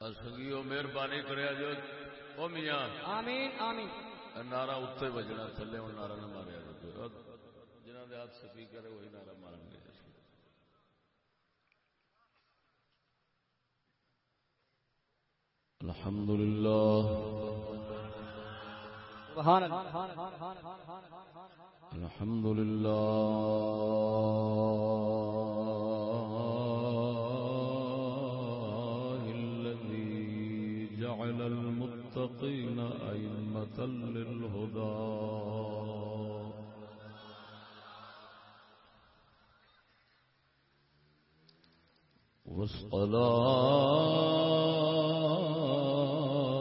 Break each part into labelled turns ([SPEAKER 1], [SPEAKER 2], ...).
[SPEAKER 1] سگیو مہربانی کریا جو او میاں۔
[SPEAKER 2] آمین آمین۔
[SPEAKER 1] نعرہ اتنے بجنا تھلے ہوں نعرہ نہ ماریا جنہ دے ہاتھ سپیکر ہے وہی نعرہ مارن گے۔ الحمد لله
[SPEAKER 2] سبحان اللہ۔
[SPEAKER 1] الحمد لله للهدى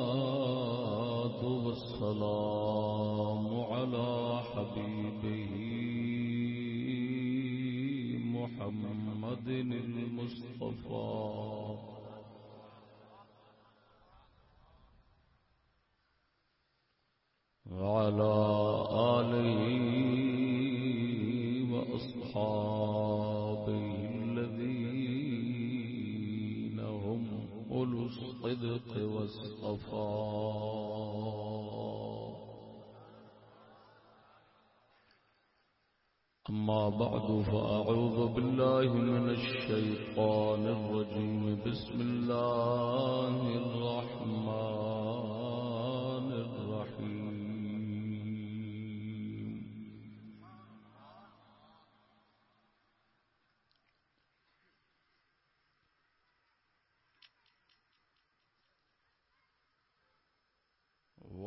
[SPEAKER 1] والصلاة والسلام على حبيبه محمد المصطفى. وعلى آله وأصحابه الذين هم أولو الصدق والصفاء. أما بعد فأعوذ بالله من الشيطان الرجيم. بسم الله الرحمن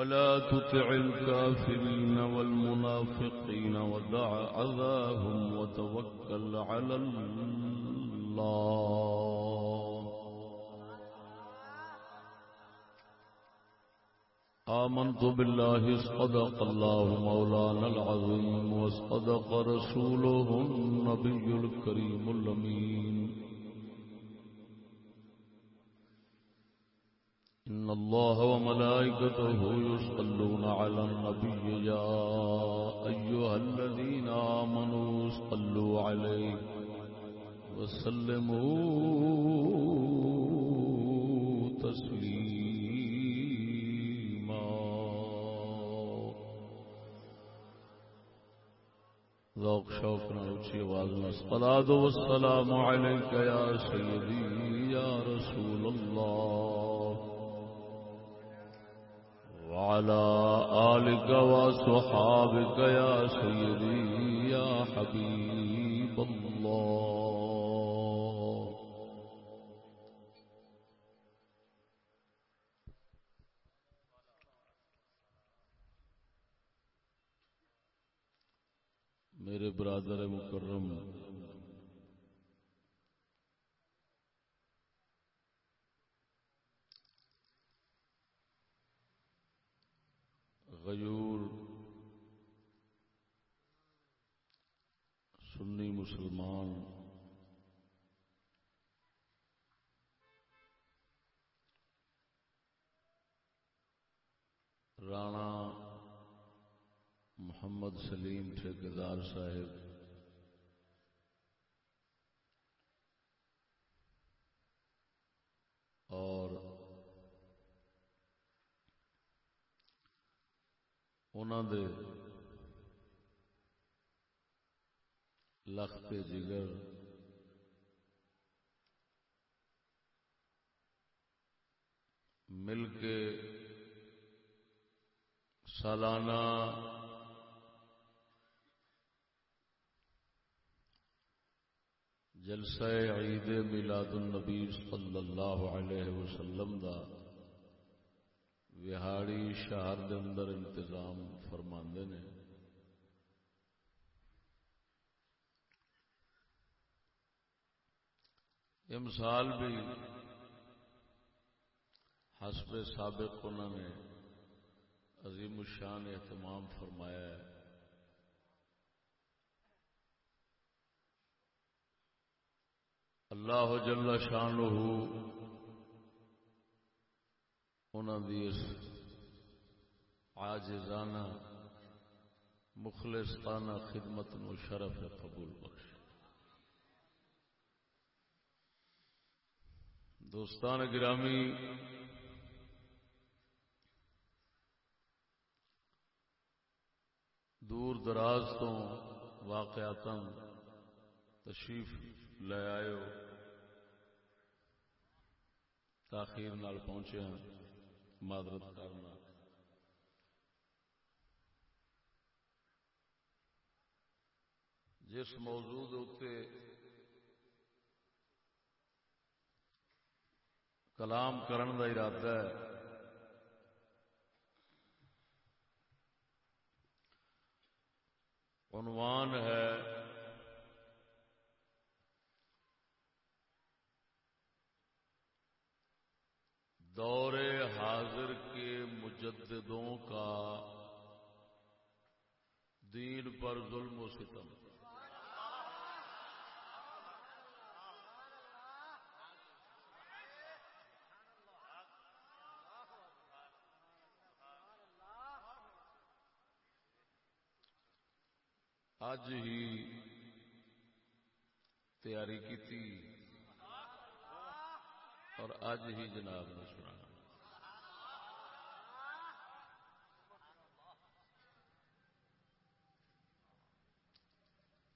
[SPEAKER 1] ولا تطع الكافرين والمنافقين ودع عذاهم وتوكل على الله. آمنت بالله صدق الله مولانا العظيم وصدق رسوله النبي الكريم الأمين. إن الله وملائكته يصلون على النبي يا أيها الذين آمنوا صلوا عليه وسلموا تسليما ذوق شوق نوچی آواز الصلاة والسلام عليك يا سيدي يا رسول الله وعلى آلك وصحابك يا سيدي يا حبيب الله. میرے برادر مکرم غیور سنی مسلمان رانا محمد سلیم ٹھیکیدار صاحب اور انہوں دے لخت جگر مل کے سالانہ جلسہ عید میلاد النبی صلی اللہ علیہ وسلم دا وہاڑی شہر دے اندر انتظام فرماندے نے۔ یہ مثال بھی حسب سابق انہوں نے عظیم الشان اہتمام فرمایا ہے۔ اللہ جل شان انہوں دی اس آجزانہ مخلصانہ خدمت نو شرف قبول بخش۔ دوستان گرامی، دور دراز تو واقعات تشریف لے آئے تاخیر نال پہنچے ہیں معذرت کرنا۔ جس موضوع اتنے کلام کرن کا ارادہ ہے عنوان ہے دور حاضر کے مجددوں کا دین پر ظلم و ستم۔ اج ہی تیاری کی تھی۔ اور اج ہی جناب نے سنا۔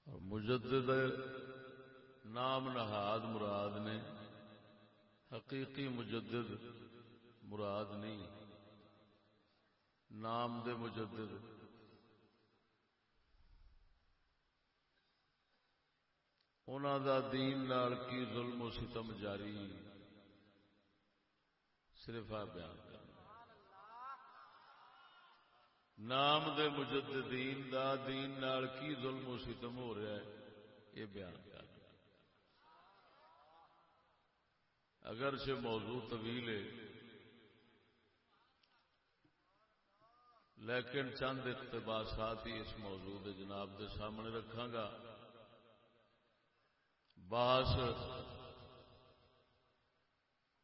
[SPEAKER 1] اور مجدد نام نہاد مراد نے، حقیقی مجدد مراد نہیں۔ نام دے مجدد۔ انہوں دا دین نال کی ظلم و ستم جاری۔ صرف آ بیان کرنا نام دے مجددین دا دین نال کی ظلم و ستم ہو رہا ہے؟ یہ بیان۔ کرنا اگر سے موضوع طویل ہے، لیکن چند اقتباسات ہی اس موضوع دے جناب دے سامنے رکھاں گا۔ باس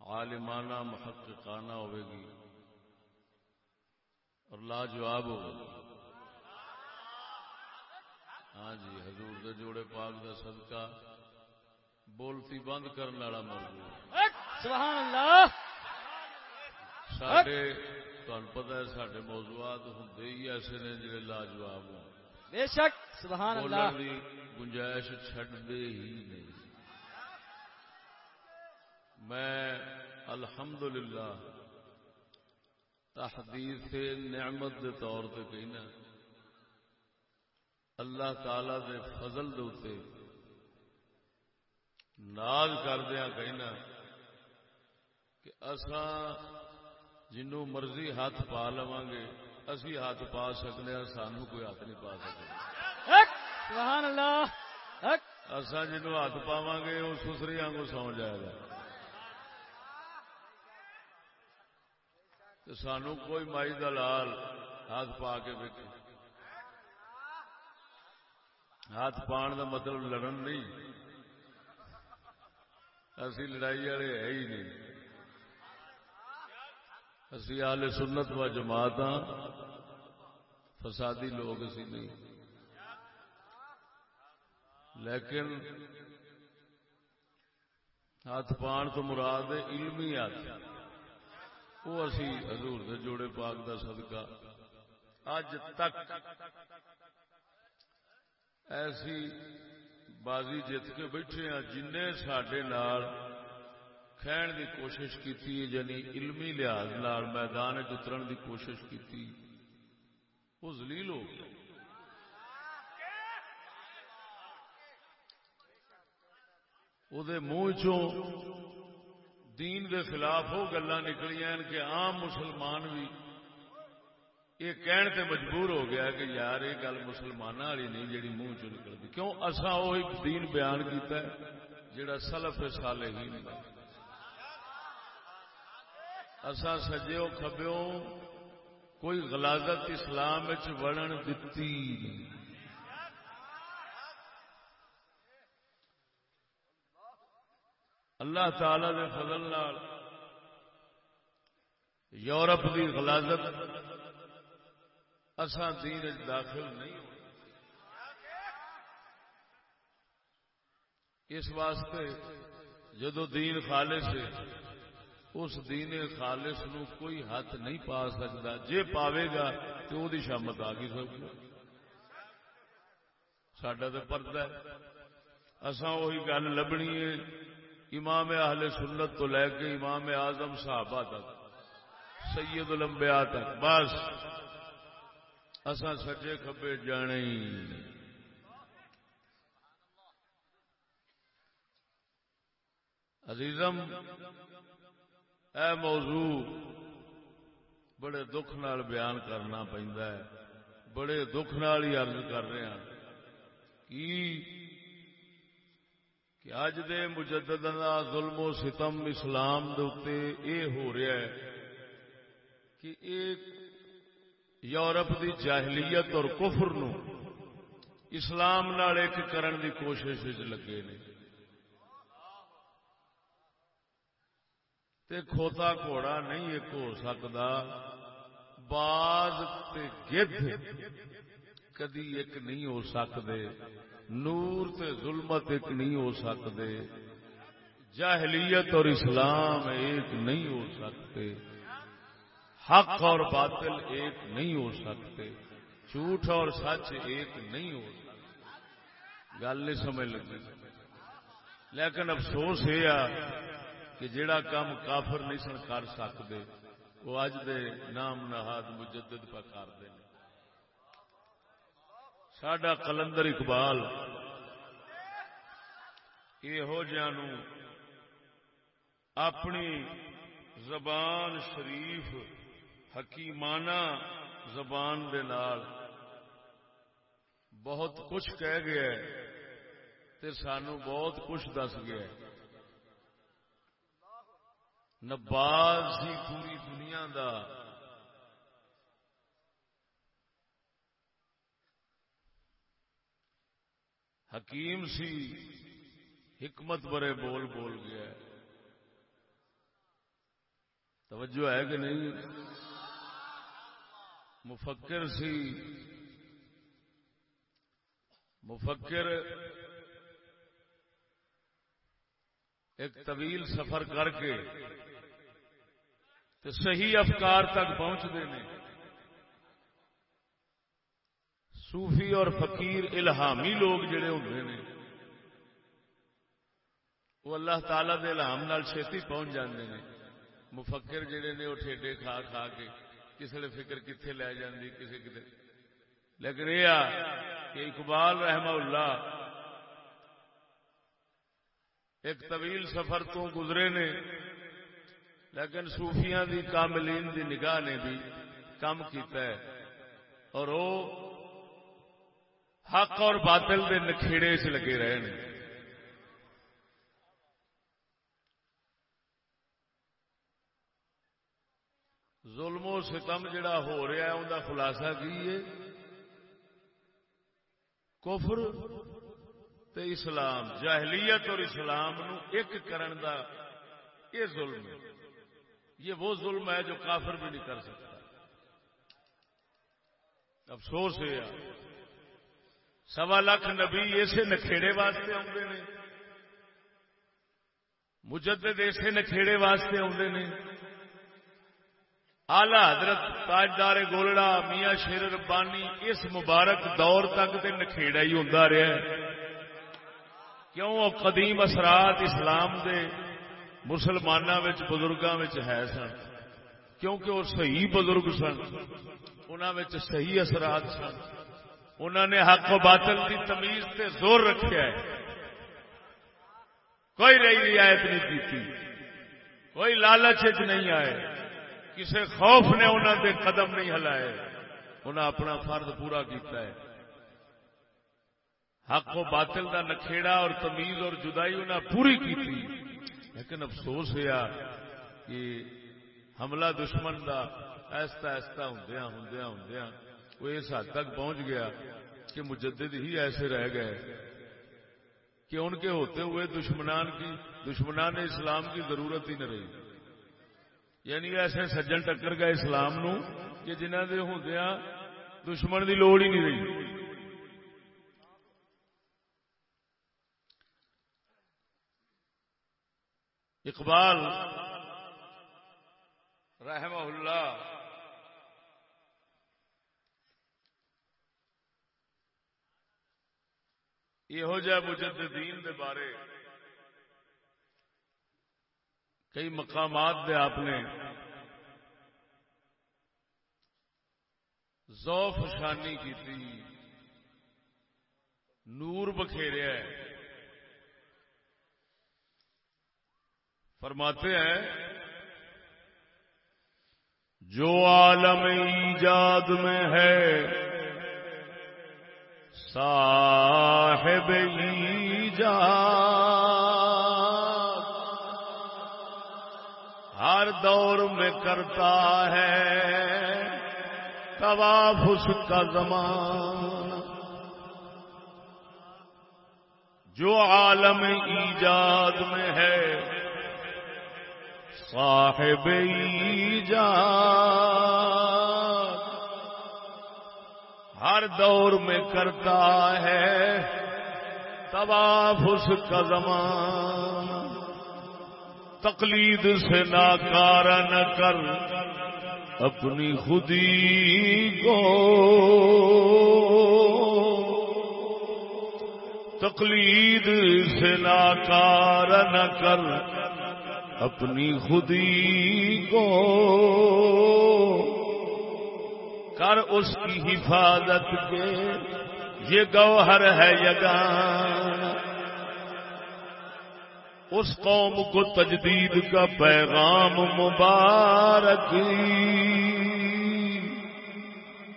[SPEAKER 1] عالمانہ محققانہ ہوئے گی اور لاجواب ہوگی۔ ہاں جی حضور دے جوڑے پاک دا صدقہ بولتی بند کرنے والا موضوع
[SPEAKER 2] سبحان اللہ۔
[SPEAKER 1] سڈے تمہیں پتا ہے سڈے موضوعات ہوں ہی ایسے نے جڑے لاجواب ہوں۔
[SPEAKER 2] بے شک سبحان اللہ۔
[SPEAKER 1] بولن دی گنجائش چھڈتے ہی نہیں۔ میں الحمدللہ تحدیث نعمت دے طور پہ کہنا اللہ تعالی دے فضل دے ناز کردیا کہنا کہ اساں جنوں مرضی ہاتھ پا لواں گے اسی ہاتھ پا سکنے ہاں سانو کوئی ہاتھ نہیں پا سکتا
[SPEAKER 2] حق! سبحان اللہ! حق!
[SPEAKER 1] اساں جنوں ہاتھ پاواں گے وہ سسری آنگو سو جائے گا۔ تو سانو کوئی مائی دلال ہاتھ پا کے ویکے ہاتھ پان کا مطلب لڑن نہیں۔ اسی لڑائی والے ہے ہی نہیں۔ اسی آل سنت و جماعت ہاں۔ فسادی لوگ اسی نہیں۔ لیکن ہاتھ پان تو مراد ہے علمی ہاتھ۔ وہ اسی حضور دے جوڑے پاک دا صدقہ۔ اج تک ایسی بازی جیت کے بیٹھے ہیں جن سڈے کھین دی کوشش کی یعنی علمی لحاظ نال میدان اترن دی کوشش کی وہ زلیل ہو گیا۔ وہ منہ چوں دین دے خلاف وہ گلا نکلیاں کہ عام مسلمان بھی یہ کہن تے مجبور ہو گیا کہ یار یہ گل مسلمان والی نہیں جیڑی منہ چ نکلتی کیوں؟ اصا وہ دین بیان کیتا ہے جڑا سلف سالے ہی نہیں اسا سجو کھبیو، کوئی غلازت اسلام وڑن دتی۔ نہیں اللہ تعالی دے فضل نال یورپ کی غلازت اساں دین داخل نہیں اس واسطے جدو دین خالص ہے، اس دین خالص نو کوئی ہاتھ نہیں پا سکتا۔ جے پاوے گا تو وہ شامت آ گئی سب سڈا تو پردہ ہے۔ اساں وہی گل لبنی ہے امام اہل سنت تو لے کے امام اعظم صحابہ تک، سید الانبیاء تک، بس۔ اساں سجے کھبے جانے ہی۔ عزیزم، اے موضوع بڑے دکھ نال بیان کرنا پہندا ہے، بڑے دکھ نال ہی عرض کر رہے ہیں کہ اج دے مجدد ظلم و ستم اسلام دے اے ہو رہا ہے کہ ایک یورپ دی جاہلیت اور کفر نو اسلام نال ایک کرن دی کوشش لگے نے۔ تے کھوتا گھوڑا نہیں ایک ہو سکتا باز تے گدھ کدی ایک نہیں ہو سکتے نور تے ظلمت ایک نہیں ہو سکتے۔ جاہلیت اور اسلام ایک نہیں ہو سکتے۔ حق اور باطل ایک نہیں ہو سکتے۔ جھوٹ اور سچ ایک نہیں ہو سکتے۔ گل نہیں سمجھ لگی۔ لیکن افسوس یہ کہ جڑا کام کافر نہیں سن کر سکتے، وہ اج دے نام نہاد مجدد پہ کرتے ہیں سڈا کلندر اقبال۔ یہ اپنی زبان شریف، حکیمانہ زبان دے نال بہت کچھ کہہ گیا تے سانو بہت کچھ دس گیا نباز سی پوری دنیا دا حکیم سی، حکمت برے بول بول گیا توجہ ہے کہ نہیں؟ مفکر سی۔ مفکر ایک طویل سفر کر کے تو صحیح افکار تک پہنچتے ہیں۔ صوفی اور فقیر الہامی لوگ جڑے ہوتے ہیں وہ اللہ تعالی دے الہام نال چھتی پہنچ جاندے ہیں مفکر جڑے نے، وہ ٹھیڈے کھا کھا کے کسی فکر کتنے لے جاندی کسی کتنے لیکن یہ کہ اقبال رحمہ اللہ ایک طویل سفر تو گزرے نے، لیکن صوفیاں دی کاملین دی نگاہ نے بھی کام کیتا ہے۔ اور وہ حق اور باطل دے نکھیڑے سے لگے رہے ہیں ظلم و ستم جڑا ہو رہا ہے انہوں خلاصہ کی ہے؟ کفر تے اسلام، جاہلیت اور اسلام نو ایک کرن دا یہ ظلم ہے۔ یہ وہ ظلم ہے جو کافر بھی نہیں کر سکتا۔ افسوس ہے سوا لاکھ نبی اسے نکھےڑے واسطے آتے ہیں مجدد اسے نکھےڑے واسطے آتے ہیں آلہ حضرت تاجدار گولڑا، میاں شیر ربانی، اس مبارک دور تک تے نکھےڑا ہی ہوں رہا ہے۔ کیوں؟ قدیم اثرات اسلام دے مسلمانوں بزرگوں ہے سن۔ کیونکہ وہ صحیح بزرگ سن انہوں صحیح اثرات سن۔ انہوں نے حق و باطل کی تمیز تے زور رکھا ہے۔ کوئی رہی رعایت نہیں کی کوئی لالچ نہیں آئے۔ کسی خوف نے انہوں دے قدم نہیں ہلائے۔ انہیں اپنا فرد پورا کیتا ہے۔ حق و باطل دا نکھےڑا اور تمیز اور جدائی انہیں پوری کی لیکن افسوس ہوا کہ حملہ دشمن دا ایستا ایستا ہوں ہوں ہوں وہ اس حد تک پہنچ گیا کہ مجدد ہی ایسے رہ گئے کہ ان کے ہوتے ہوئے دشمنان کی دشمنان اسلام کی ضرورت ہی نہ رہی۔ یعنی ایسے سجن ٹکر گئے اسلام نو کہ جنہ دے ہوندیا دشمن دی لوڑ ہی نہیں رہی۔ اقبال رحمہ اللہ یہو جہ مجددین دے بارے کئی مقامات دے آپ نے زوف شانی کی نور بکھیریا ہے فرماتے ہیں، جو عالم ایجاد میں ہے صاحب ایجاد ہر دور میں کرتا ہے طواف اس کا زمان جو عالم ایجاد میں ہے، صاحب ایجاد۔ ہر دور میں کرتا ہے طواف اس کا زمان تقلید سے ناکار نہ کر اپنی خودی کو۔ تقلید سے ناکار نہ کر اپنی خودی کو۔ کر اس کی حفاظت کے۔ یہ گوہر ہے یگان اس قوم کو تجدید کا پیغام مبارک۔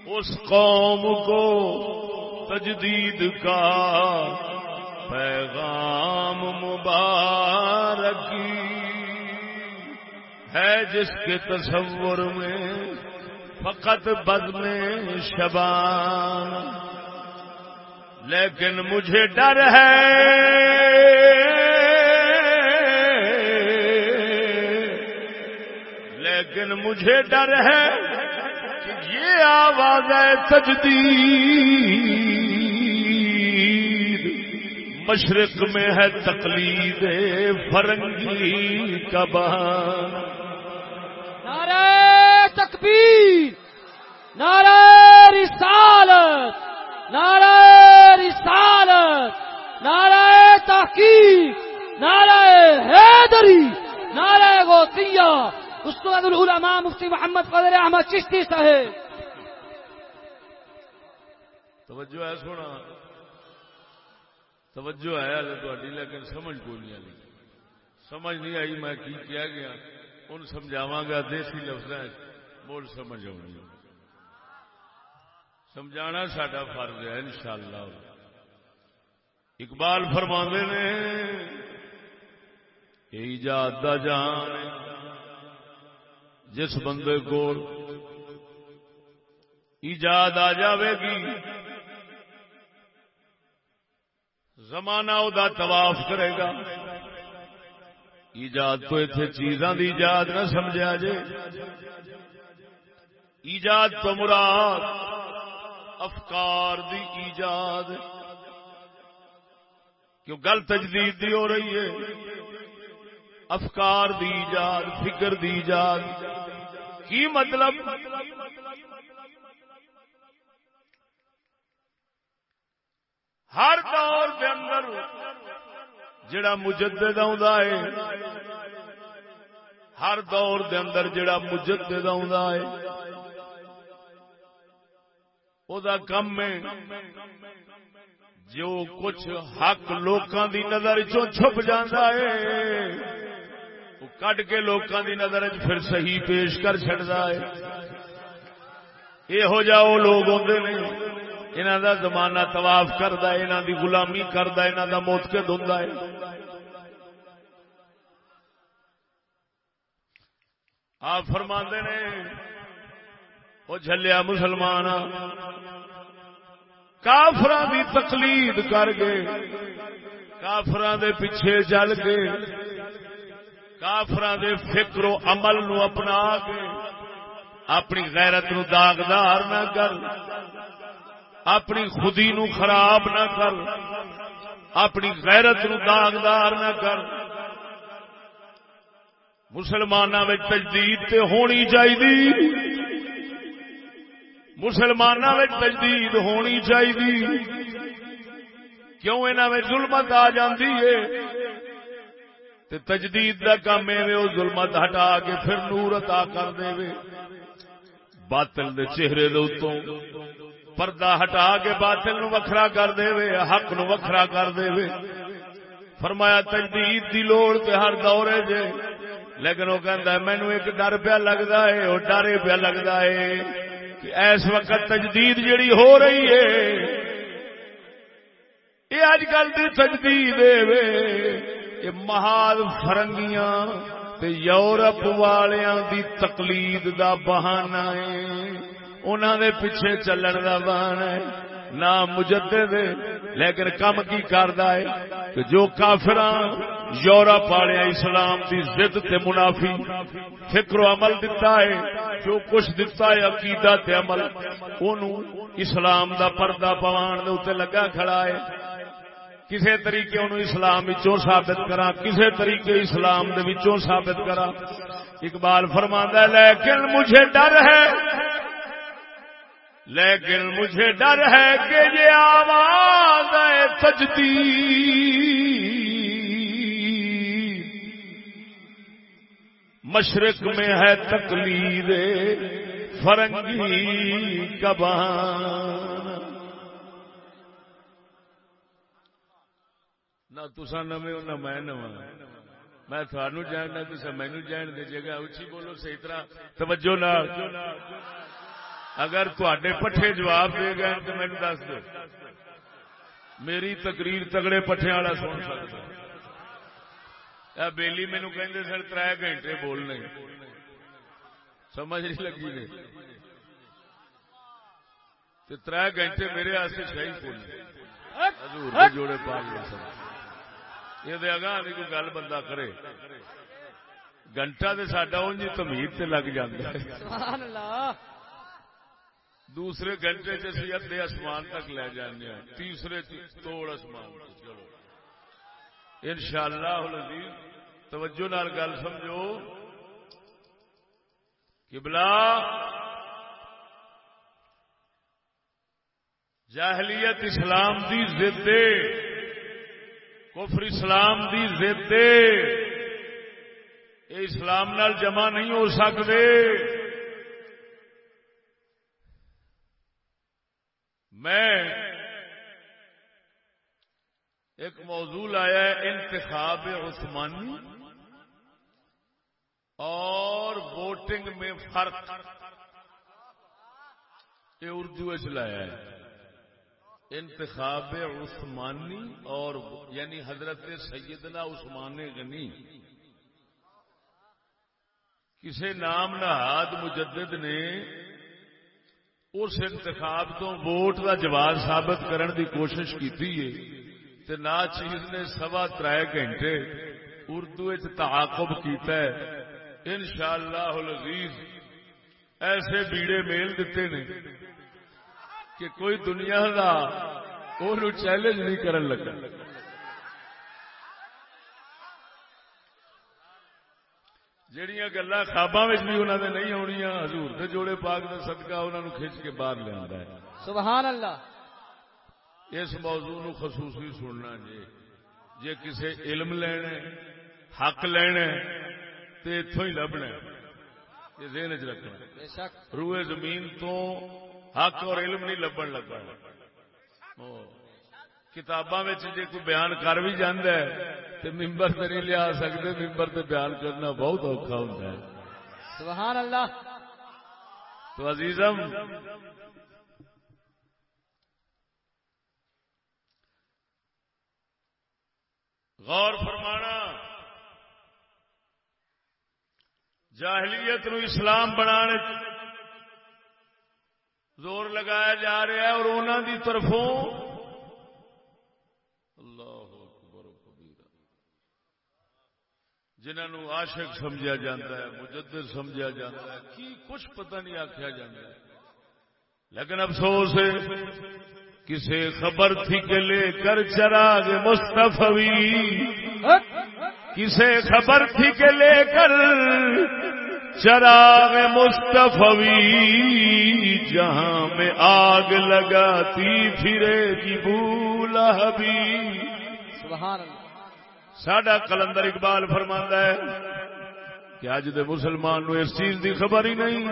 [SPEAKER 1] اس قوم کو تجدید کا پیغام مبارک۔ ہے جس کے تصور میں فقط بد میں شبان لیکن مجھے ڈر ہے لیکن مجھے ڈر ہے کہ یہ آواز ہے تجدید۔ مشرق میں ہے تقلید فرنگی کا بہان۔
[SPEAKER 2] نعرہ تکبیر، نعرہ رسالت نعرہ رسالت، نعرہ تحقیق، نعرہ حیدری، نعرہ غوثیہ۔ استاد العلماء مفتی محمد قدر احمد چشتی صاحب
[SPEAKER 1] توجہ ہے سونا۔ توجہ ہے لیکن سمجھ کو نہیں آئی۔ سمجھ نہیں آئی میں کی کیا گیا۔ ان سمجھاوا گا دیسی لفظ بول سمجھ آؤں سمجھانا سڈا فرض ہے انشاءاللہ۔ اقبال فرما نے ایجاد دا جان جس بندے کو ایجاد آ جاوے گی، زمانہ وہ طواف کرے گا۔ ایجاد تو اتنے چیزاں دی ایجاد نہ سمجھا جے۔ ایجاد تو مراد افکار دی ایجاد۔ کیوں گل تجدید دی ہو رہی ہے؟ افکار دی ایجاد، فکر دی ایجاد۔ کی مطلب؟ ہر دور کے اندر جڑا مجدد ہے، ہر دور دے اندر جڑا مجدد ہے او دا کم ہے جو کچھ حق لوکاں دی نظر چوں چھپ جاندا ہے وہ کڈ کے لوکاں دی نظر وچ پھر صحیح پیش کر چڑتا ہے یہو جا وہ لوگ ہوندے نے انہوں دا زمانہ طواف کردا ہے انہاں دی غلامی کردا ہے انہاں دا موت کے دوندا ہے آپ فرما نے وہ جلیا مسلمان کافر کی تقلید کر گئے کافر دے پیچھے چل کے کافر دے فکر و عمل نو اپنا کے، اپنی غیرت نو داغدار نہ کر، اپنی خودی نو خراب نہ کر، اپنی غیرت نو داغدار نہ کر۔ مسلمانوں میں تجدید تے ہونی چاہیے مسلمانوں میں تجدید ہونی چاہیے کیوں انہوں میں ظلمت آ جاتی ہے؟ تجدید کا کام ہے ظلمت ہٹا کے پھر نور عطا کر دے۔ باطل دے چہرے دے پردہ ہٹا کے باطل نو وکھرا کر دے۔ حق نو وکھرا کر دے۔ فرمایا، تجدید دی لوڑ تے ہر دورے جے۔ لیکن وہ کہندا ہے، مینوں ایک ڈر پیا لگدا ہے، او ڈر پیا لگدا ہے۔ کہ اس وقت تجدید جڑی ہو رہی ہے، یہ اج کل دی تجدید ہے محال فرنگیاں تے یورپ والیاں دی تقلید دا بہانہ ہے۔ انہاں دے پیچھے چلن دا بہانہ ہے، نہ مجدد لیکن کم کی کردا ہے۔ کہ جو کافراں یورپ والے اسلام دی ضد تے منافی، فکر و عمل دتا ہے، جو کچھ دتا ہے، عقیدہ تے عمل، اونوں اسلام دا پردہ پوان دے اوتے لگا کھڑا ہے۔ کسی طریقے انہوں اسلام وچوں ثابت کرا کسی طریقے اسلام دے وچوں ثابت کرا اقبال فرما ہے، لیکن مجھے ڈر ہے لیکن مجھے ڈر ہے کہ یہ آواز ہے سجتی مشرق میں ہے تقلید، فرنگی کبان۔ نہ تسا نویں، نہ میں نواں۔ میں تھانو جاننا تسا مینو جان دے جگہ اچھی بولو، صحیح طرح توجہ نال۔ اگر تے پٹھے جواب دے گئے تو مینو دس دو میری تقریر تگڑے پٹھے والا سن سکتا بیلی مینو کہ سر تر گھنٹے بولنے سمجھ نہیں لگی نے تر گھنٹے میرے شاہی بولنے جوڑے پا گئے یہ اگاں کوئی گل بندہ کرے۔ گھنٹہ تو سڈا انجی تمیر سے لگ جا دوسرے گھنٹے چی ادے آسمان تک لے جانے تیسرے توڑ آسمان چلو۔ ان شاء اللہ توجہ نال گل سمجھو۔ کہ بلا جاہلیت اسلام دی ضد۔ کفر اسلام دی ضد۔ یہ اسلام نال جمع نہیں ہو سکتے میں ایک موضوع آیا ہے، انتخاب عثمانی اور ووٹنگ میں فرق۔ یہ اردو چلایا ہے۔ انتخاب عثمانی اور یعنی حضرت سیدنا عثمان غنی۔ کسی نام نہاد مجدد نے اس انتخاب تو ووٹ کا جواز ثابت کرن دی کوشش کی نا چیز نے سوا تر گھنٹے اردو تعاقب کیتا ہے۔ ان شاء اللہ ایسے بیڑے میل دیتے نے کہ کوئی دنیا کا چیلنج نہیں کرن لگا۔ جہیا گلا خواباں بھی انہوں نے نہیں ہونی حضور کے جوڑے پاک کا صدقہ انہوں نے کھچ کے باہر لیا
[SPEAKER 2] سبحان اللہ۔
[SPEAKER 1] اس موضوع نو خصوصی سننا جی۔ جی کسی علم لینا حق لینا تو اتوں ہی لبنا یہ ذہن چ رکھنا روئے زمین تو حق اور علم نہیں لبن لگا۔ کتاباں جی کوئی بیان کر بھی جانا ہے تو ممبر سے نہیں لیا سکتے ممبر سے بیان کرنا بہت اوکھا ہوتا ہے۔
[SPEAKER 2] سبحان اللہ
[SPEAKER 1] تو عزیزم غور فرمانا جاہلیت نو اسلام بنانے زور لگایا جا رہا ہے اور انہوں دی طرفوں اللہ اکبر کبیرہ جنہوں عاشق سمجھا جاتا ہے، مجدد سمجھا جاتا ہے، کی کچھ پتہ نہیں آخیا جاتا لیکن افسوس ہے، کسے خبر تھی کہ لے کر چراغ مستفی کسے خبر تھی کہ لے کر چراغ مستفی جہاں میں آگ لگاتی، پھرے جی کی بولا ساڈا کلندر اقبال فرماندہ ہے کہ اج دے مسلمان نو اس چیز دی خبر ہی نہیں۔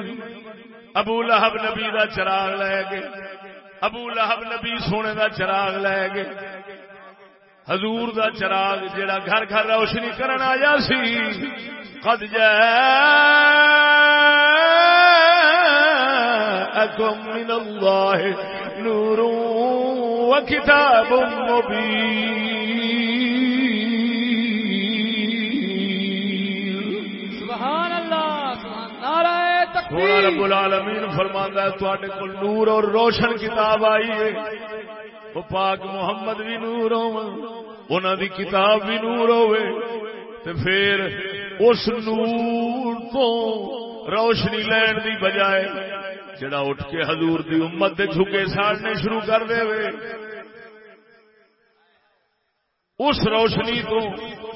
[SPEAKER 1] ابو لہب نبی دا چراغ لے گئے ابو لہب نبی سونے دا چراغ لے گئے حضور دا چراغ جڑا گھر گھر روشنی کرن آیا سی۔ قد جاءكم من الله نور وكتاب مبين سونا رب العالمین فرماندا ہے، تواڈے کول نور اور روشن کتاب آئی ہے۔ وہ پاک محمد بھی نور ہو انہاں دی کتاب بھی نور ہوے تے پھر اس نور تو روشنی لین دی بجائے جڑا اٹھ کے حضور دی امت دے جھکے ساڑنے شروع کر دے وے۔ اس روشنی تو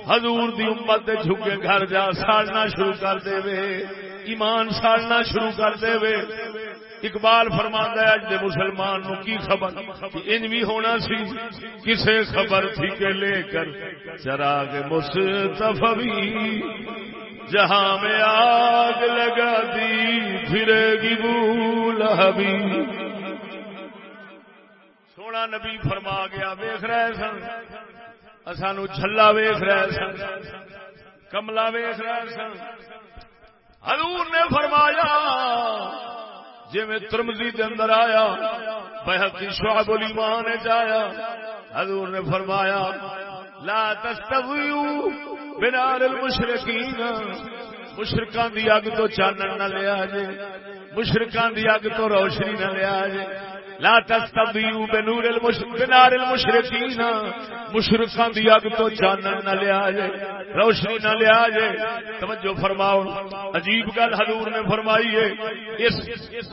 [SPEAKER 1] حضور دی امت دے جھکے گھر جا ساڑنا شروع کر دے وے۔ ایمان ساڑنا شروع کر دے وے۔ اقبال فرماندا ہے، اج دے مسلمان نو کی خبر؟ ان بھی ہونا سی، کسے خبر تھی کہ لے کر چراغ مصطفی جہاں میں آگ لگا دی، پھرے گی بھول بولہبی سونا نبی فرما گیا ویخ رہے سن۔ سانو جھلا ویخ رہے سن۔ کملا ویخ رہے سن۔ حضور نے فرمایا جی میں ترمزی دے اندر آیا بحقی شعب الایمان جایا حضور نے فرمایا، لا تستویو بنار المشرقین مشرکان دی اگ تو چانن نہ لیا جے، مشرکان دی اگ تو روشنی نہ لیا جے۔ لا تستویو بنور بنار المشرقین. مشرکان دی اگ تو چانن نہ لیا جے روشنی نہ لیا جے توجہ فرماؤ، عجیب گل حضور نے فرمائی ہے۔ اس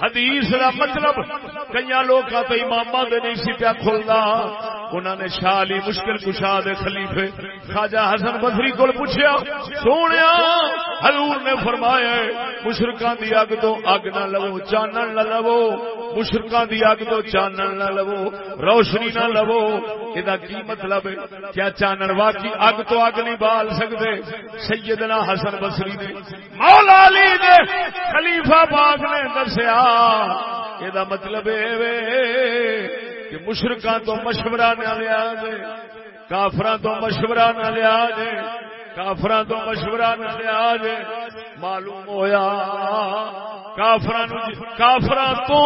[SPEAKER 1] حدیث کا مطلب کئی لوگ تو امام دے نہیں سی پیا کھلتا انہوں نے شاہ علی مشکل کشا دے خلیفے خواجہ حسن بصری کو پوچھا سونے حضور نے فرمایا مشرکان دی اگ تو اگ نہ لو چانن نہ لو۔ مشرکان دی اگ تو چانن نہ لو، روشنی نہ لو۔ یہ کی مطلب ہے؟ کیا چانن واقعی اگ تو اگ نہیں بال سکتے؟ سیدنا حسن بصری نے مولا علی نے خلیفہ پاک نے دسیا۔ یہ مطلب کہ مشرقہ تو مشورہ نہ لیا جے کافران تو مشورہ نہ لیا جے کافران تو مشورہ نہ لیا جے، معلوم ہویا۔ کافران کافران تو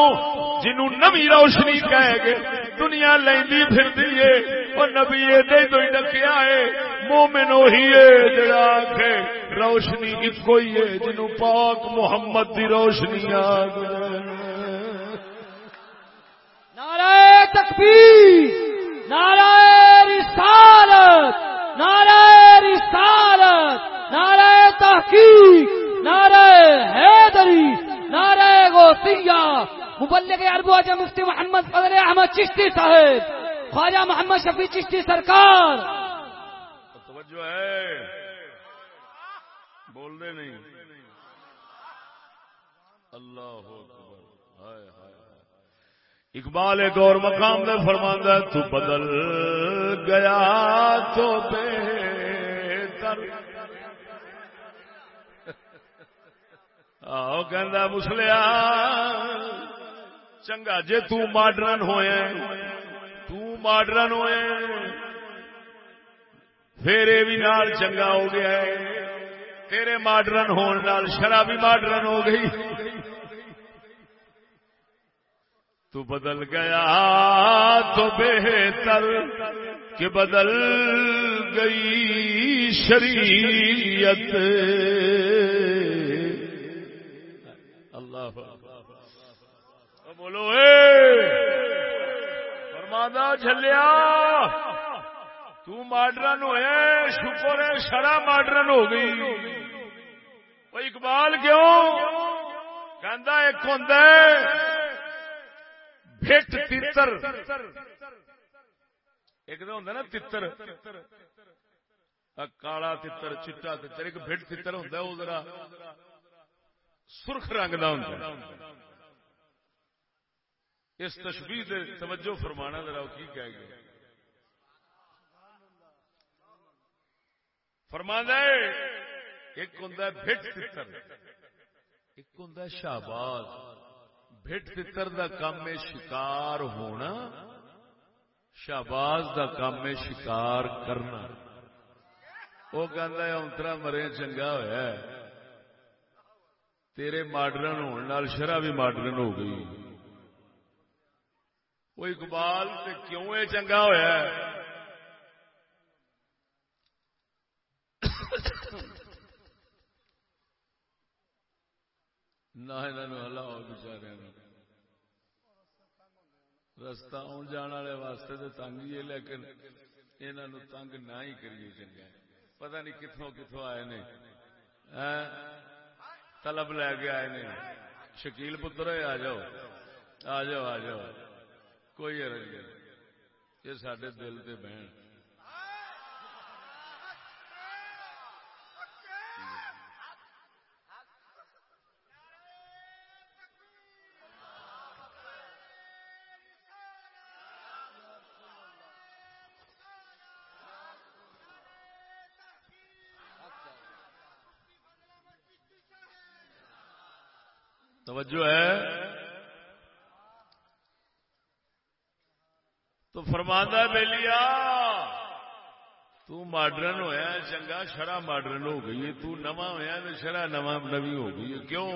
[SPEAKER 1] جنہوں نمی روشنی کہے گے دنیا لیندی پھر دیئے اور نبی دے تو ہی ڈکیا ہے مومن وہی ہے جڑا آکھے، روشنی ایک ہی ہے جنہوں پاک محمد دی روشنی آ
[SPEAKER 2] نعرہ تکبیر۔ نعرہ رسالت نعرہ رسالت، نعرہ تحقیق، نعرہ حیدری، نعرہ غوثیہ۔ مبلغ عرب واجہ مفتی محمد فضل احمد چشتی صاحب، خواجہ محمد شفیع چشتی سرکار۔
[SPEAKER 1] توجہ ہے۔ بول دے نہیں۔ اللہ اکبر ہائے ہائے ہائے اقبال ایک اور مقام میں فرماندہ ہے، تو بدل گیا تو بہتر. آؤ کہندا مسلیا، چنگا جے تو ماڈرن ہوئے تو ماڈرن ہوئے پھر یہ بھی نال چنگا ہو گیا ہے، تیرے ماڈرن ہون نال شرابی ماڈرن ہو گئی۔ تو بدل گیا تو بہتر کہ بدل گئی شریعت۔ اللہ بولو اے۔ فرمادا جھلیا۔ تو ماڈرن ہوئے، شکر ہے، شرح ماڈرن ہو گئی۔ وہ اقبال کیوں؟ کہ ایک ہوں بھٹ تیتر۔ ایک تو ہوں نا تیتر۔ کالا تیتر، چٹا تیتر، ایک بھٹ تیتر ہوں وہ ذرا۔ سرخ رنگ کا ہوں اس تشبیح سے توجہ فرمانا ذرا کی کہہ گیا۔ فرمانا ہے، ایک ہوں بھٹ تتر ایک ہوں شہباز۔ بھٹ تتر دا کام شکار ہونا شہباز دا کام شکار کرنا۔ وہ کہ انترا مرے چنگا ہوا تیرے ماڈرن ہونے شرح بھی ماڈرن ہو گئی۔ وہ اقبال کیوں یہ چنگا ہوا نہ ہلاؤ بچارے رستہ آن جان والے واسطے تو تنگ ہی ہے، لیکن انہوں تنگ نہ ہی کریے چنگا۔ پتہ نہیں کتوں کتوں آئے نے۔ ہاں؟ طلب لے کے آئے نے۔ شکیل پتر آ جاؤ۔ آ جاؤ آ جاؤ۔ کوئی ارج نہیں۔ یہ سڈے دل سے بہن۔ توجہ ہے؟ تو فرماندہ بے لیا تاڈرن ہوا چنگا شرح ماڈرن ہو گئی ہے تما ہوا تو شرح نواں نوی ہو گئی ہے، کیوں؟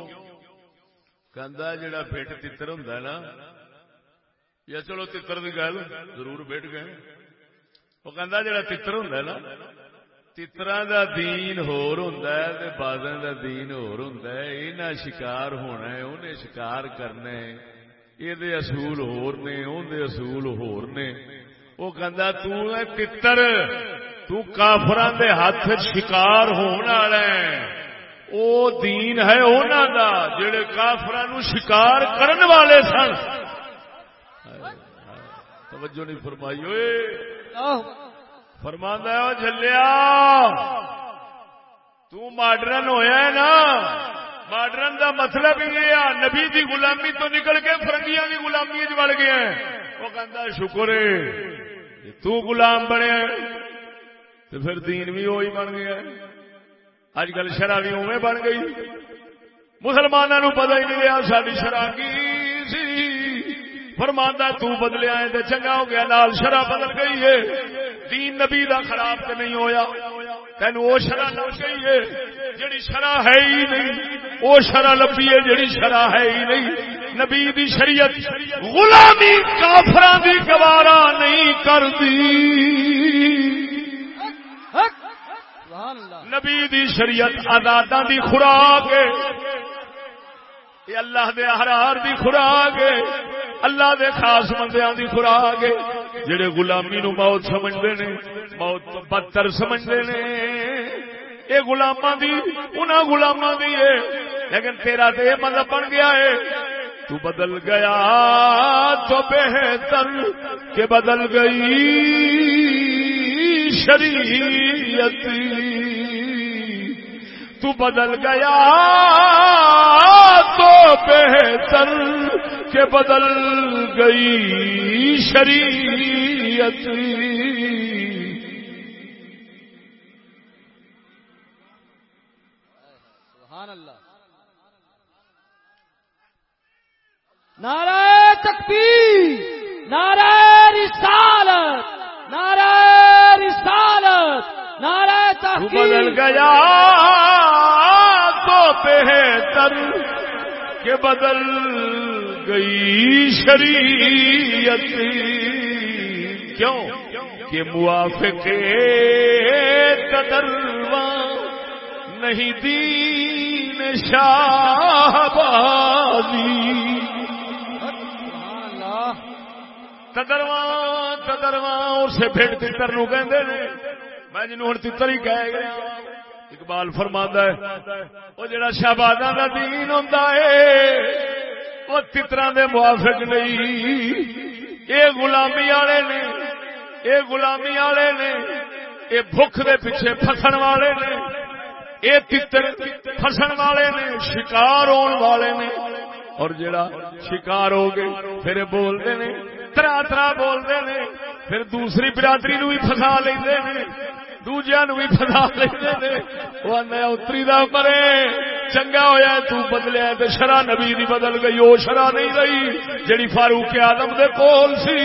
[SPEAKER 1] کہہ جڑا پیٹ تر ہوں نا، یا چلو تر گل، ضرور بیٹھ گئے۔ وہ کہہ جڑا تر ہوں نا تترا دا دین ہور ہوندا ہے تے بازاں دا دین ہور ہوندا ہے انہاں شکار ہونا ہے انہیں شکار کرنا ہے۔ اے دے اصول ہور نے، اون دے اصول ہور نے۔ او کہندا تو اے تتر تو کافراں دے ہاتھ شکار ہون والا ہے۔ او دین ہے انہاں دا، جڑے کافراں نو شکار کرن والے سن۔ توجہ نہیں فرمائی، اوئے۔ فرماندہ جلیا تاڈرن ہوا نا، ماڈرن دا مطلب یہ نبی دی غلامی تو نکل کے فرنگیاں دی غلامی بڑھ گیا وہ کہہ شکر ہے تو غلام تو پھر دین بھی وہی بن گیا اج کل شرح بھی اوے بن گئی۔ مسلمانوں پتہ ہی نہیں رہا ساری شرح کی سی۔ فرماندہ تو بدلیا ہے چنگا ہو گیا، نال شرح بدل گئی ہے۔ دین نبی دا خراب تے نہیں ہویا۔ تین وہ شرح لگ گئی ہے جڑی شرح ہے ہی نہیں۔ وہ شرح لبی ہے جڑی شرح ہے ہی نہیں۔ نبی دی شریعت غلامی کافران دی گوارا نہیں کر دی نبی دی شریعت آزاداں دی خوراک یہ اللہ دے احرار دی خوراک اللہ دے خاص بندیاں دی خوراک جڑے غلامی نو موت سمجھتے نے، موت تو بدتر سمجھتے نے۔ یہ گلاما دی، انہاں گلاما دی ہے۔ لیکن تیرا تو یہ مطلب بن گیا ہے، تو بدل گیا تو بہتر کہ بدل گئی شریعت۔ تو بدل گیا تو بہتر کہ بدل گئی شریعت۔
[SPEAKER 2] سبحان اللہ۔ نعرہ تکبیر، نعرہ رسالت۔ نعرہ رسالت، نعرہ تحقیق۔
[SPEAKER 1] بدل گیا، تو بہتر کہ بدل گئی شریعت۔ کیوں؟ کہ موافق تدروا نہیں دین شاہ بازی۔ تدرواں تدرواں اسے پھر تر نو کہ میں جنوب ہوں تر ہی کہہ گیا اقبال فرما ہے وہ جڑا شہباد کا دین ہوں وہ تترا دے موافق نہیں یہ غلامی والے نے یہ غلامی والے نے یہ بھوک دے پیچھے فسن والے نے یہ تتر فسن والے نے شکار ہون والے نے اور جڑا شکار ہو گئے پھر بولتے نے ترا ترا بولتے ہیں۔ پھر دوسری برادری نو بھی فسا لیں دوجیا نو بھی فسا لے وہ اتری دا کرے چنگا ہویا تو بدلیا تو شرح نبی دی بدل گئی وہ شرح نہیں رہی۔ جڑی فاروق آدم دے کول سی۔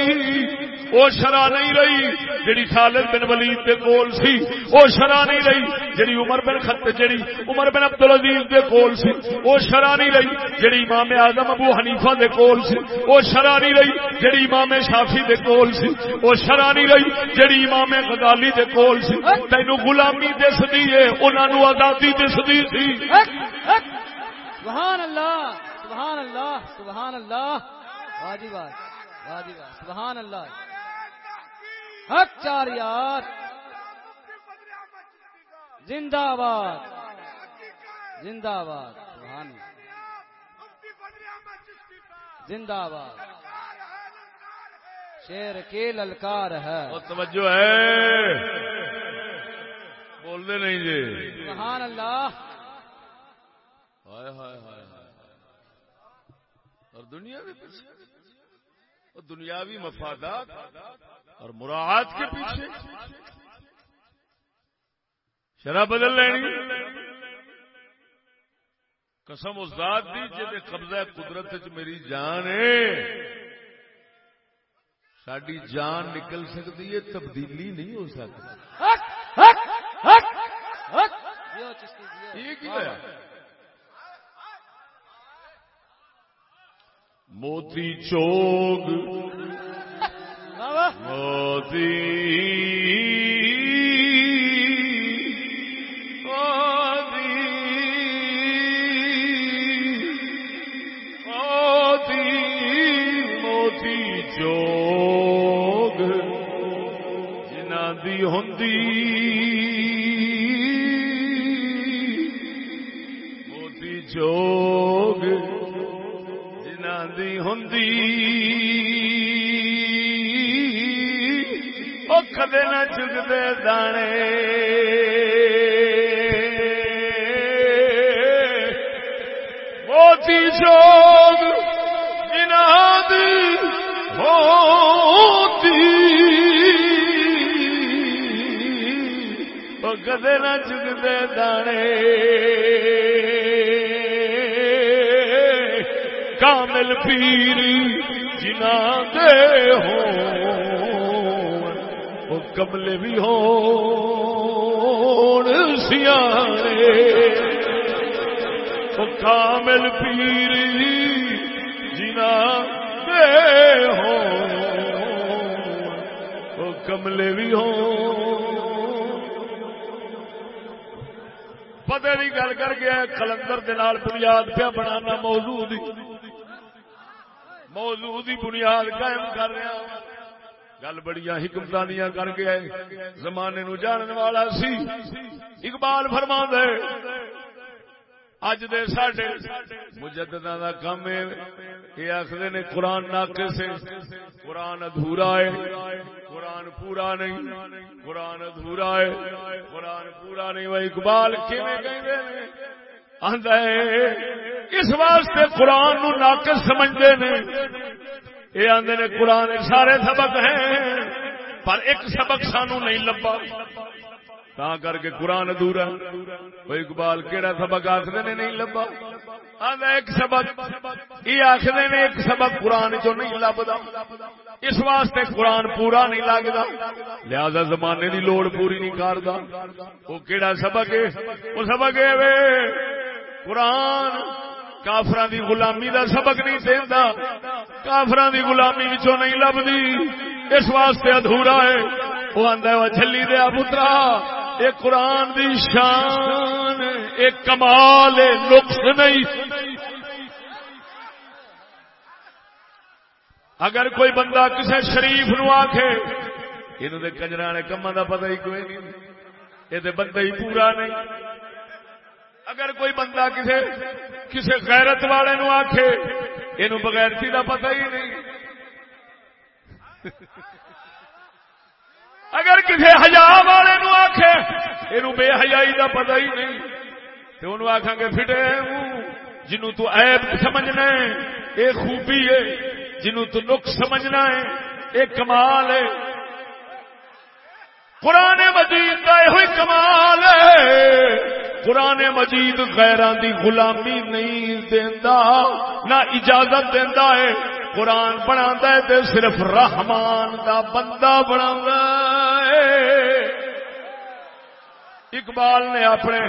[SPEAKER 1] وہ شرح نہیں رہی جڑی خالد بن ولید دے کول سی۔ وہ شرح نہیں رہی جڑی عمر بن خط جڑی عمر بن عبد العزیز دے کول سی۔ وہ شرح نہیں رہی جڑی امام اعظم ابو حنیفہ دے کول سی۔ وہ شرح نہیں رہی جڑی امام شافی دے کول سی۔ وہ شرح نہیں رہی جڑی امام غزالی دے کول سی۔ تینو غلامی دس ہے، انہاں نو آزادی دس سی
[SPEAKER 2] سبحان اللہ سبحان اللہ سبحان اللہ۔ واجب جی واجب جی سبحان اللہ۔ حق چار یار زندہ باد زندہ باد سبحان زندہ باد شیر کے للکار ہے۔
[SPEAKER 1] توجہ ہے۔ بولتے نہیں جی۔
[SPEAKER 2] سبحان اللہ۔
[SPEAKER 1] ہائے ہائے ہائے اور دنیا بھی دنیاوی مفادات۔ اور مراعات کے پیچھے شرح بدل لینی۔ قسم اس ذات دی جی قبضہ قدرت چ میری جان ہے۔ ساری جان نکل سکتی ہے، تبدیلی نہیں ہو سکتی۔ موتی چوگ۔ موتی موتی دانے موتی چوگ جناد ہوتی کدے نہ چگتے دانے کامل پیر جنا دے ہوں کملے بھی ہو سیانے۔ کامل پیر جنا دے ہو کملے بھی ہو پتے کی گل کر گیا کلندر بنیاد پیا بنانا موضوع موضوع کی بنیاد قائم کر رہا گل بڑی حکمت دیا کر کے آئے زمانے نو جانن والا سی اقبال فرما دے اج دے ساڈے مجدداں دا کم ہے یہ آخر نے قرآن ناقے سے قرآن ادھورا ہے قرآن پورا نہیں قرآن ادھورا ہے قرآن پورا نہیں وہ اقبال کیویں کہندے نے آندا ہے اس واسطے قرآن نو ناقص سمجھدے نے یہ آدھے نے قرآن سارے سبق ہیں، پر ایک سبق سانو نہیں لبا تا کر کے قرآن ادھورا کوئی اقبال کہڑا سبق آخر نے نہیں لبا ایک سبق یہ آخر نے ایک سبق قرآن چو نہیں لبدا اس واسطے قرآن پورا نہیں لگتا لہذا زمانے دی لوڑ پوری نہیں کرتا وہ کہڑا سبق ہے؟ وہ سبق ہے قرآن کافران دی غلامی دا سبق نہیں دینا کافران دی غلامی وچوں نہیں لبدی اس واسطے ادھورا ہے۔ وہ آندا ہے جھلی دیا پترا، اے قرآن دی شان اے کمال اے نقص نہیں۔ اگر کوئی بندہ کسی شریف نو آخے یہ کنجر والے کما کا پتا ہی کوئی نہیں۔ یہ بندہ ہی پورا نہیں۔ اگر کوئی بندہ کسی کسی غیرت والے نو آخے یہ بغیرتی کا پتا ہی نہیں۔ اگر کسی ہزار والے نو آخے یہ بے حیائی کا پتا ہی نہیں۔ تو انہوں آخا گے، فٹے جنوں تو عیب سمجھنا ہے یہ خوبی ہے۔ جنوں تو نقص سمجھنا ہے یہ کمال ہے۔ قرآن مجید کا یہ کمال ہے۔ قرآن مجید غیران دی غلامی نہیں دینا نہ اجازت دینا ہے۔ قرآن بنا تے صرف رحمان دا بندہ بنا اقبال نے اپنے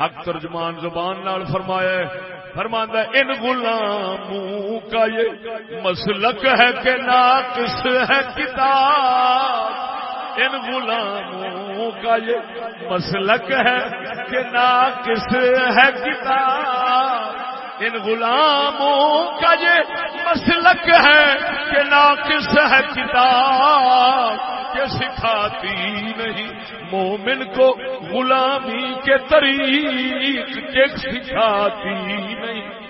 [SPEAKER 1] حق ترجمان زبان نال فرمایا فرماندہ ان غلاموں کا یہ مسلک ہے کہ ناقص ہے کتاب۔ ان غلاموں کا یہ مسلک ہے کہ ناقص ہے کتاب۔ ان غلاموں کا یہ مسلک ہے کہ ناقص ہے کتاب۔ کہ سکھاتی نہیں مومن کو غلامی کے طریق کے سکھاتی نہیں۔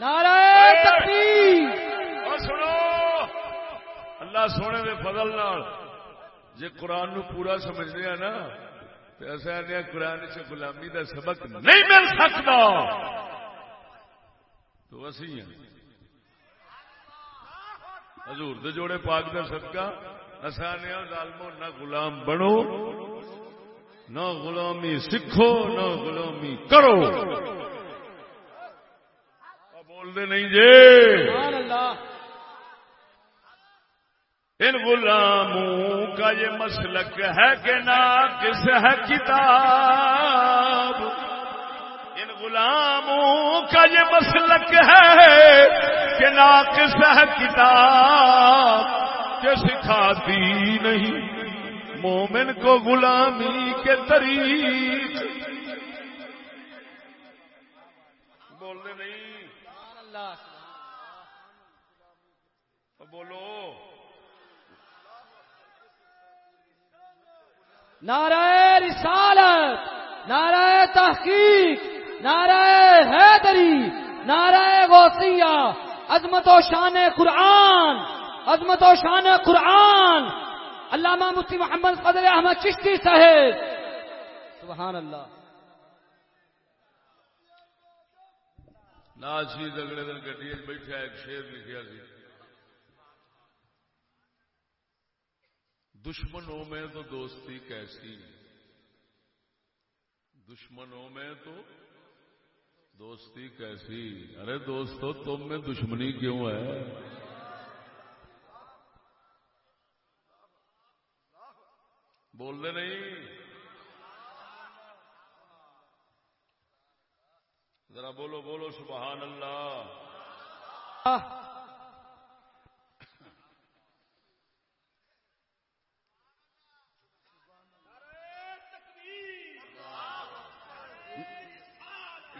[SPEAKER 2] نعرہ تکبیر۔
[SPEAKER 1] اور سنو۔ اللہ سونے دے فضل نال جے قرآن نو پورا سمجھتے ہیں نا، تو ایسا آنے قرآن سے غلامی دا سبق نہیں مل سکتا۔ تو اسی ہیں۔ حضور دے جوڑے پاک دا صدقہ اسانیا ظالمو، نہ غلام بنو، نہ غلامی سکھو نہ غلامی کرو۔ بول دے نہیں جے
[SPEAKER 2] سبحان اللہ۔
[SPEAKER 1] ان غلاموں کا یہ مسلک ہے کہ ناقص ہے کتاب۔ ان غلاموں کا یہ مسلک ہے کہ ناقص ہے کتاب۔ کہ سکھاتی نہیں مومن کو غلامی کے طریق۔ بولنے نہیں۔ بولو۔
[SPEAKER 2] نعرہ رسالت، نعرہ تحقیق، نعرہ حیدری، نعرہ غوثیہ، عظمت و شان قرآن، عظمت و شان قرآن۔ علامہ مفتی محمد قدر احمد چشتی صاحب۔ سبحان اللہ
[SPEAKER 1] ناشید اگلے دن گڈی بیٹھا ایک شیر لکھیا سی۔ دشمنوں میں تو دوستی کیسی دشمنوں میں تو دوستی کیسی ارے دوستو، تم میں دشمنی کیوں ہے؟ بول دے نہیں؟ ذرا بولو بولو، سبحان اللہ۔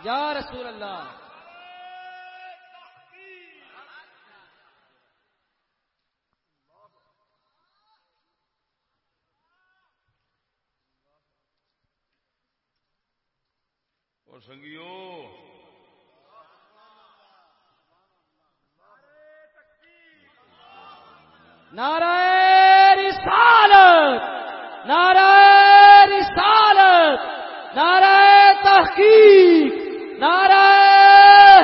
[SPEAKER 2] یا رسول اللہ۔
[SPEAKER 1] اور سنگیو۔
[SPEAKER 2] نعرہ رسالت نعرہ رسالت نعرہ تحقیق نعرہ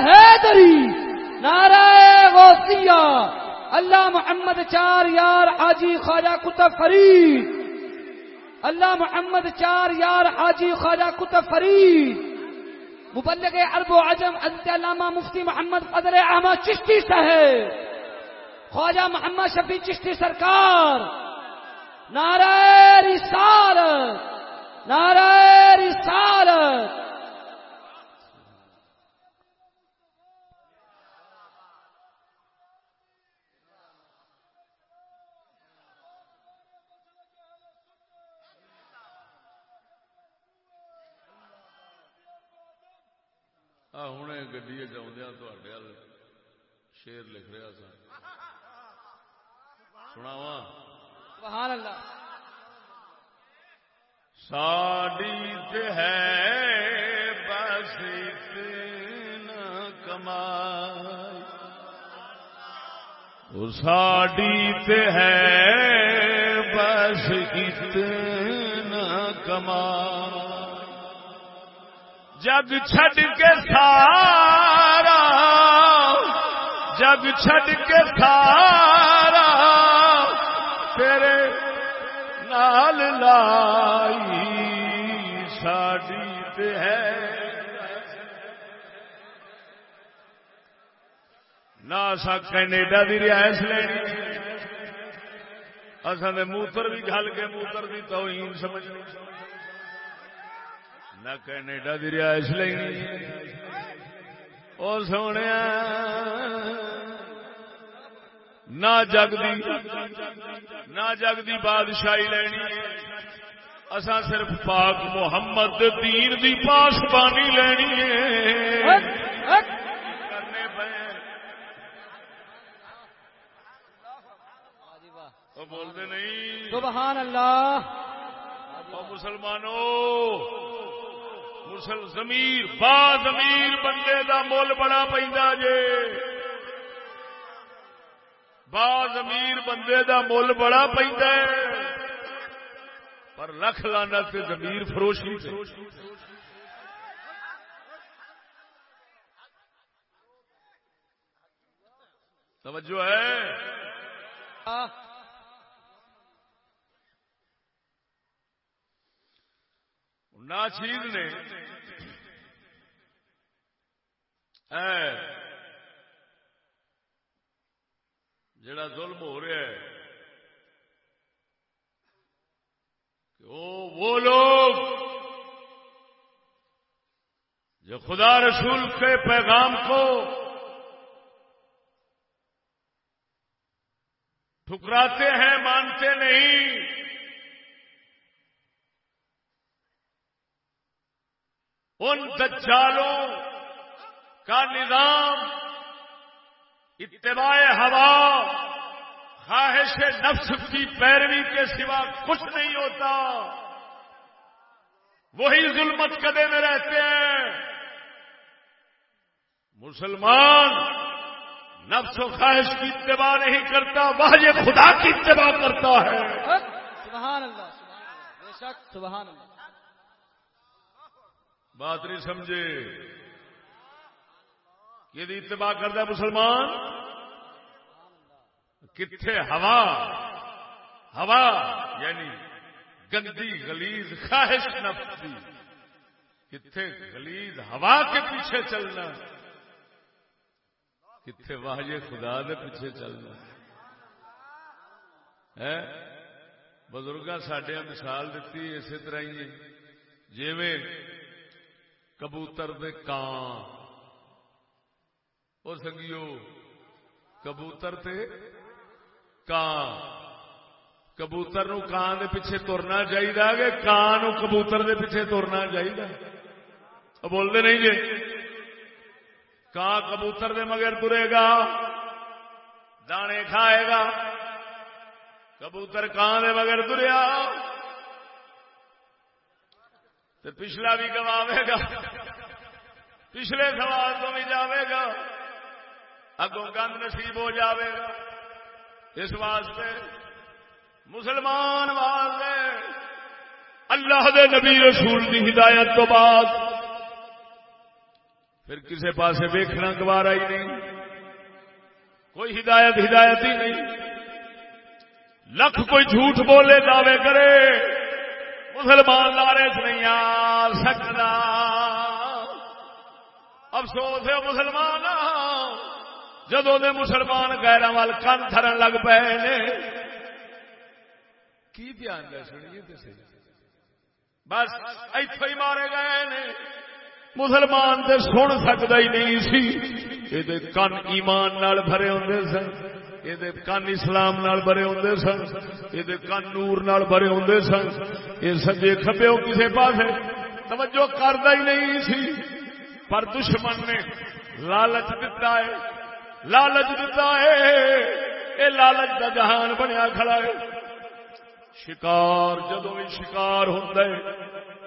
[SPEAKER 2] حیدری نعرہ غوثیہ اللہ محمد چار یار حاجی خواجہ کتب فرید۔ اللہ محمد چار یار حاجی خواجہ کتب فرید۔ مبلغ عرب و عجم حضرت علامہ مفتی محمد قدر احمد چشتی صاحب خواجہ محمد شفیع چشتی سرکار۔ نعرہ رسالت۔ نعرہ رسالت
[SPEAKER 1] ہوں گڈی چاہدیا تے شیر لکھ رہا سا سناوا
[SPEAKER 2] سبحان اللہ
[SPEAKER 1] ساڑی تے ہے بس اتنا کمائی وہ ساڑی تے ہے بس اتنا کمائی جگ چھڈ کے سارا جگ چھڈ کے سارا تیرے نال لائی اسا کینیڈا دی رہائش لینی۔ اصا نے موتر بھی گل کے موتر دی توہین سمجھنی۔ نہ کینیڈا دی رہائش لینی۔ اور سونے نہ جگ دی نہ جگ دی بادشاہی لینی۔ اسا صرف پاک محمد دین دی پاسبانی لینی۔ ہے کرنے پے وہ بولتے نہیں.
[SPEAKER 2] سبحان اللہ.
[SPEAKER 1] مسلمانوں مسل زمیر با زمیر بندے دا مول بڑا پیندا جے. با زمیر بندے دا مول بڑا پیندا ہے. پر لکھ لانا تے زمیر فروشی تے توجہ ہے؟ ناچیز نے۔ جڑا ظلم ہو رہا ہے۔ کہ وہ وہ لوگ جو خدا رسول کے پیغام کو ٹھکراتے ہیں، مانتے نہیں۔ ان دجالوں کا نظام، اتباع ہوا، خواہش نفس کی پیروی کے سوا کچھ نہیں ہوتا۔ وہی ظلمت کدے میں رہتے ہیں۔ مسلمان نفس و خواہش کی اتباع نہیں کرتا وہ یہ خدا کی اتباع کرتا ہے۔
[SPEAKER 2] سبحان اللہ سبحان اللہ، بے شک، سبحان اللہ۔
[SPEAKER 1] بات نہیں سمجھے۔ کہ اتباع کرتا ہے مسلمان۔ کتنے ہوا؟ ہوا یعنی گندی گلیز خواہش نفسی۔ کتنے گلیز ہوا کے پیچھے چلنا۔ کتنے واہجے خدا دے پیچھے چلنا۔ ہے؟ بزرگ سڈیا مثال دیتی اسی طرح ہی جیویں کبوتر دے کان۔ او سنگیو، کبوتر تے کان۔ کبوتر نو کان دے پیچھے ترنا چاہیے کہ کان نو کبوتر دے پیچھے ترنا چاہیے بولتے نہیں جی کان کبوتر دے مگر ترے گا، دانے کھائے گا۔ کبوتر کان دے مگر تریا تو پچھلا بھی گواوے گا۔ پچھلے سوال تو بھی جاوے گا۔ اگوں گند نصیب ہو جاوے گا۔ اس واسطے مسلمان واسطے اللہ دے نبی رسول کی ہدایت تو بعد پھر کسی پاسے ویکھنا گوارا ہی نہیں۔ کوئی ہدایت ہدایت ہی نہیں۔ لکھ کوئی جھوٹ بولے دعوے کرے۔ مسلمان لارے چ نہیں آ سکتا۔ افسوس ہے مسلمان۔ جدو دے مسلمان غیر وال کن تھرن لگ پے نے۔ کی دھیان دے سنیے بس اتو ہی مارے گئے نے۔ مسلمان تے سن سکتا ہی نہیں سی۔ یہ کن ایمان نال بھرے ہوں سن۔ یہ کن اسلام نال بھرے ہوں سن یہ کن نور نال بھرے ہوں سن یہ سجے کھبے کسی پاس توجہ کرتا ہی نہیں سی پر دشمن نے لالچ دتا ہے لالچ دتا ہے یہ لالچ کا جہان بنیا کھڑا ہے شکار جدو بھی شکار ہوتا ہے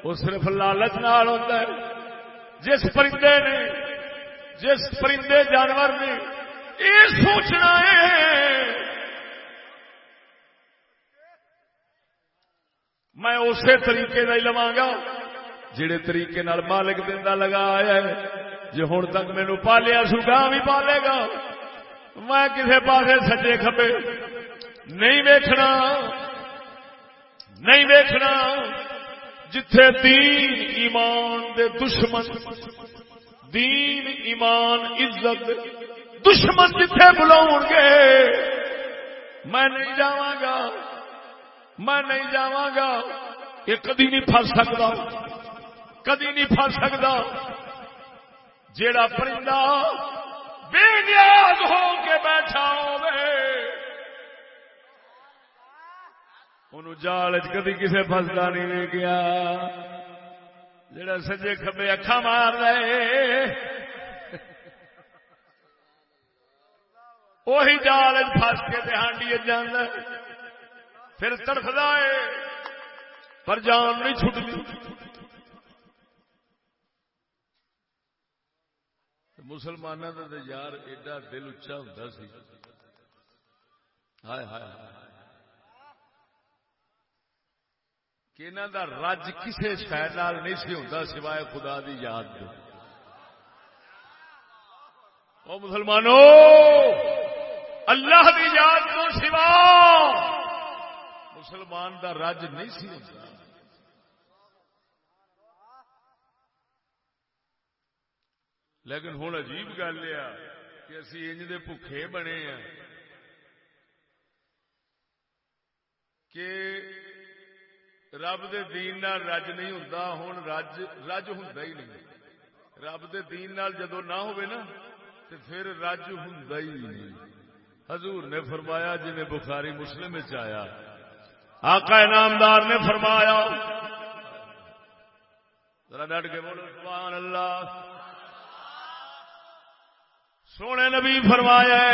[SPEAKER 1] وہ صرف لالچ نال ہوتا ہے جس پرندے نے جس پرندے جانور نے یہ سوچنا ہے۔ میں اسی طریقے کا ہی لوا گا جہے طریقے مالک دن لگا آیا ہے جی ہوں تک مینو پالیا سوگا بھی پالے گا۔ میں کسی پاس سجے کبے نہیں ویچنا نہیں ویچنا جتھے دین ایمان دے دشمن، دین ایمان عزت دشمن جتھے بلاؤ گے، میں نہیں جاگا میں نہیں جاگا یہ کدی نہیں پھس سکتا کدی نہیں پھس سکتا جیڑا پرندہ بے نیاز ہو کے بیٹھا ہو جال کدی کسی فستا نہیں گیا جڑا سجے کبے اکھا مار رہے وہی جال فس کے ہانڈی جانا پھر تڑفتا ہے پر جان نہیں چھٹتی مسلمانوں کا تو یار ایڈا دل اچا ہوں سی ہائے ہائے کہ انہوں کا رج کسی شہر نہیں سی ہوتا سوائے خدا دی یاد دے او مسلمانوں اللہ دی یاد تو سوا مسلمان دا رج نہیں سی ہوتا۔ لیکن ہوں عجیب گل یہ کہ اسی انج دے بھوکھے بنے ہیں کہ رب دے دین نال رج نہیں ہوتا ہوں رج رج ہوں ہی نہیں۔ رب دے دین نال جدو نہ ہوئے نا تو پھر رج ہوں ہی نہیں۔ حضور نے فرمایا جی بخاری مسلم آیا۔ آقا انعامدار نے فرمایا۔ ذرا ڈٹ کے بولو، سبحان اللہ۔ سونے نبی فرمایا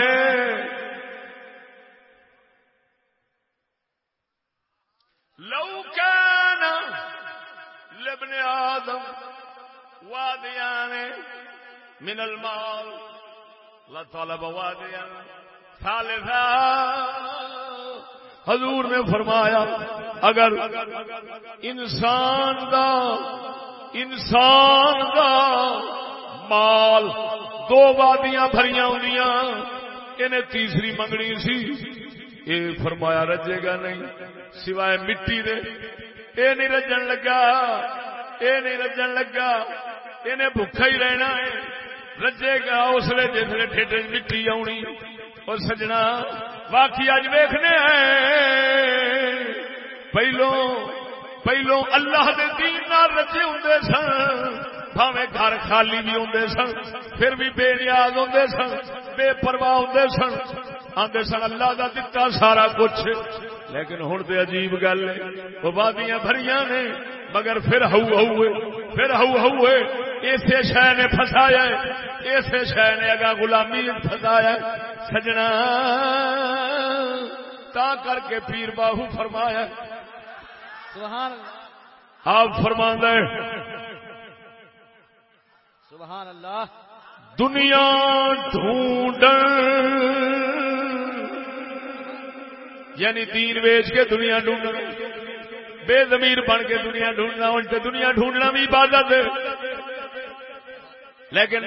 [SPEAKER 1] لو کان لبن آدم وادیان من المال لطلب وادیان ثالثا حضور نے فرمایا، اگر انسان دا انسان دا مال دو وادیاں بھری انہیں تیسری منگنی سی، یہ فرمایا رجے گا نہیں، سوائے مٹی دے۔ اے نہیں رجن لگا اے نہیں رجن لگا، انہیں بھوکا ہی رہنا ہے۔ رجے گا اس لیے جسے ٹھیک مٹی آنی۔ اور سجنا باقی اج ویخنے پہلو پہلو اللہ دے دین نال رچے ہوں سن بھاوے گھر خالی بھی ہوں سن، پھر بھی بے نیاز ہوں سن، بے پرواہ ہوں سن۔ آدھے سن، اللہ دا دتا سارا کچھ۔ لیکن ہوں تو عجیب گل ہے، وہ وادیاں بھریاں نے، مگر پھر ہو ہوئے پھر ہو ہوئے اسے شہ نے فسایا اسے شہ نے اگا غلامی فسایا سجنا تا کر کے پیر باہو فرمایا
[SPEAKER 2] سبحان
[SPEAKER 1] آپ فرما
[SPEAKER 2] سبحان اللہ۔
[SPEAKER 1] دنیا ڈھونڈ۔ یعنی دین ویچ کے دنیا ڈھونڈ۔ بے زمیر بن کے دنیا ڈھونڈنا ان دنیا ڈھونڈنا بھی عبادت لیکن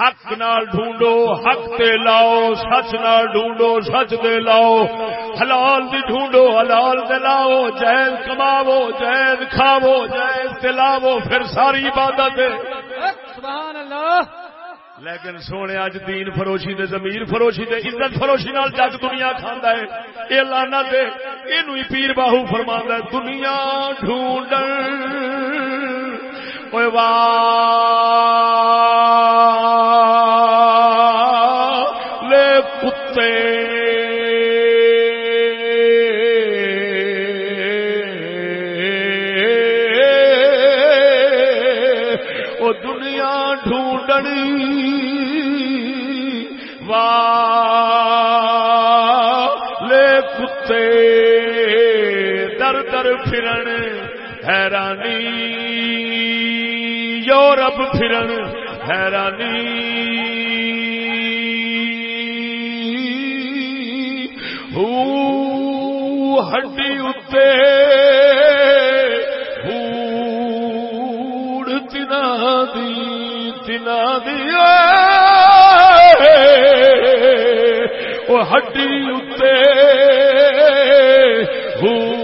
[SPEAKER 1] حق نال ڈھونڈو حق تے لاؤ سچ نال ڈھونڈو سچ دے لاؤ۔ حلال دی ڈھونڈو حلال دے لاؤ۔ جائز کماو جائز کھاو جائز تلاو پھر ساری عبادت۔
[SPEAKER 2] سبحان اللہ۔
[SPEAKER 1] لیکن سونے اج دین فروشی دے زمیر فروشی دے عزت فروشی نال جگ دنیا کھاندا ہے۔ اے لانا دے اینو ہی پیر باہو فرماندا ہے دنیا ڈھونڈن۔ اوے لے کتے وہ دنیا ڈھونڈنی وا لے کتے در در پھرن حیرانی یورپ پھرن حیرانی۔ ہڈی اتے تنا دی تنا دیا وہ ہڈی اتے تنا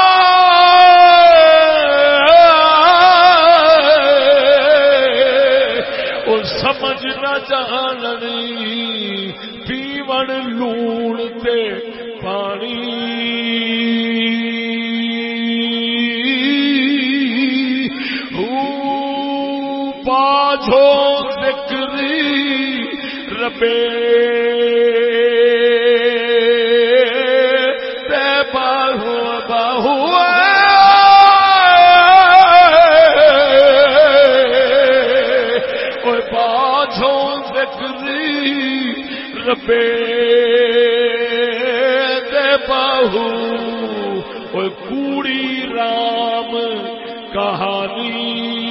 [SPEAKER 1] پہ۔ ہوا باہو باجھوں دکری رپے باہو کوڑی رام کہانی۔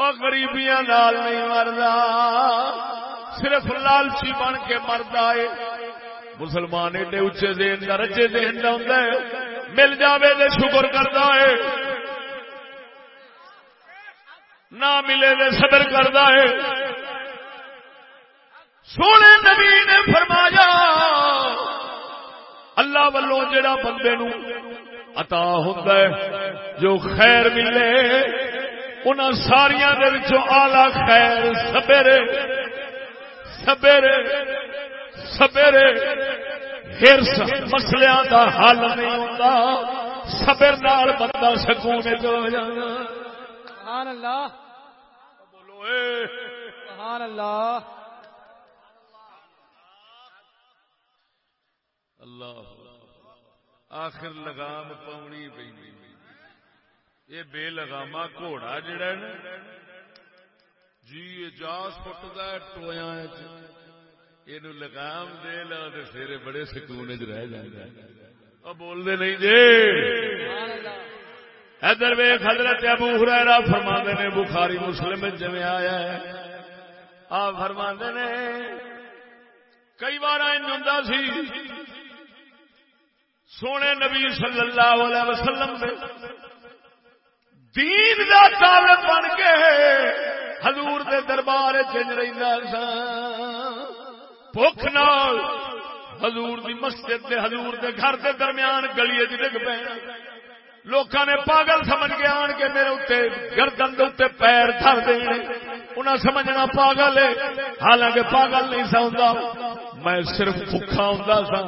[SPEAKER 1] اور غریبیاں نال نہیں مردا، صرف لالچی بن کے مردا ہے۔ مسلمان ایڈے اچے دین کا رجے دین کا ہوں مل جاوے دے شکر کرتا ہے۔ نہ ملے دے صبر کرتا ہے۔ سونے نبی نے فرمایا، اللہ ولو جڑا بندے نو عطا ہوتا ہے، جو خیر ملے ان ساریا آلہ خیر سبیرے سبیرے سبیرے۔ ہرس مسلیا کا حل نہیں ہوتا۔ سبر نال بندہ سکون
[SPEAKER 2] سبحان اللہ۔
[SPEAKER 1] بولو اے۔
[SPEAKER 2] سبحان اللہ۔
[SPEAKER 1] اللہ۔ آخر لگام پاؤنی پی یہ بے لگاما گھوڑا جڑا نا۔ جی اجاز فٹتا ٹویا یہ لگام دے لا پھر بڑے سکون چ رہ جائے بولتے نہیں جی۔ ادھر وے حضرت ابو ہرا فرما نے، بخاری مسلم جمع آیا ہے۔ آ فرما نے، کئی بار ہوں سی۔ سونے نبی صلی اللہ علیہ وسلم نے دین دا طالب بن کے حضور دے دربار چنج رہا سا۔ بھوک نال حضور دی مسجد دے حضور دے گھر دے درمیان گلی ڈگ پے۔ لوکاں نے پاگل سمجھ کے آن کے میرے اتنے گردن دے اتنے پیر دھر دے انہیں سمجھنا پاگل ہے۔ حالانکہ پاگل نہیں سا میں صرف بکھا ہوں سا۔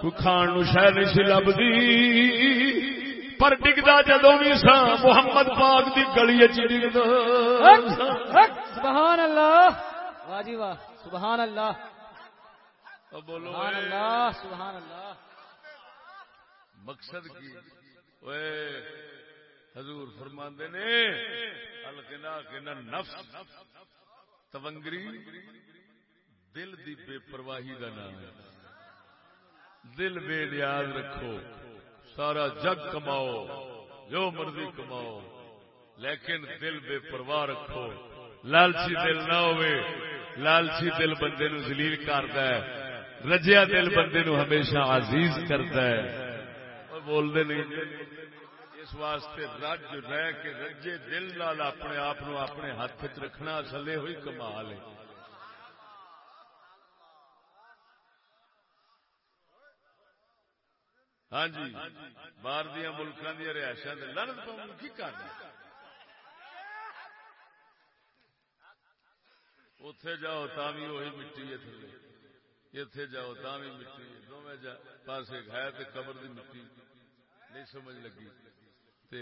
[SPEAKER 1] کوئی کھان نو شہ نہیں سی لبدی۔ پر ڈگتا جدو بھی سا محمد پاک دی گلی ڈگتا
[SPEAKER 2] سبحان اللہ واہ جی واہ سبحان اللہ
[SPEAKER 1] بولو
[SPEAKER 2] سبحان اللہ سبحان اللہ
[SPEAKER 1] مقصد کی؟ حضور فرماندے نے کے نہ نفس تونگری دل دی بے پرواہی کا نام ہے۔ دل بے نیاز رکھو۔ سارا جگ کماؤ، جو مرضی کماؤ، لیکن دل بے پرواہ رکھو۔ لالچی دل نہ ہوئے، لالچی دل بندے نو ذلیل کرتا ہے۔ رجیا دل بندے نو ہمیشہ عزیز کرتا ہے۔ بول دے نہیں، اس واسطے رج رہ کے رجے دل نال اپنے آپ اپنے ہاتھ چ رکھنا اصل ہوئی کمال ہے۔ ہاں جی باہر دیا ملکوں دیا رہائشاں لڑ کی کرنا اتے جاؤ تا بھی وہی مٹی ہے تھلے۔ اتے جاؤ تا بھی مٹی دونوں پاس ہے تو قبر دی مٹی۔ نہیں سمجھ لگی۔ تے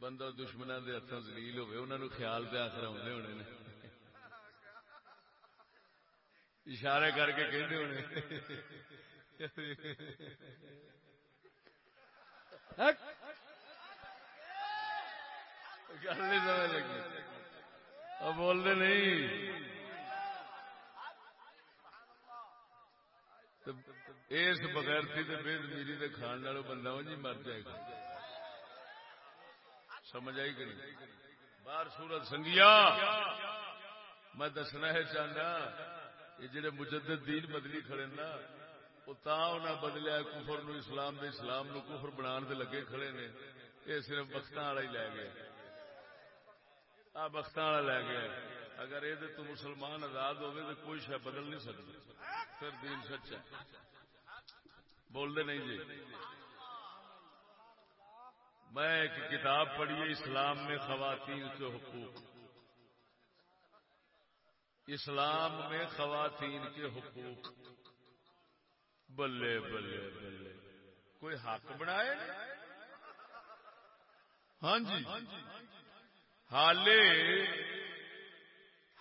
[SPEAKER 1] بندہ دشمنوں کے ہاتھوں زلیل ہوئے انہوں نے خیال پہ آخر آنے ہونے نے۔ اشارے کر کے کہتے ہونے۔ گل نہیں۔ بول اس بغیر تھی بے زمیری کے کھان والوں بندہ وہ جی مر جائے گا۔ سمجھ آئی کہ نہیں؟ باہر سورت سنگیا۔ میں دسنا ہے چاہنا، یہ جڑے مجدد دین بدلی کھڑے نا انہیں بدلیا کفر نو، اسلام دے، اسلام نو کفر بنا دے لگے کھڑے نے۔ یہ صرف وقت والا ہی لے گئے۔ آ والا لے گیا اگر یہ تو مسلمان آزاد ہوگی تو کوئی شہ بدل نہیں سکتی پھر دین سچا بول دے نہیں جی۔ میں ایک کتاب پڑھی اسلام میں خواتین کے حقوق۔ اسلام میں خواتین کے حقوق۔ بلے بلے بلے کوئی حق بنائے ہاں جی حالے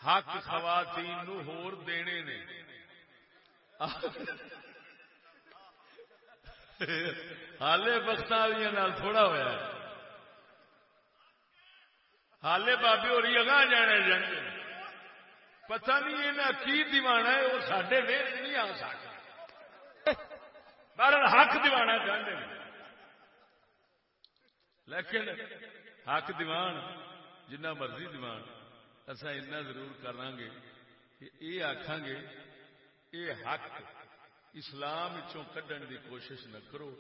[SPEAKER 1] حق خواتین نو ہور دینے نے حالے بخت تھوڑا ہوا حالے بابے ہو رہی اگاں جانے جانے پتہ نہیں یہ کی دیوانا ہے وہ سڈے ویس نہیں آ سکتا پر حق دیوانا چاہتے لیکن حق دیوان جنہ مرضی دیوان اصا ضرور کرا گے کہ یہ آخان گے یہ حق اسلام کڈن دی کوشش نہ کرو۔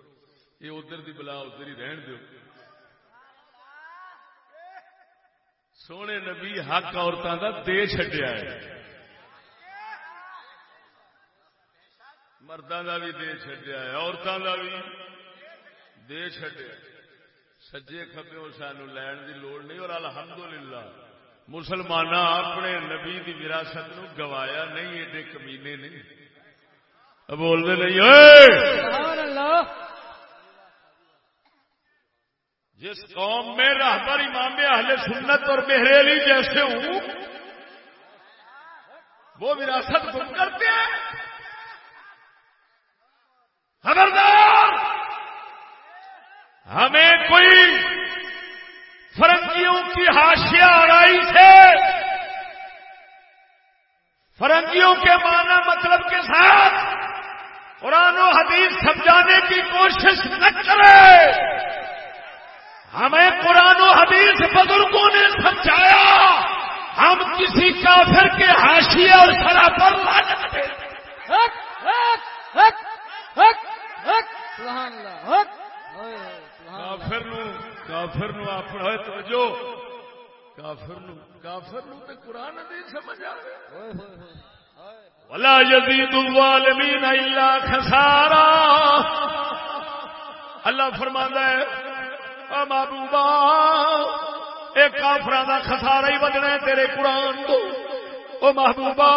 [SPEAKER 1] یہ ادھر دی بلا ادھر ہی رہن دو سونے نبی حق عورتوں کا دے چڈیا ہے۔ مردوں کا بھی دے چڈیا عورتوں کا بھی دے چڈیا سجے کبے سانو لین دی لوڑ نہیں اور الحمدللہ مسلمان اپنے نبی دی وراثت نو گوایا نہیں ایڈے کمینے نہیں۔ بول دے نہیں جس قوم میں رہبر امام اہل سنت اور مہریلی جیسے ہوں وہ وراثت گم کرتے ہیں۔ خبردار! ہمیں کوئی فرنگیوں کی ہاشیا آرائی سے فرنگیوں کے معنی مطلب کے ساتھ قرآن و حدیث سمجھانے کی کوشش نہ کرے۔ ہمیں قرآن و حدیث بزرگوں نے سمجھایا، ہم کسی کافر کے حاشیے اور سرا پر کافر نو توجہ۔ کافر نو کافر نو تے قرآن دی سمجھ آ ولا یزید الظالمین الا خسارا۔ اللہ فرماندا ہے او محبوبا، اے کافراں دا خسارا ہی بدنا ہے تیرے قرآن تو۔ او محبوبا،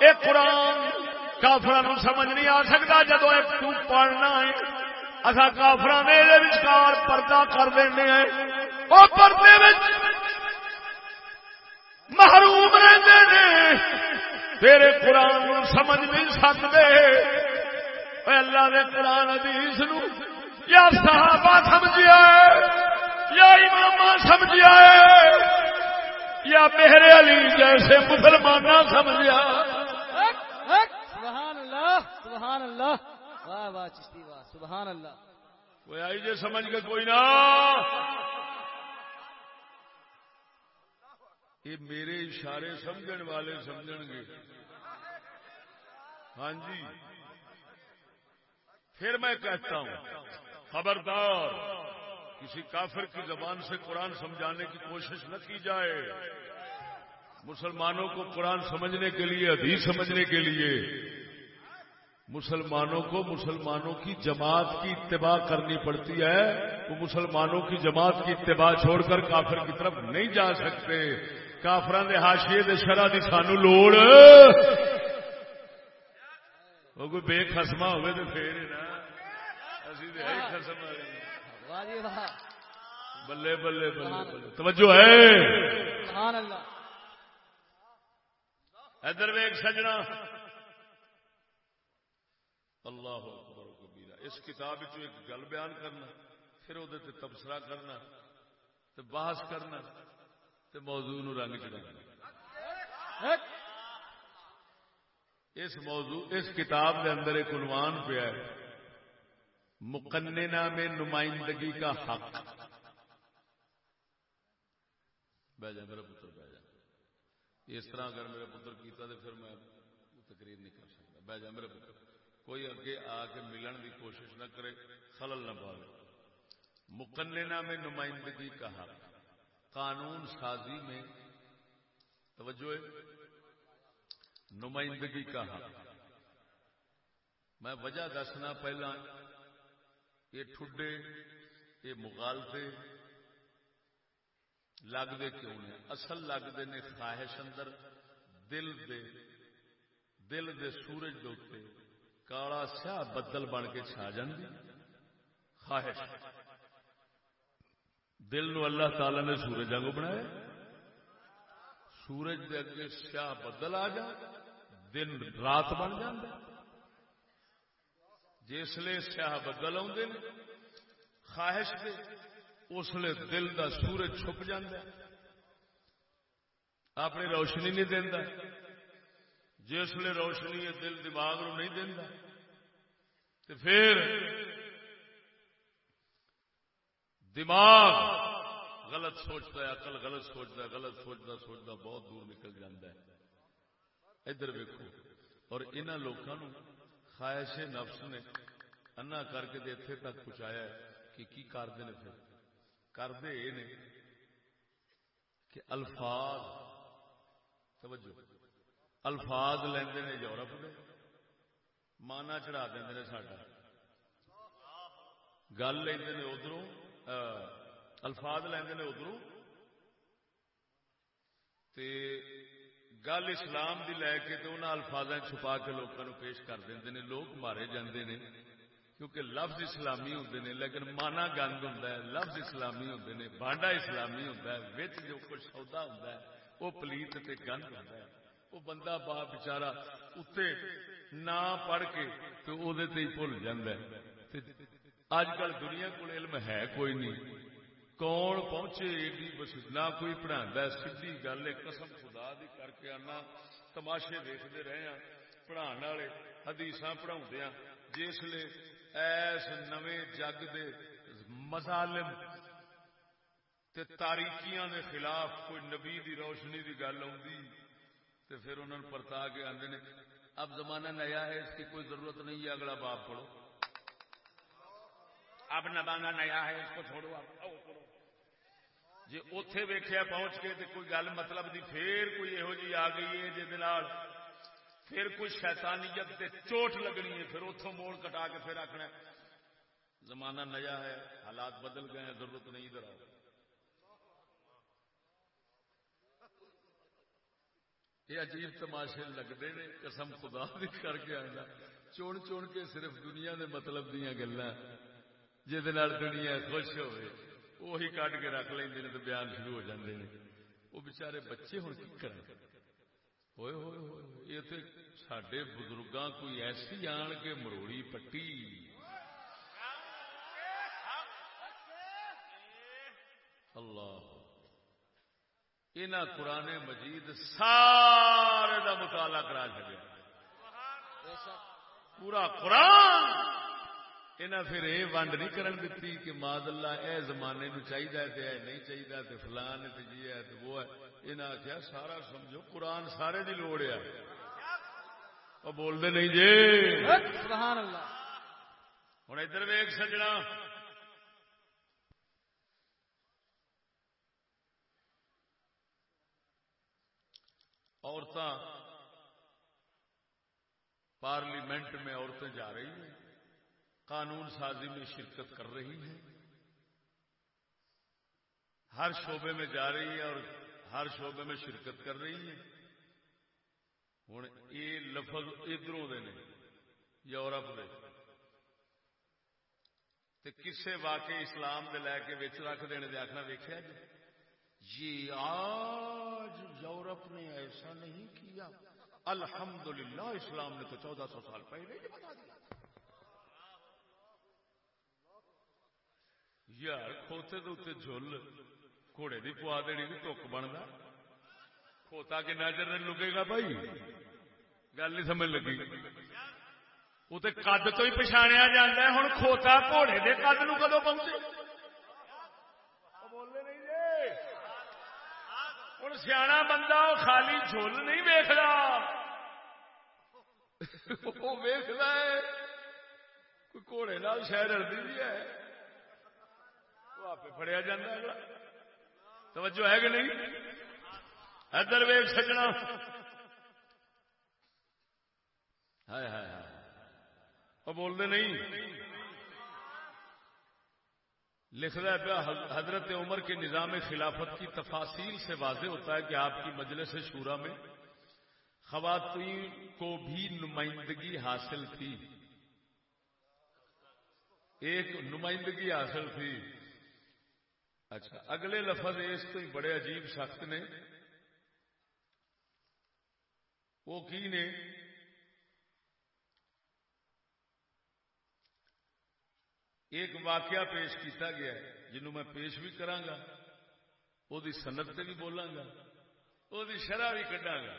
[SPEAKER 1] اے قرآن کافراں نو سمجھ نہیں آ سکتا جدو تو پڑھنا ہے۔ اصا کافر پردہ کر دیں وہ پردے محروم رہتے ہیں تیرے قرآن سمجھ نہیں سکتے اللہ نے قرآن ادیس نو، یا صحابہ سمجھا یا امام سمجھا ہے سمجھا میرے علی جیسے مسلمان سمجھا
[SPEAKER 2] سبحان اللہ سبحان اللہ۔ واہ واہ، چشتی واہ۔ سبحان اللہ۔
[SPEAKER 1] کوئی آئی جے سمجھ کے کوئی نہ۔ یہ میرے اشارے سمجھن والے سمجھن گے۔ ہاں جی۔ پھر میں کہتا ہوں، خبردار، کسی کافر کی زبان سے قرآن سمجھانے کی کوشش نہ کی جائے۔ مسلمانوں کو قرآن سمجھنے کے لیے، حدیث سمجھنے کے لیے۔ مسلمانوں کو مسلمانوں کی جماعت کی اتباع کرنی پڑتی ہے وہ مسلمانوں کی جماعت کی اتباع چھوڑ کر کافر کی طرف نہیں جا سکتے۔ کافران دے حاشیے دے شرح دی سانو لوڑ۔ وہ کوئی بے خسما ہوئے تو پھر نا۔ بلے بلے بلے توجہ ہے۔ ادھر ویگ سجنا۔ اللہ اکبر و کبیرہ۔ اس کتاب چ ایک گل بیان کرنا، پھر وہ تبصرہ کرنا، تے بحث کرنا، تے موضوع نو رنگ چڑھانا۔ اس موضوع، اس کتاب کے اندر ایک عنوان پہ ہے۔ مقننہ میں نمائندگی کا حق۔ بہ جا، میرا پتر بہ جا۔ اس طرح اگر میرا پتر کیتا تو پھر میں تقریر نہیں کر سکتا۔ بہ جا، میرا پتر۔ کوئی اگے آ کے ملن کی کوشش نہ کرے، خلل نہ پاوے مقننہ میں نمائندگی کا حق۔ قانون سازی میں توجہ ہے۔ نمائندگی کا حق۔ میں وجہ دسنا پہلا، یہ ٹھڈے، یہ مغالتے لگتے کیوں نے؟ اصل لگتے نے خواہش اندر دل دے دل دے سورج دے کالا سیاہ بدل بن کے چھا جاندی۔ خواہش۔ دل نو اللہ تعالی نے سورج آگو بنایا سورج دے اگے سیاہ بدل آ جا، دن رات بن جاندے۔ جسے سیاہ بدل آدھے خواہش دے اس لیے دل دا سورج چھپ جاندے۔ اپنی روشنی نہیں دینا جس لیے روشنی دل دماغ نو نہیں تو پھر دماغ غلط سوچتا ہے، عقل غلط سوچتا ہے، غلط سوچتا سوچتا بہت دور نکل جاتا ہے۔ ادھر ویکو اور انہوں لوگوں خواہش نفس نے انا کر کے اتنے تک پہنچایا کہ کی کرتے ہیں پھر۔ کرتے یہ کہ الفاظ، توجہ۔ الفاظ لیندے نے یورپ کے مانا چڑھا دیں ساڈا۔ گل لیندے نے ادھروں الفاظ لیندے نے ادھروں۔ تے گل اسلام دی لے کے تو انہاں الفاظاں چھپا کے لوگوں پیش کر دیں نے لوگ مارے جاندے نے۔ کیونکہ لفظ اسلامی ہوتے ہیں لیکن مانا گند ہوں لفظ اسلامی ہوتے ہیں بانڈا اسلامی ہوتا ہے، وچ جو کچھ سودا ہوتا ہے، وہ پلیت تے گند ہوتا ہے۔ وہ بندہ با بچارا اتنے نہ پڑھ کے تو وہ بھول جائے اج کل دنیا کو علم ہے کوئی نہیں۔ کون پہنچے ایڈی بس نہ کوئی پڑھا سی گل ہے، قسم خدا دی کر کے آنا۔ تماشے دیکھتے رہے ہیں پڑھا والے حدیث پڑھا ہاں۔ جس لیے ایس نویں جگ دے مظالم تے تاریکیاں دے خلاف کوئی نبی دی روشنی دی گل آتی تو پھر انہوں نے پرتا کے آدھے نے، اب زمانہ نیا ہے، اس کی کوئی ضرورت نہیں ہے، اگلا باپ پڑھو۔ اب نبانا نیا ہے، اس کو چھوڑو آپ جی اتے ویخیا پہنچ کے تو کوئی گل مطلب دی، پھر کوئی یہو جی آ گئی ہے جی پھر کوئی شیطانیت تے چوٹ لگنی ہے، پھر اتوں موڑ کٹا کے پھر آخنا زمانہ نیا ہے، حالات بدل گئے ہیں، ضرورت نہیں ادھر آؤ۔ یہ عجیب تماشے لگتے ہیں، قسم خدا بھی کر کے آنا چون چون کے صرف دنیا دے مطلب دیا گلا جہد دنیا خوش ہوئے، وہی کٹ کے رکھ لیں تو بیان شروع ہو جاتے ہیں وہ بچارے بچے ہوں کی کریں ہوئے ہوئے ہوئے یہ تو سڈے بزرگاں کوئی ایسی آن کے مروڑی پٹی۔ اللہ انہاں قرآن مجید سارے دا مطالعہ کرا چکے پورا قرآن! انہیں پھر یہ ونڈ نہیں کرن دیتی کہ ماد اللہ اے زمانے نو چاہیے تے اے نہیں چاہیے تے فلان تے جی ہے تے وہ ہے۔ انہیں آخیا سارا سمجھو قرآن سارے دی لوڑ ہے۔ وہ بولتے نہیں جی۔
[SPEAKER 2] سبحان اللہ۔
[SPEAKER 1] ہوں ادھر ویگ سجنا۔ عورتیں پارلیمنٹ میں عورتیں جا رہی ہیں، قانون سازی میں شرکت کر رہی ہیں۔ ہر شعبے میں جا رہی ہیں اور ہر شعبے میں شرکت کر رہی ہیں۔ ہوں یہ لفظ ادھروں دے یورپ دے۔ تے کسے واقع اسلام دے لے کے بچ رکھ دینے دے آخنا ویکیا جی؟ یہ آج یورپ نے ایسا نہیں کیا۔ الحمدللہ اسلام نے تو چودہ سو سال پہلے ہی بتا دیا۔ یار، کھوتے تو اتنے جل گھوڑے کی پوا دینی بھی ٹک بنتا کھوتا کے نظر لگے گا بھائی۔ گل نہیں سمجھ لگی۔ وہ تو کد تو ہی پچھاڑیا جا ہوں کھوتا گھوڑے کے کد نو کدو پہنچے بولے نہیں جی ہوں سیا بندہ خالی جھول نہیں ویکھدا۔ وہ ویکھدا ہے۔ کوئی گھوڑے نال شہر رلدی بھی ہے۔ وہ آپ فڑیا جا توجہ ہے کہ نہیں؟ ادھر ویگ سجنا ہائے ہائے ہائے۔ وہ بولتے نہیں۔ لکھ رہا پیا حضرت عمر کے نظام خلافت کی تفاصیل سے واضح ہوتا ہے کہ آپ کی مجلس شورا میں خواتین کو بھی نمائندگی حاصل تھی۔ ایک نمائندگی حاصل تھی۔ اچھا اگلے لفظ اس تو ہی بڑے عجیب سخت نے، وہ کی نے؟ ایک واقعہ پیش کیتا گیا ہے، جنہوں میں پیش بھی کرانگا وہ دی سنت سے بھی بولاں گا وہ دی شرح بھی کڈاں گا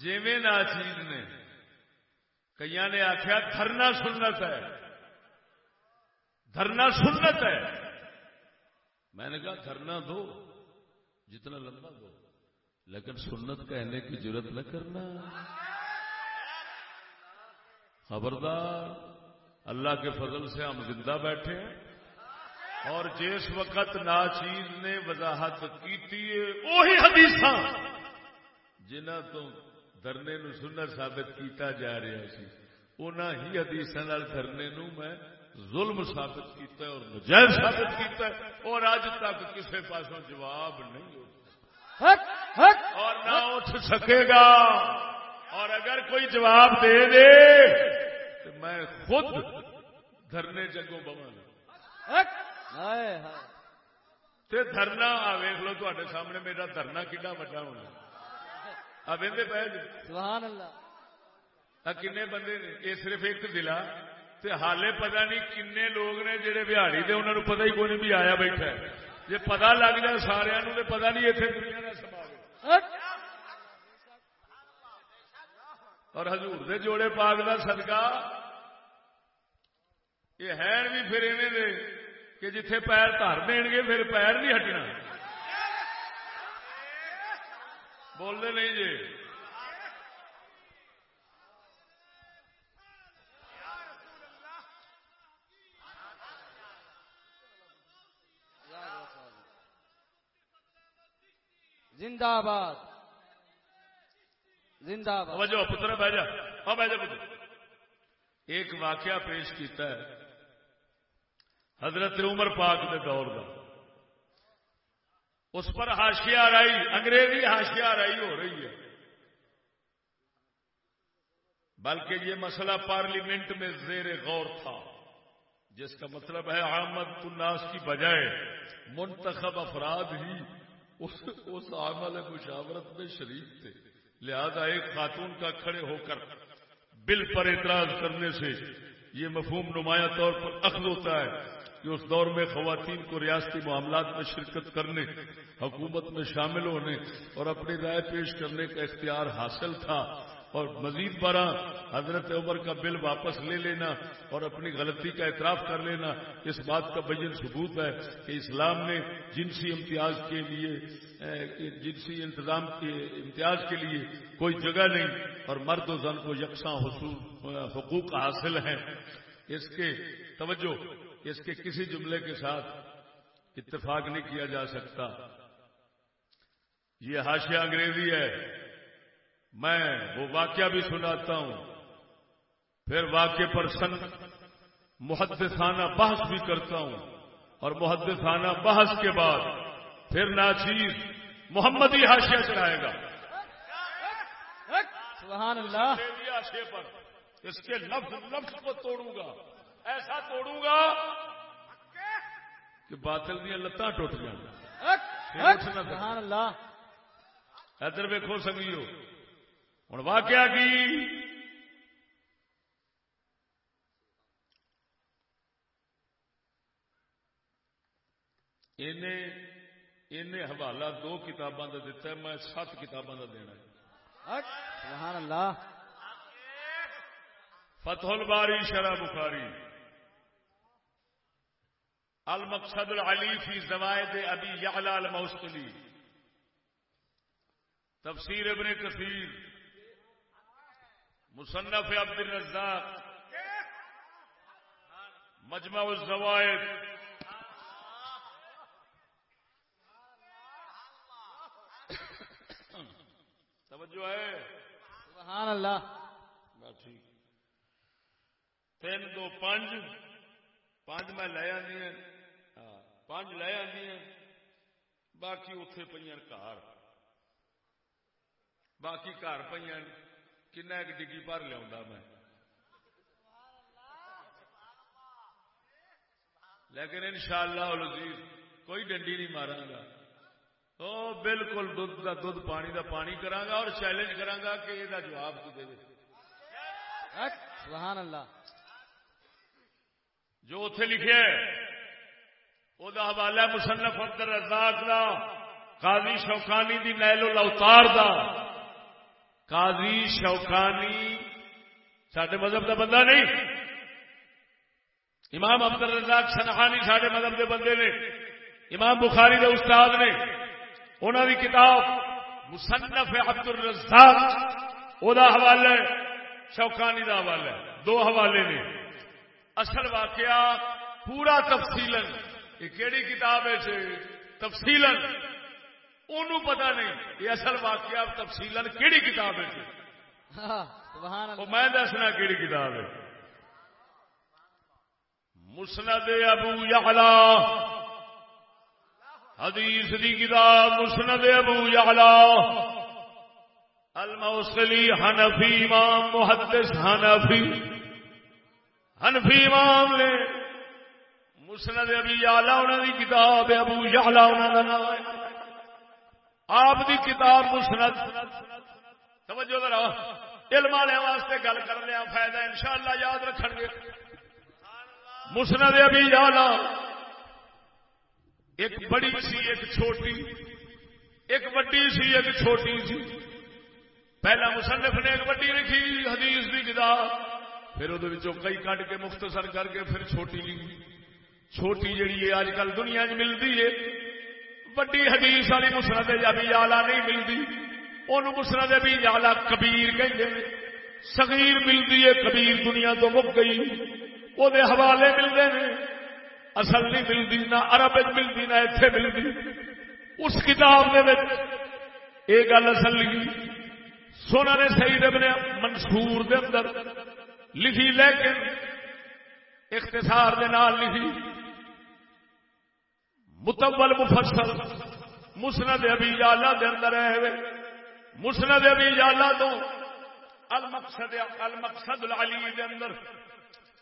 [SPEAKER 1] جیویں ناچیز نے کئی نے آخیا دھرنا سنت ہے۔ دھرنا سنت ہے۔ میں نے کہا، دھرنا دو، جتنا لمبا دو۔ لیکن سنت کہنے کی ضرورت نہ کرنا۔ خبردار۔ اللہ کے فضل سے ہم زندہ بیٹھے ہیں۔ اور جس وقت ناچیز نے وضاحت کی وہی حدیث جنہ تو دھرنے نو سنت ثابت کیتا جا رہا سی انہاں ہی حدیث دھرنے نو میں ظلم ثابت کیتا ہے اور نجائز ثابت کیتا ہے۔ اور اج تک کسی پاسوں جواب نہیں ہوتا اور نہ اٹھ سکے گا۔ اور اگر کوئی جواب دے دے تو میں خود دھرنے جگوں بوا دھرنا ویخ لو تے سامنے میرا دھرنا کڈا وڈا ہونا۔ پہ
[SPEAKER 2] سبحان اللہ۔
[SPEAKER 1] کنے بندے نے؟ یہ صرف ایک دلا تے حالے پتہ نہیں کنے لوگ نے جڑے بہاڑی دے انہوں نے پتہ ہی کوئی نہیں بھی آیا بیٹھا ہے۔ جی پتا لگ جائے سارا پتا نہیں اتنے دنیا کا سما اور حضور دے جوڑے پاک کا صدقہ، یہ ہے بھی پھر ایویں دے کہ جتھے پیر دھر دین گے، پھر پیر نہیں ہٹنا۔ بولتے نہیں جی؟
[SPEAKER 2] زندہ باد زندہ باد۔
[SPEAKER 1] وجہ پتر بہ جا۔ ہاں بہ جا، پتر۔ ایک واقعہ پیش کیتا ہے۔ حضرت عمر پاک کے دور کا اس پر ہاشیا رائی، انگریزی ہاشیا رائی ہو رہی ہے۔ بلکہ یہ مسئلہ پارلیمنٹ میں زیر غور تھا، جس کا مطلب ہے احمد الناس کی بجائے منتخب افراد ہی اس عمل مشاورت میں شریک تھے۔ لہذا ایک خاتون کا کھڑے ہو کر بل پر اعتراض کرنے سے یہ مفہوم نمایاں طور پر اخذ ہوتا ہے کہ اس دور میں خواتین کو ریاستی معاملات میں شرکت کرنے، حکومت میں شامل ہونے اور اپنی رائے پیش کرنے کا اختیار حاصل تھا۔ اور مزید برآں حضرت عمر کا بل واپس لے لینا اور اپنی غلطی کا اعتراف کر لینا، اس بات کا بین ثبوت ہے کہ اسلام نے جنسی امتیاز کے لیے جنسی انتظام کے امتیاز کے لیے کوئی جگہ نہیں اور مرد و زن کو یکساں حقوق حاصل ہیں۔ اس کے توجہ، اس کے کسی جملے کے ساتھ اتفاق نہیں کیا جا سکتا۔ یہ حاشیہ انگریزی ہے۔ میں وہ واقعہ بھی سناتا ہوں۔ پھر واقعے پر سن محدثانہ بحث بھی کرتا ہوں۔ اور محدثانہ بحث کے بعد پھر ناچیز محمدی حاشیہ چڑھائے گا۔
[SPEAKER 2] سبحان اللہ۔
[SPEAKER 1] پر اس کے لفظ لفظ کو توڑوں گا۔ ایسا توڑوں گا کہ باطل دیا لتاں ٹوٹ جائیں۔
[SPEAKER 2] سبحان اللہ۔
[SPEAKER 1] ادھر ویکو سنگیو۔ ہوں۔ واقعہ کی۔ حوالہ دو کتاباں کا دتا ہے میں سات کتاباں کا دینا
[SPEAKER 2] سبحان اللہ۔
[SPEAKER 1] فتح الباری شرح بخاری۔ المقصد العلی فی زوائد ابی یعلا الموصلی تفسیر ابن کثیر۔ مصنف عبد الرزاق مجمع الزوائد۔ توجہ ہے؟
[SPEAKER 2] سبحان اللہ۔
[SPEAKER 1] ٹھیک۔ تین دو پانچ۔ پانچ میں لے آدی ہاں پانچ لے آدی باقی اتے پہ گھر باقی گھر پہ کن ایک ڈگی پر لیا میں لیکن ان شاء اللہ کوئی ڈنڈی نہیں مارا گا او بالکل دھد کا دھد پانی دا پانی کرا گا اور چیلنج کرا گا کہ یہ جواب تو دے
[SPEAKER 2] سبحان اللہ
[SPEAKER 1] جو اتے لکھے وہ حوالہ مصنف عبد الرزاق دا قاضی شوکانی دی نیل الاوتار دا قاضی شوکانی سڈے مذہب کا بندہ نہیں۔ امام عبد الرزاق سنہانی سڈے مذہب کے بندے نے، امام بخاری کے استاد نے۔ انہوں کی کتاب مصنف عبد الرزاق وہ حوالہ شوکانی کا حوالہ دو حوالے نے۔ اصل واقعہ پورا تفصیل یہ کہڑی کتاب ہے جی؟ تفصیل پتا نہیں یہ اصل واقعہ تفصیل کہڑی کتاب ہے میں دسنا کہڑی کتاب ہے۔ مسند ابو یعلا۔ حدیث دی کتاب مسند ابو یعلا۔ الموصلی حنفی امام محدث حنفی۔ حنفی امام نے مسند ابی یعلا انہوں دی کتاب ابو یعلا انہوں کا نام ہے۔ آپ دی کتاب مسند. سمجھو ذرا. علم والے واسطے گل کر لیا، فائدہ انشاءاللہ یاد رکھ گے. مسند ابھی جانا ایک بڑی سی، ایک چھوٹی. ایک بڑی سی، ایک چھوٹی سی. پہلا مصنف نے ایک بڑی لکھی، حدیث کی کتاب. پھر وہ کئی کٹ کے مختصر کر کے پھر چھوٹی. لکھی چھوٹی جیڑی ہے اج کل دنیا چ ملتی ہے وڈی حدیث والی مسرت ابھی آلہ نہیں ملتی ان مسرت ابھی آلہ کبیر کہ سگیر ملتی ہے، کبیر دنیا تو مک گئی۔ وہ حوالے ملتے ہیں اصل نہیں ملتی نہ ارب ملتی نہ اتے ملتی اس کتاب یہ گل اصل لکھی سونا نے صحیح نے منصور دے اندر لکھی، لیکن اختصار دے نال لکھی۔ متول مفصل، مسند ابھی جالا دے اندر ہے مسند ابھی جالا تو المقصد المقصد العلی دے اندر۔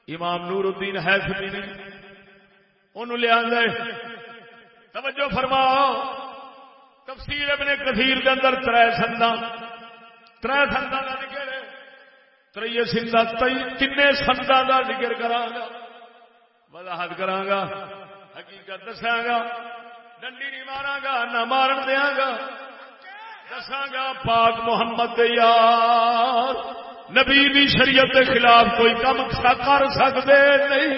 [SPEAKER 1] امام نور الدین حیثمی نے انہوں لیا دے توجہ فرما تفسیر ابن کثیر دے اندر ترے سندا ترے سندا دا ذکر ہے۔ تریے سندا تین سندا دا ذکر کراں گا۔ وضاحت کرا گا۔ حقیقت دساگا ڈنڈی نہیں مارا گا نہ مارن دیا گا دساگا پاک محمد یار نبی بھی شریعت کے خلاف کوئی کم کر سکتے نہیں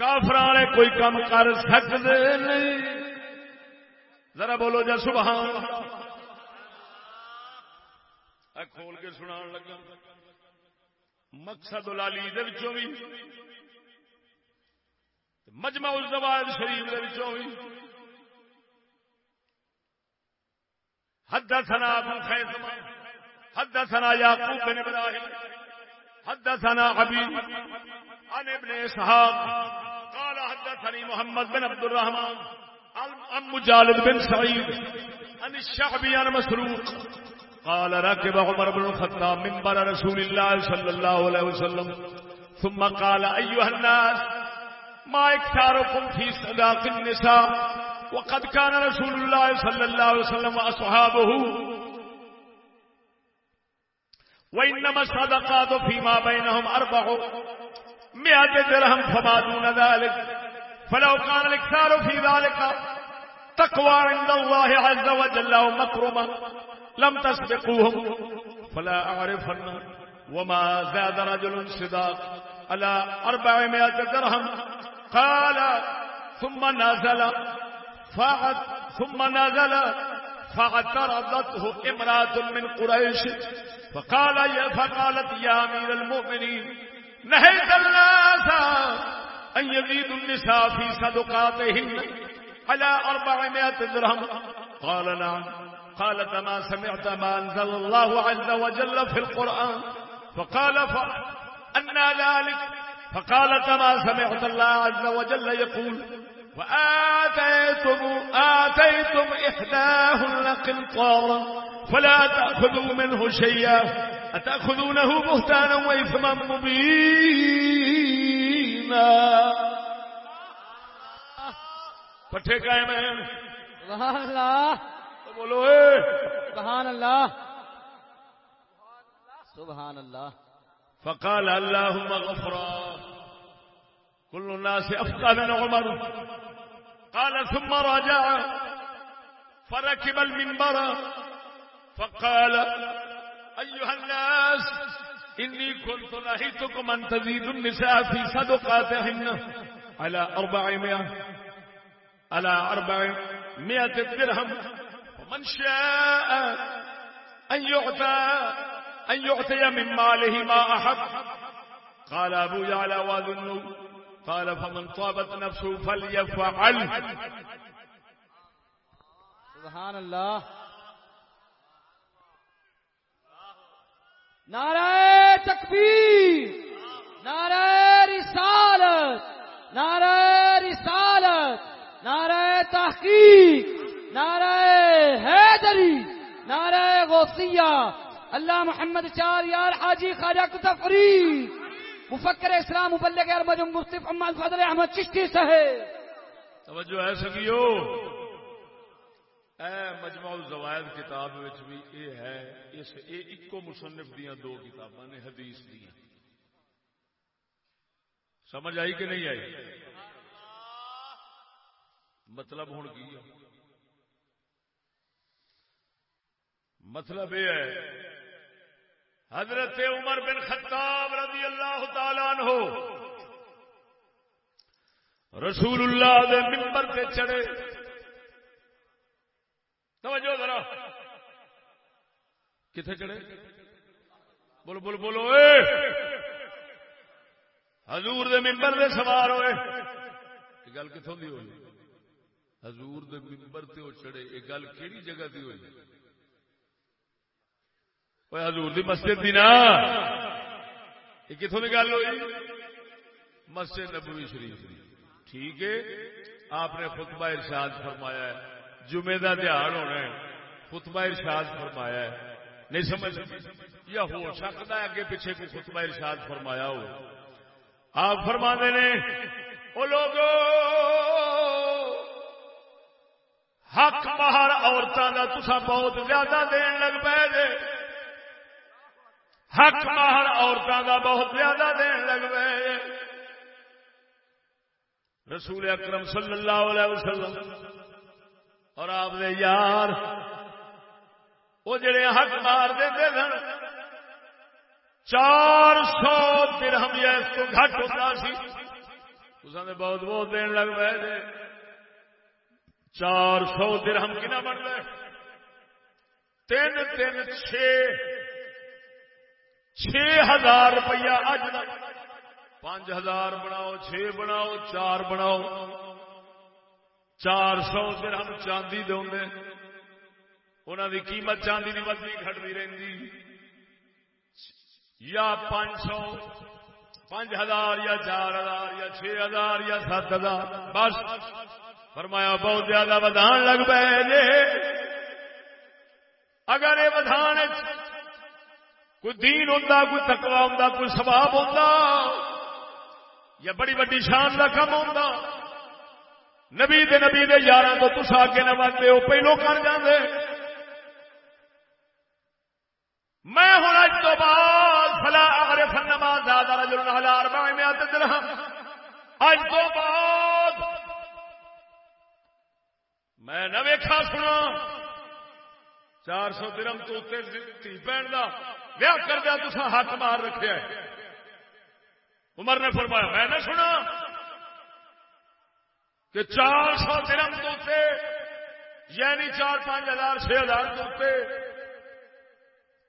[SPEAKER 1] کافر کوئی کم کر سکتے نہیں ذرا بولو جا سبحان کھول کے سنا لگا مقصد لالی بھی مجمع الزواد شریف بھی حدثنا ابو خیثمہ حدثنا یعقوب بن ابراہیم، حدثنا عبید عن ابن اسحاق، قال حدثني محمد بن عبد الرحمن عن مجالد بن سعيد عن الشعبي عن مسروق، قال ركب عمر بن الخطاب منبر رسول الله صلى الله عليه وسلم، ثم قال ايها الناس ما اكثاركم في صداق النساء. وقد كان رسول الله صلى الله عليه وسلم وأصحابه وإنما الصدقات فيما بينهم أربع مئة درهم فما دون ذلك. فلو كان الإكثار في ذلك تقوى عند الله عز وجل ومكرما لم تسبقوهم. فلا أعرفن وما زاد رجل صداق على أربعمائة درهم قال ثم نزل فعد ثم نزل فاعترضته امرأة من قريش فقال يا فقالت يا أمير المؤمنين نهيت الناس أن يزيدوا النساء في صدقاتهن على أربعمائة درهم. قال نعم. قالت ما سمعت ما أنزل الله عز وجل في القرآن؟ فقال فأنا ذلك فقالت ما سمعت الله عز وجل يقول وآتيتم آتيتم إحداهن قنطارا فلا تأخذوا منه شيئا. أتأخذونه بهتانا وإثما مبينا. پٹھے قائم ہیں
[SPEAKER 2] سبحان اللہ
[SPEAKER 1] بولو اے
[SPEAKER 2] سبحان اللہ سبحان اللہ
[SPEAKER 1] فقال اللهم غفرا كل الناس أفقى من عمر. قال ثم رجع فركب المنبر. فقال أيها الناس إني كنت نهيتكم أن تزيدوا النساء في صدقاتهن على أربعمائة على أربعمائة درهم. ومن شاء أن يعطى أن يعطي من ماله ما أحب. قال أبو يعلى وذنوب قال فمن طابت نفسه فليفعل.
[SPEAKER 2] سبحان اللہ نعرہ تکبیر. نعرہ رسالت. نعرہ رسالت. نعرہ تحقیق. نعرہ حیدری. نعرہ غوثیہ. اللہ محمد چار یار حاجی خواجہ تفریح مفکر اسلام مبلغ ارمج مفتی محمد فضل احمد چشتی صاحب
[SPEAKER 1] توجہ ہے سکیو اے مجمع الزوائد کتاب وچ بھی اے ہے، اس اے اکو مصنف دیاں دو کتاباں نے، حدیث دی سمجھ آئی کہ نہیں آئی؟ مطلب ہوں کی مطلب یہ ہے حضرت عمر بن خطاب رضی اللہ تعالیٰ عنہ رسول اللہ دے ممبر پہ چڑھے۔ توجہ ذرا۔ کتنے چڑھے؟ بولو بولو بولو اے حضور دے ممبر دے سوار ہوئے۔ یہ گل کتوں دی ہوئی؟ حضور دے ممبر تے وہ چڑھے۔ یہ گل کیڑی جگہ دی ہوئی؟ حضور دی مسجد دی نا یہ کتوں کی گل ہوئی مسجد نبوی شریف دی ٹھیک ہے آپ نے خطبہ ارشاد فرمایا ہے جمعے کا دہاڑ ہونا ہے خطبہ ارشاد فرمایا ہے نہیں سمجھ یا ہو سکتا ہے اگے پیچھے کوئی خطبہ ارشاد فرمایا ہو آپ فرما نے وہ لوگ حق باہر عورتوں کا تصا بہت زیادہ دین لگ پے حق باہر عورتوں کا بہت زیادہ دین لگ پے رسول اکرم صلی اللہ علیہ وسلم۔ اور آپ نے یار، وہ جڑے حق مار دے سن، چار سو درہم یا اس کو گھٹ ہوتا سی اس نے بہت بہت دین لگ پے چار سو درہم کنا بن گئے۔ تین تین چھ چھ ہزار روپیہ اج پانچ ہزار بناؤ چھ بناؤ، چار بناؤ۔ چار سو درہم چاندی دے انہوں دی قیمت چاندی نہیں بدلی کھٹتی رہی یا پانچ سو، پانچ ہزار یا چار ہزار یا چھ ہزار یا سات ہزار۔ بس۔ فرمایا، بہت زیادہ بدھان لگ پے اگر یہ بدھان کوئی دین ہوتا کوئی تکوا ہوتا کوئی سباب ہوتا یا بڑی بڑی شان کا کم ہوتا نبی دے نبی دے یار تو تس آگے نہ بنتے ہو پہلو کر جاندے میں ہوں اج تو بعد فلا اگر فنما زیادہ رجل ہزار بائے میں آتے درہم اج تو بعد میں نہ ویکھا سنا چار سو درم تو تھی بہن کا ویاہ کر دیا تو ہاتھ مار رکھے عمر نے فرمایا، میں نے سنا کہ چار سو درم تو یعنی چار پانچ ہزار، چھ ہزار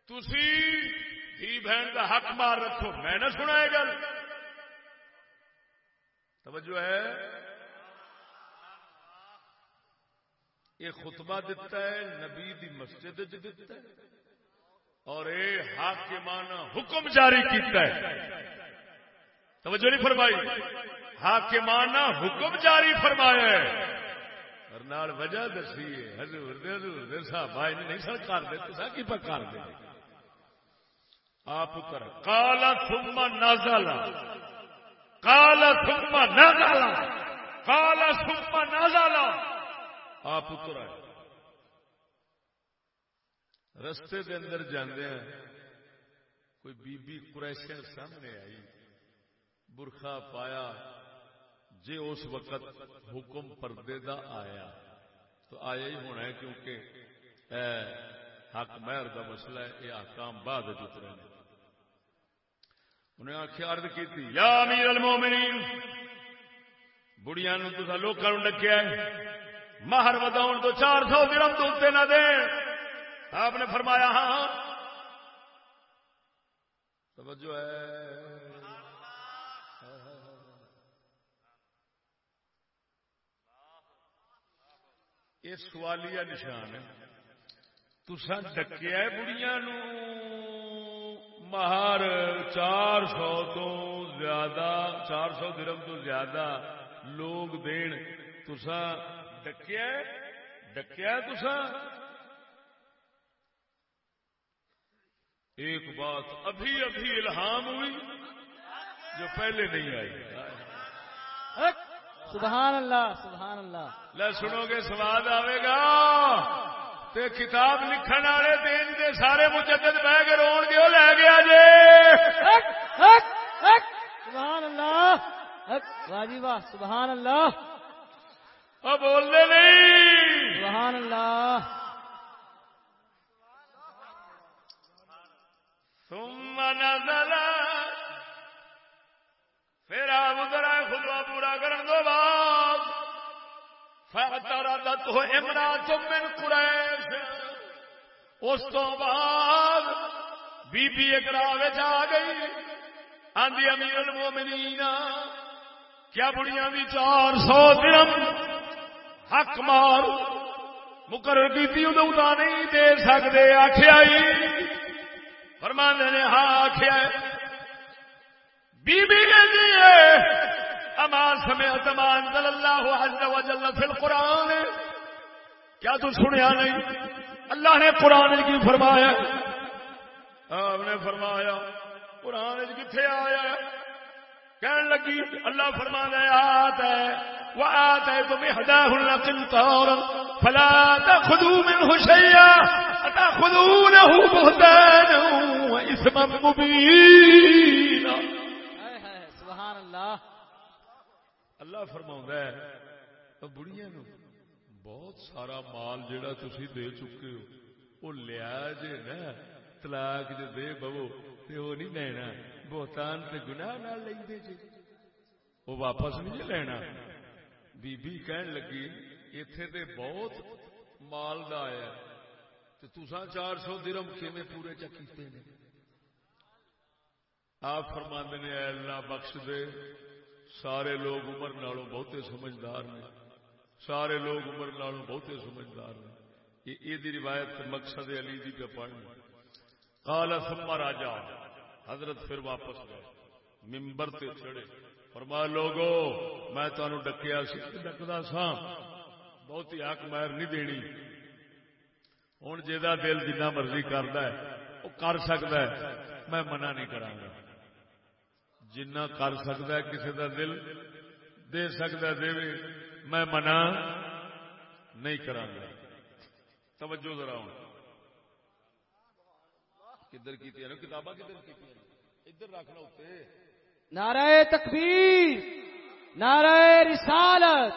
[SPEAKER 1] تو تھی بہن کا حق مار رکھو۔ میں نے سنا یہ گل۔ توجہ ہے۔ یہ خطبہ دیتا ہے، نبی دی مسجد دیتا ہے۔ اور اے حاکمانہ حکم جاری کیتا ہے۔ توجہ نہیں فرمائی؟ حاکمانہ حکم جاری فرمایا ہے۔ اور نال وجہ دسی ہے۔ حضور دے حضور دے صاحب بھائی نہیں سر کر دے، تو کی پر کر دے۔ آپ کر۔ کالا ثم نازل کالا ثم نازل کالا ثم نازل آپ اتر آئے رستے دے اندر جاندے ہیں۔ کوئی بی بی قریشن سامنے آئی برخا پایا، جے اس وقت حکم پردے دا آیا۔ تو آیا ہی ہونا ہے کیونکہ، اے، حق مہر دا مسئلہ ہے یہ آکام بعد اترے نے انہیں آخیا عرض کی تھی یا امیر المومنین بڑیاں نو تو لوکاں ڈکیا ہے، مہر وداؤ تو چار سو درم تو نہ دیں آپ نے فرمایا ہاں, ہاں, توجہ ہے. یہ سوالیہ نشان ہے. تسا ڈکیا بڑیاں مہار چار سو تو زیادہ چار سو درم تو زیادہ لوگ دین. تسا ڈکیا ڈکیا تسا ایک بات ابھی ابھی الہام ہوئی جو پہلے نہیں آئی۔
[SPEAKER 2] سبحان اللہ سبحان اللہ۔
[SPEAKER 1] لے سنو گے سواد آئے گا۔ تے کتاب لکھن والے دین دے سارے مجدد بہ کے رو گے وہ لے گیا جی
[SPEAKER 2] سبحان اللہ۔ واجی واہ سبحان اللہ۔
[SPEAKER 1] وہ بولنے نہیں۔
[SPEAKER 2] سبحان اللہ۔
[SPEAKER 1] ثم نزل پھر آپ ذرا خطبہ پورا کرن دو بعد فاعترضت ہو امرات من قریش۔ اس تو بعد بی بی اقرا وچ آ گئی۔ آندی امیر المومنین، کیا بڑیاں بھی چار سو درم حق مار مقرر کی نہیں دے سکتے۔ آخیا فرمان نے ہاں آخیا بی بی نے دیے امان سمے اتمان دل اللہ عز و جل فی القرآن۔ کیا تو سنیا نہیں؟ اللہ نے قرآن کی فرمایا؟ آپ نے فرمایا، قرآن کتنے آیا کہنے لگی اللہ فرما آت ہے وہ آت ہے تمہیں ہدا ہلنا کنتور فلا تاخذوا منه شيئا تاخذونه بهتانا واثما مبينا
[SPEAKER 2] ہائے ہائے، سبحان اللہ۔
[SPEAKER 1] اللہ فرما ہے تو بڑھیا نو بہت سارا مال جڑا تسی دے چکے ہو وہ لیا جے نا طلاق جے دے بو تے وہ نہیں لینا بہتان تے گناہ نال لیندے جے۔ وہ واپس نہیں جی لینا۔ بی بی کہن لگی، ایتھے تے بہت مال دا آیا۔ تے تساں 400 درہم کیویں پورے چ کیتے نے؟ آپ فرماندے نے، اے اللہ بخش دے۔ سارے لوگ عمر نالوں بہتے سمجھدار نے۔ سارے لوگ عمر نالوں بہتے سمجھدار نے۔ یہ دی روایت مقصد علی دی پہ پڑھنی۔ قال ثم راجا حضرت پھر واپس گئے۔ ممبر تے چڑھے۔ فرمایا لوگو، میں تانوں ڈکیا سی۔ ڈکدا سا بہت حق مہر نہیں دینی۔ ہوں جا دل جنہ مرضی کرتا ہے وہ کر سکتا ہے۔ میں منع نہیں کراں گا۔ جنہ کر سکتا ہے کسی کا دل دے سکتا ہے، دے میں منع نہیں کراں گا۔ توجہ ذرا ہوں کدھر کی کتاباں کدھر کی ادھر رکھنا اتنے
[SPEAKER 2] نعرہ تکبیر نعرہ رسالت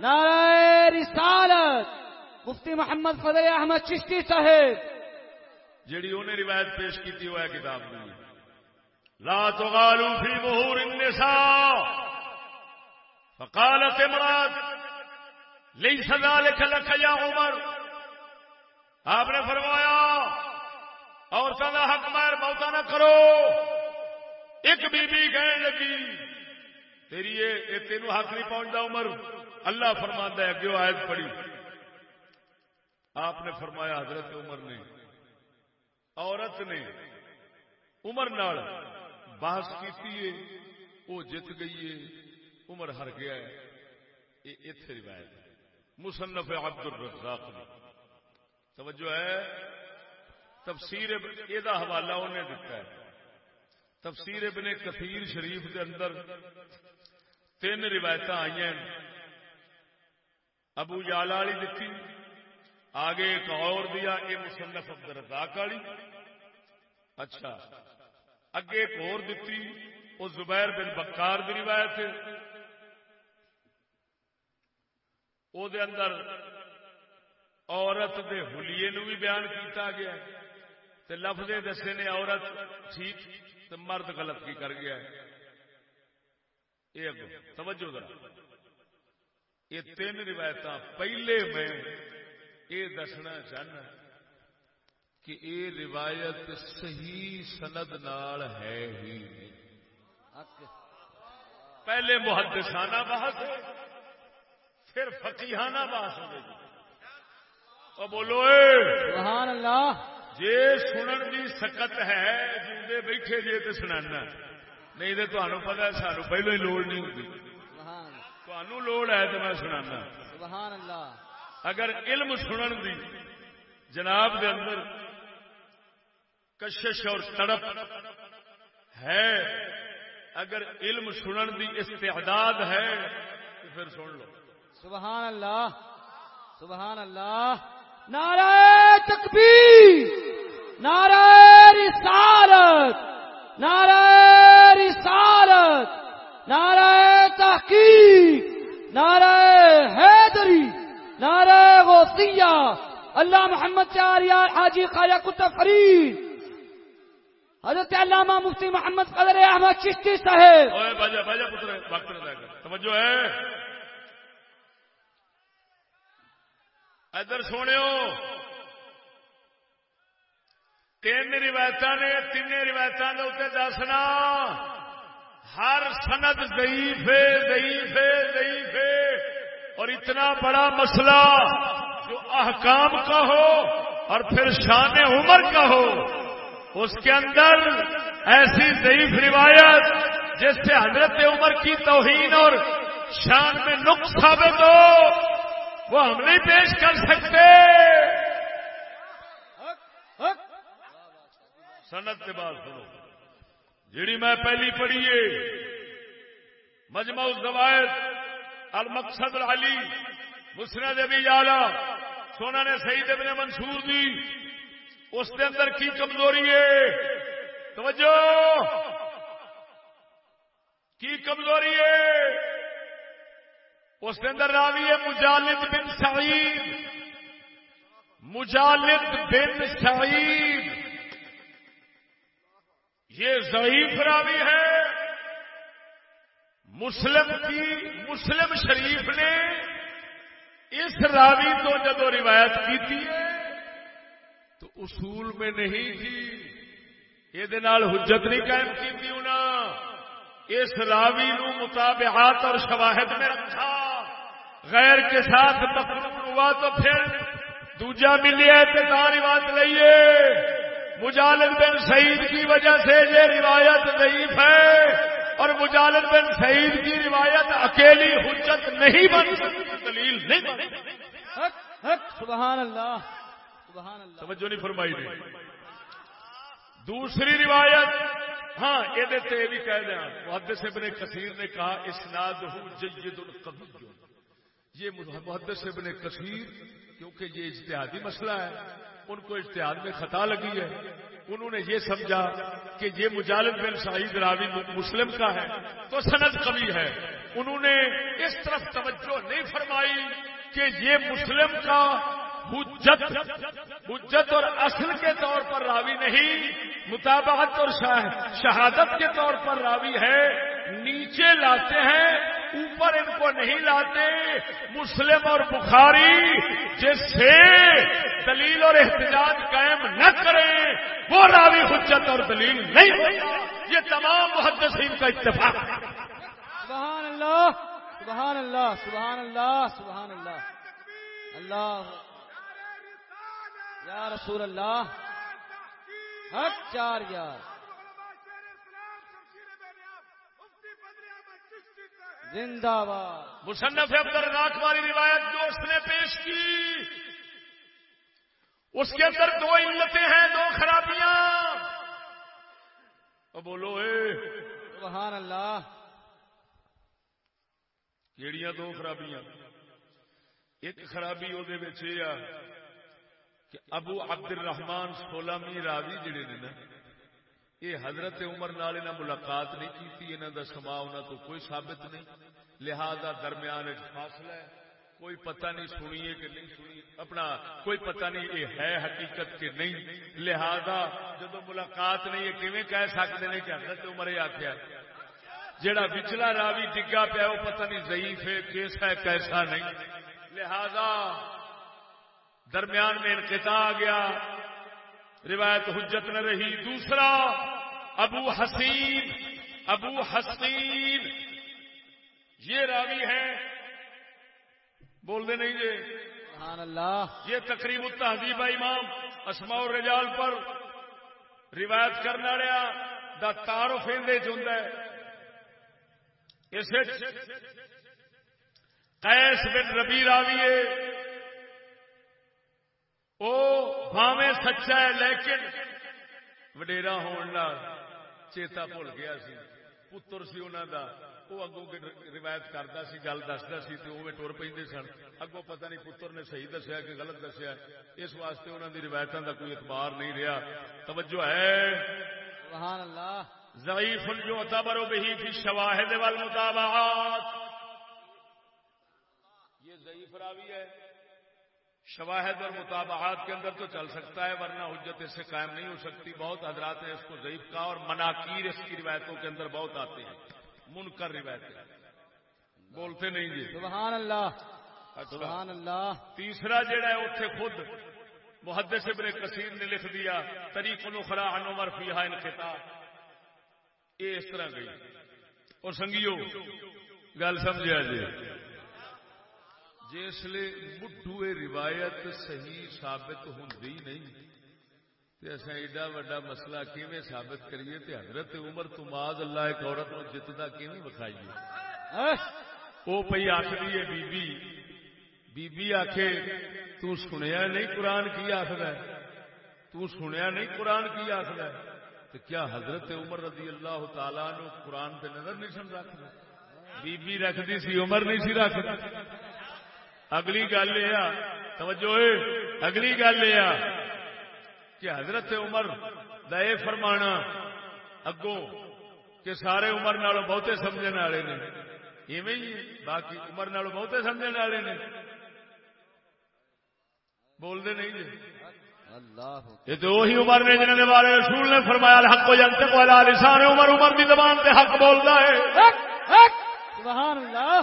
[SPEAKER 2] نعرہ رسالت۔ مفتی محمد فضل احمد چشتی صاحب۔
[SPEAKER 1] جیڑی انہیں روایت پیش کی وہ ہے کتاب میں لا تغالوا في ظهور النساء۔ فقالت امرات ليس ذلك لك يا عمر۔ آپ نے فرمایا عورتوں کا حق مہر بہتا نہ کرو۔ ایک بی بی کہنے لگی، تیری یہ تینوں حق نہیں پہنچتا عمر۔ اللہ فرماندہ ہے، اگے آیت پڑی آپ نے فرمایا، حضرت عمر نے، عورت نے عمر نال بحث کی وہ جت گئی ہے عمر ہر گیا ہے یہ اتنے روایت ہے۔ مصنف عبد الرزاق نے۔ توجہ ہے۔ تفسیر یہ حوالہ انہیں دیتا ہے۔ تفسیر ابن کثیر شریف کے اندر تین روایت آئی ہیں۔ ابو جالا والی دیتی آگے ایک اور دیا یہ مصنف عبد الرزاق والی۔ اچھا۔ اگے ایک اور دیتی وہ زبیر بن بکار کی روایت ہے۔ او دے اندر عورت دے حلیے نو بھی بیان کیتا گیا۔ ہے تے لفظ دسے نے عورت، ٹھیک، تے مرد غلط کی کر گیا یہ اگو، توجہ ذرا۔ یہ تین روایت پہلے میں یہ دسنا چاہنا کہ یہ روایت صحیح سند نال ہے ہی۔ پہلے محدثانہ بحث پھر فقیحانہ بحث ہوگی۔ اور بولو اے،
[SPEAKER 2] سبحان اللہ۔
[SPEAKER 1] جے سنن دی سکت ہے جیندے بیٹھے جے تے سنانا۔ نہیں تانوں پتہ ہے سانو پہلو ہی لوڑ نہیں
[SPEAKER 2] سبحان
[SPEAKER 1] تانوں لوڑ ہے تے میں سنانا۔
[SPEAKER 2] سبحان اللہ
[SPEAKER 1] اگر علم سنن دی جناب دے اندر کشش اور تڑپ ہے اگر علم سنن دی استعداد ہے تو پھر سن لو۔
[SPEAKER 2] سبحان اللہ سبحان اللہ نعرہ تکبیر، نعرہ رسالت نعرہ رسالت، نعرہ تحقیق، نعرہ حیدری، نعرہ غوثیہ، اللہ محمد چار یار حاجی خواجہ کتب فرید حضرت علامہ مفتی محمد قدر احمد چشتی صاحب۔
[SPEAKER 1] اوے باجا باجا پتر وقت نہ ضائع کر توجہ ہے ادھر سونے تین روایت نے تین روایتوں کے اتنے دسنا۔ ہر سند ضعیف ہے ضعیف ہے ضعیف ہے۔ اور اتنا بڑا مسئلہ جو احکام کا ہو اور پھر شان عمر کا ہو، اس کے اندر ایسی ضعیف روایت جس سے حضرت عمر کی توہین اور شان میں نقص ثابت ہو۔ وہ ہم نہیں پیش کر سکتے۔ سنت کے بعد سنو۔ جیڑی میں پہلی پڑھی ہے، مجمع الزوائد، المقصد العلی، مسند ابی یالا سونا نے سعید ابن منصور دی، اس کے اندر کی کمزوری ہے؟ توجہ! کی کمزوری ہے؟ اس کے اندر راوی ہے مجالد بن سعید۔ مجالد بن سعید۔ یہ ضعیف راوی ہے۔ مسلم کی مسلم شریف نے اس راوی تو جب روایت کی تھی تو اصول میں نہیں تھی۔ یہ حجت نہیں قائم کی تھی انہیں اس راوی نو مطابعات اور شواہد میں رکھا۔ غیر کے ساتھ تقرر ہوا تو پھر دوجا ملیا روایت لئیے۔ مجالد بن سعید کی وجہ سے یہ روایت ضعیف ہے اور مجالد بن سعید کی روایت اکیلی حجت نہیں بن سکتی دلیل نہیں بن
[SPEAKER 2] سبحان اللہ سبحان اللہ۔
[SPEAKER 1] توجہ نہیں فرمائی دوسری روایت ہاں یہ بھی کہہ دیں محدث ابن کثیر نے کہا اسناد جید القبی یہ محدث ابن کثیر، کیونکہ یہ اجتہادی مسئلہ ہے، ان کو اجتہاد میں خطا لگی ہے۔ انہوں نے یہ سمجھا کہ یہ مجالد بن سعید راوی مسلم کا ہے، تو سند کبھی ہے۔ انہوں نے اس طرف توجہ نہیں فرمائی کہ یہ مسلم کا حجت حجت اور اصل کے طور پر راوی نہیں، مطابقت اور شہادت کے طور پر راوی ہے۔ نیچے لاتے ہیں، اوپر ان کو نہیں لاتے۔ مسلم اور بخاری جس سے دلیل اور احتجاج قائم نہ کریں، وہ راوی حجت اور دلیل نہیں یہ تمام محدثین کا اتفاق۔
[SPEAKER 2] سبحان اللہ سبحان اللہ سبحان اللہ سبحان اللہ۔ اللہ یا رسول اللہ حق چار یار۔ زندہ باد۔
[SPEAKER 1] مصنف عبد الرزاق والی روایت جو اس نے پیش کی اس کے اندر دو علتیں ہیں دو خرابیاں۔ بولو اے۔
[SPEAKER 2] سبحان اللہ۔
[SPEAKER 1] کیڑیاں دو خرابیاں۔ ایک خرابی وہ کہ ابو عبد الرحمان سولہویں راوی جڑے نے نا، یہ حضرت عمر نال ملاقات نہیں کی انہوں کا سما انہوں تو کوئی ثابت نہیں۔ لہذا درمیان فاصلہ ہے۔ کوئی پتہ نہیں سنیے کہ نہیں سنی اپنا کوئی پتہ نہیں یہ ہے حقیقت کہ نہیں۔ لہذا جب ملاقات نہیں ہے کیون کہہ سکتے ہیں کہ حضرت عمر یہ آخیا جڑا پچھلا راوی ڈگا پیا، وہ پتہ نہیں ضعیف ہے، کیسا ہے، کیسا نہیں۔ لہذا درمیان میں انقطاع آ گیا۔ روایت حجت نہ رہی۔ دوسرا ابو حسین ابو حسین۔ یہ راوی ہے بول دے نہیں جی
[SPEAKER 2] سبحان اللہ۔
[SPEAKER 1] یہ تقریب التحدیب امام اسماء الرجال پر۔ روایت کرنا رہا دا تعارف اندے چند ہے۔ اسے قیس بن ربی راوی ہے۔ سچا ہے لیکن وڈیرا ہونا چیتا بھول گیا سی۔ پتر سی انہوں دا وہ اگوں روایت کرتا سی گل دستا سی تو وہ ٹر پہ سن۔ اگوں پتہ نہیں پتر نے صحیح دسیا کہ غلط دسیا۔ اس واسطے انہوں دی روایتوں کا کوئی اعتبار نہیں رہا توجہ ہے۔
[SPEAKER 2] سبحان اللہ۔
[SPEAKER 1] ضعیف جو تبر بہی فی شواہد والمتابعات۔ یہ ضعیف راوی ہے۔ شواہد اور مطابعات کے اندر تو چل سکتا ہے ورنہ حجت اس سے قائم نہیں ہو سکتی۔ بہت حضرات ہیں اس کو ضعیف کا اور مناکیر اس کی روایتوں کے اندر بہت آتے ہیں۔ من کر روایتیں بولتے نہیں جی۔
[SPEAKER 2] سبحان اللہ۔ اچھا۔ سبحان اللہ۔
[SPEAKER 1] تیسرا جڑا ہے اتنے خود۔ محدث ابن کثیر نے لکھ دیا طریق نخرا انمر فیحا انقطاع۔ یہ اس طرح گئی۔ اور سنگیو گل سمجھا جی جسے مٹھو روایت صحیح ثابت ہوں نہیں تے اصا ایڈا وا مسئلہ کیویں ثابت کریے تے حضرت عمر تو ماض اللہ ایک عورت نو جتنا کیویں بکھائیے وہ پی آخری ہے بی بی بی بی آخے تو سنیا نہیں قرآن کی آخر ہے؟ تو سنیا نہیں قرآن کی آخر ہے؟ تو کیا حضرت عمر رضی اللہ تعالیٰ نو قرآن پہ نظر نہیں سن رکھنا بی بی رکھتی سی عمر نہیں سی رکھ اگلی گل یہ توجہ اگلی گل یہ کہ حضرت عمر دے فرمانا اگوں کہ سارے عمر نالوں بہتے سمجھنے والے نے۔ ایویں ہی باقی عمر نالوں بہتے سمجھنے والے نے۔ بولتے نہیں جی۔ یہ تو وہی عمر نے جنہوں نے بارے رسول نے فرمایا حق کو جنتے کو لسان عمر عمر کی زبان سے حق بولتا ہے۔
[SPEAKER 2] سبحان اللہ۔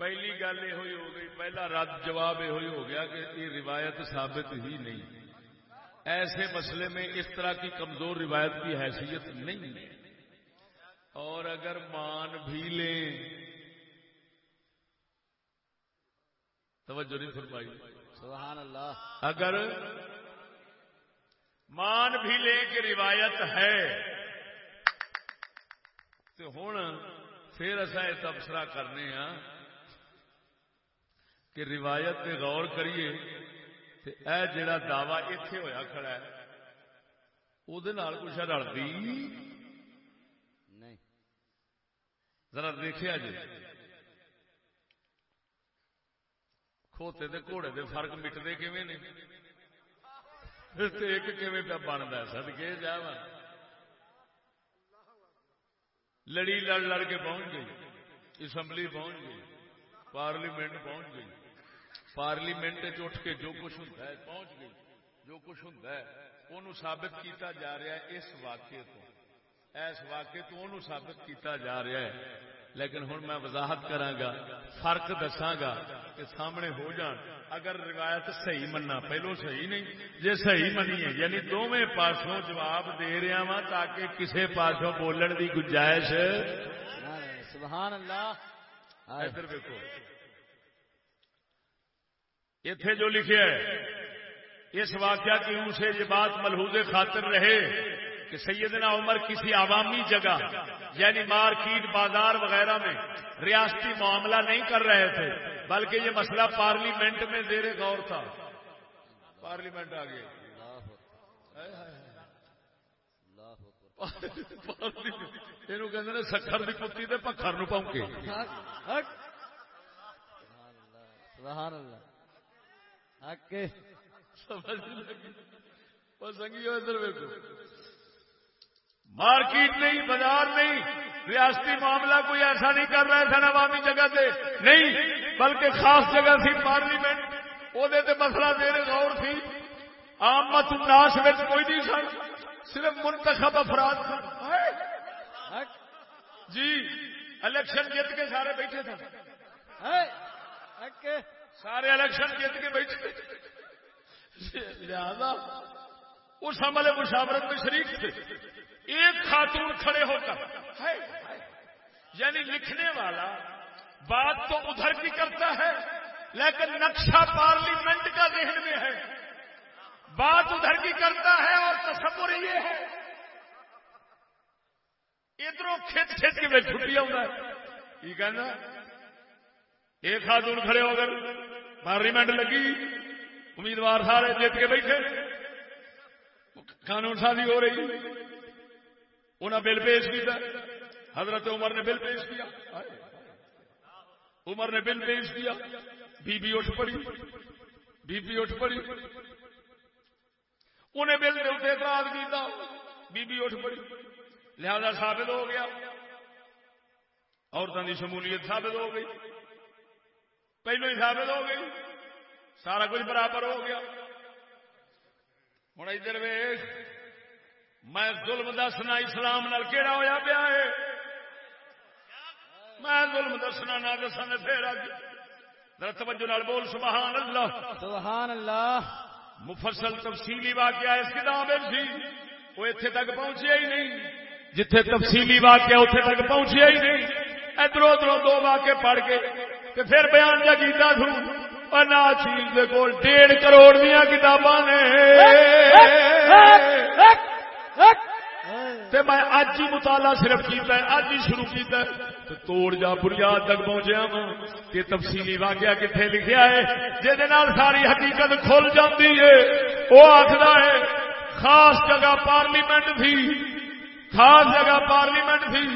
[SPEAKER 1] پہلی گل یہ ہوئی ہو گئی پہلا رد جواب یہ ہوئی ہو گیا کہ یہ روایت ثابت ہی نہیں۔ ایسے مسئلے میں اس طرح کی کمزور روایت کی حیثیت نہیں اور اگر مان بھی لیں۔ توجہ نہیں فرمائی۔
[SPEAKER 2] سبحان اللہ
[SPEAKER 1] اگر مان بھی لے کہ روایت ہے تو ہوں پھر اصا یہ تبصرہ کرنے ہاں۔ کہ روایت پہ غور کریے اے جڑا دعوی اتے ہوا کھڑا ہے وہ کچھ رلتی
[SPEAKER 2] نہیں۔
[SPEAKER 1] ذرا دیکھا جی۔ کھوتے دے گھوڑے دے فرق مٹتے کیویں نے؟ ایک کیویں پہ بنتا سدکے جا لڑی لڑ لڑ کے پہنچ گئی اسمبلی پہنچ گئی پارلیمنٹ پہنچ گئی۔ پارلیمنٹ اٹھ کے جو کچھ ہوتا ہے پہنچ گئی۔ جو کچھ ہوتا ہے وہ ثابت کیتا جا رہا ہے اس واقعے تو۔ اس واقعے تو انہوں ثابت کیتا جا رہا ہے۔ لیکن ہوں میں وضاحت گا فرق دساگا کہ سامنے ہو جان۔ اگر روایت صحیح مننا پہلو صحیح نہیں جی صحیح منی ہے یعنی دونوں پاسوں جواب دے رہا وا تاکہ کسی پاسوں بولن کی گنجائش۔
[SPEAKER 2] سبحان اللہ۔
[SPEAKER 1] ادھر دیکھو اتے جو لکھے اس واقعہ کی ان سے یہ بات ملحوظ خاطر رہے کہ سیدنا عمر کسی عوامی جگہ یعنی مارکیٹ، بازار وغیرہ میں ریاستی معاملہ نہیں کر رہے تھے، بلکہ یہ مسئلہ پارلیمنٹ میں زیر غور تھا۔ پارلیمنٹ آ گیا۔ یہ سکھر کی کتی پکھر نو پاؤں گے۔ سنگی ادھر ویکو مارکیٹ نہیں بازار نہیں ریاستی معاملہ کوئی ایسا نہیں کر رہا سن عوامی جگہ سے نہیں بلکہ خاص جگہ سی پارلیمنٹ۔ وہ مسئلہ دیر غور سی۔ آم مت اناس کوئی نہیں سن صرف منتخب افراد جی الیکشن جیت کے سارے بیٹھے تھے سارے الیکشن جیت کے بیٹھے۔ لہذا اس عمل مشاورت میں شریک تھے۔ ایک خاتون کھڑے ہو کر۔ یعنی لکھنے والا بات تو ادھر کی کرتا ہے، لیکن نقشہ پارلیمنٹ کا ذہن میں ہے۔ بات ادھر کی کرتا ہے اور تصور یہ ہے۔ ادھر کھیت کھیت کے میں چھٹی آؤں گا۔ یہ کہنا ایک خاتون کھڑے ہو کر پارلیمنٹ لگی، امیدوار سارے جیت کے بیٹھے۔ قانون سازی ہو رہی۔ انہیں بل پیش کیا حضرت عمر نے بل پیش کیا۔ عمر نے بل پیش کیا۔ بی بی اٹھ پڑی۔ بی بی اٹھ پڑی۔ انہیں بل کے اتنے اعتراض کیا بی بی اٹھ پڑی۔ لہذا ثابت ہو گیا۔ عورتوں کی شمولیت ثابت ہو گئی۔ پہلو ہی ثابت ہو گئی سارا کچھ برابر ہو گیا ہوں ادھر ویس میں ظلم دسنا اسلام نال کہڑا ہوا پیا ہے میں ظلم دسنا نہ دسا پھر اج توجہ نال بول سبحان اللہ
[SPEAKER 2] سبحان اللہ
[SPEAKER 1] مفصل تفصیلی واقعہ اس کتاب سی وہ اتنے تک پہنچیا ہی نہیں جتھے تفصیلی واقعہ اتنے تک پہنچیا ہی نہیں ادھر ادھر دو واقع پڑھ کے پھر بیان جا کیتا تھوں نہ چیز کول ڈیڑھ کروڑ دیا کتاباں نے۔ تے میں اج ہی مطالعہ صرف کیتا ہے اج ہی شروع کیتا ہے۔ تو توڑ جا بنیاد تک پہنچیا وا کہ تفصیلی واقعہ کتنے لکھیا ہے جہد ساری حقیقت کھل جاتی ہے۔ وہ آخر ہے، خاص جگہ پارلیمنٹ تھی، خاص جگہ پارلیمنٹ تھی۔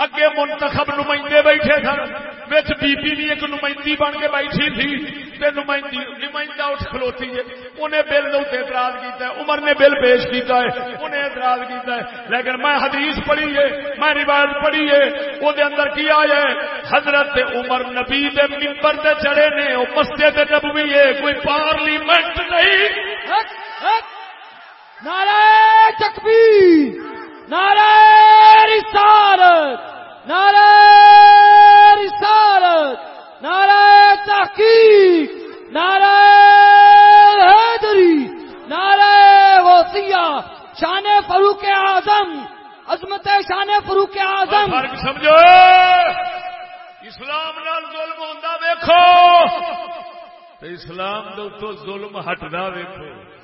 [SPEAKER 1] اگے منتخب نمائندے بیٹھے سن بچ بی بی بھی ایک نمائندی بن کے بیٹھی تھی تے نمائندی نمائندہ اٹھ کھلوتی ہے انہیں بل دے اعتراض کیتا ہے عمر نے بل پیش کیتا ہے انہیں اعتراض کیتا ہے لیکن میں حدیث پڑھی ہے میں روایت پڑھی ہے وہ دے اندر کیا ہے حضرت عمر نبی دے ممبر تے چڑھے نے او مسجد نبوی ہے کوئی پارلیمنٹ نہیں
[SPEAKER 2] حق حق نعرہ تکبیر نعرہ رسالت نعرہ رسالت، نعرہ تحقیق، نعرہ حیدری، نعرہ غوثیہ شان فروق اعظم، عظمت شان فروق اعظم۔
[SPEAKER 1] فرق سمجھو۔ اسلام نال ظلم ہوتا ویکھو۔ تے اسلام دے اتوں ظلم ہٹدا ویکھو۔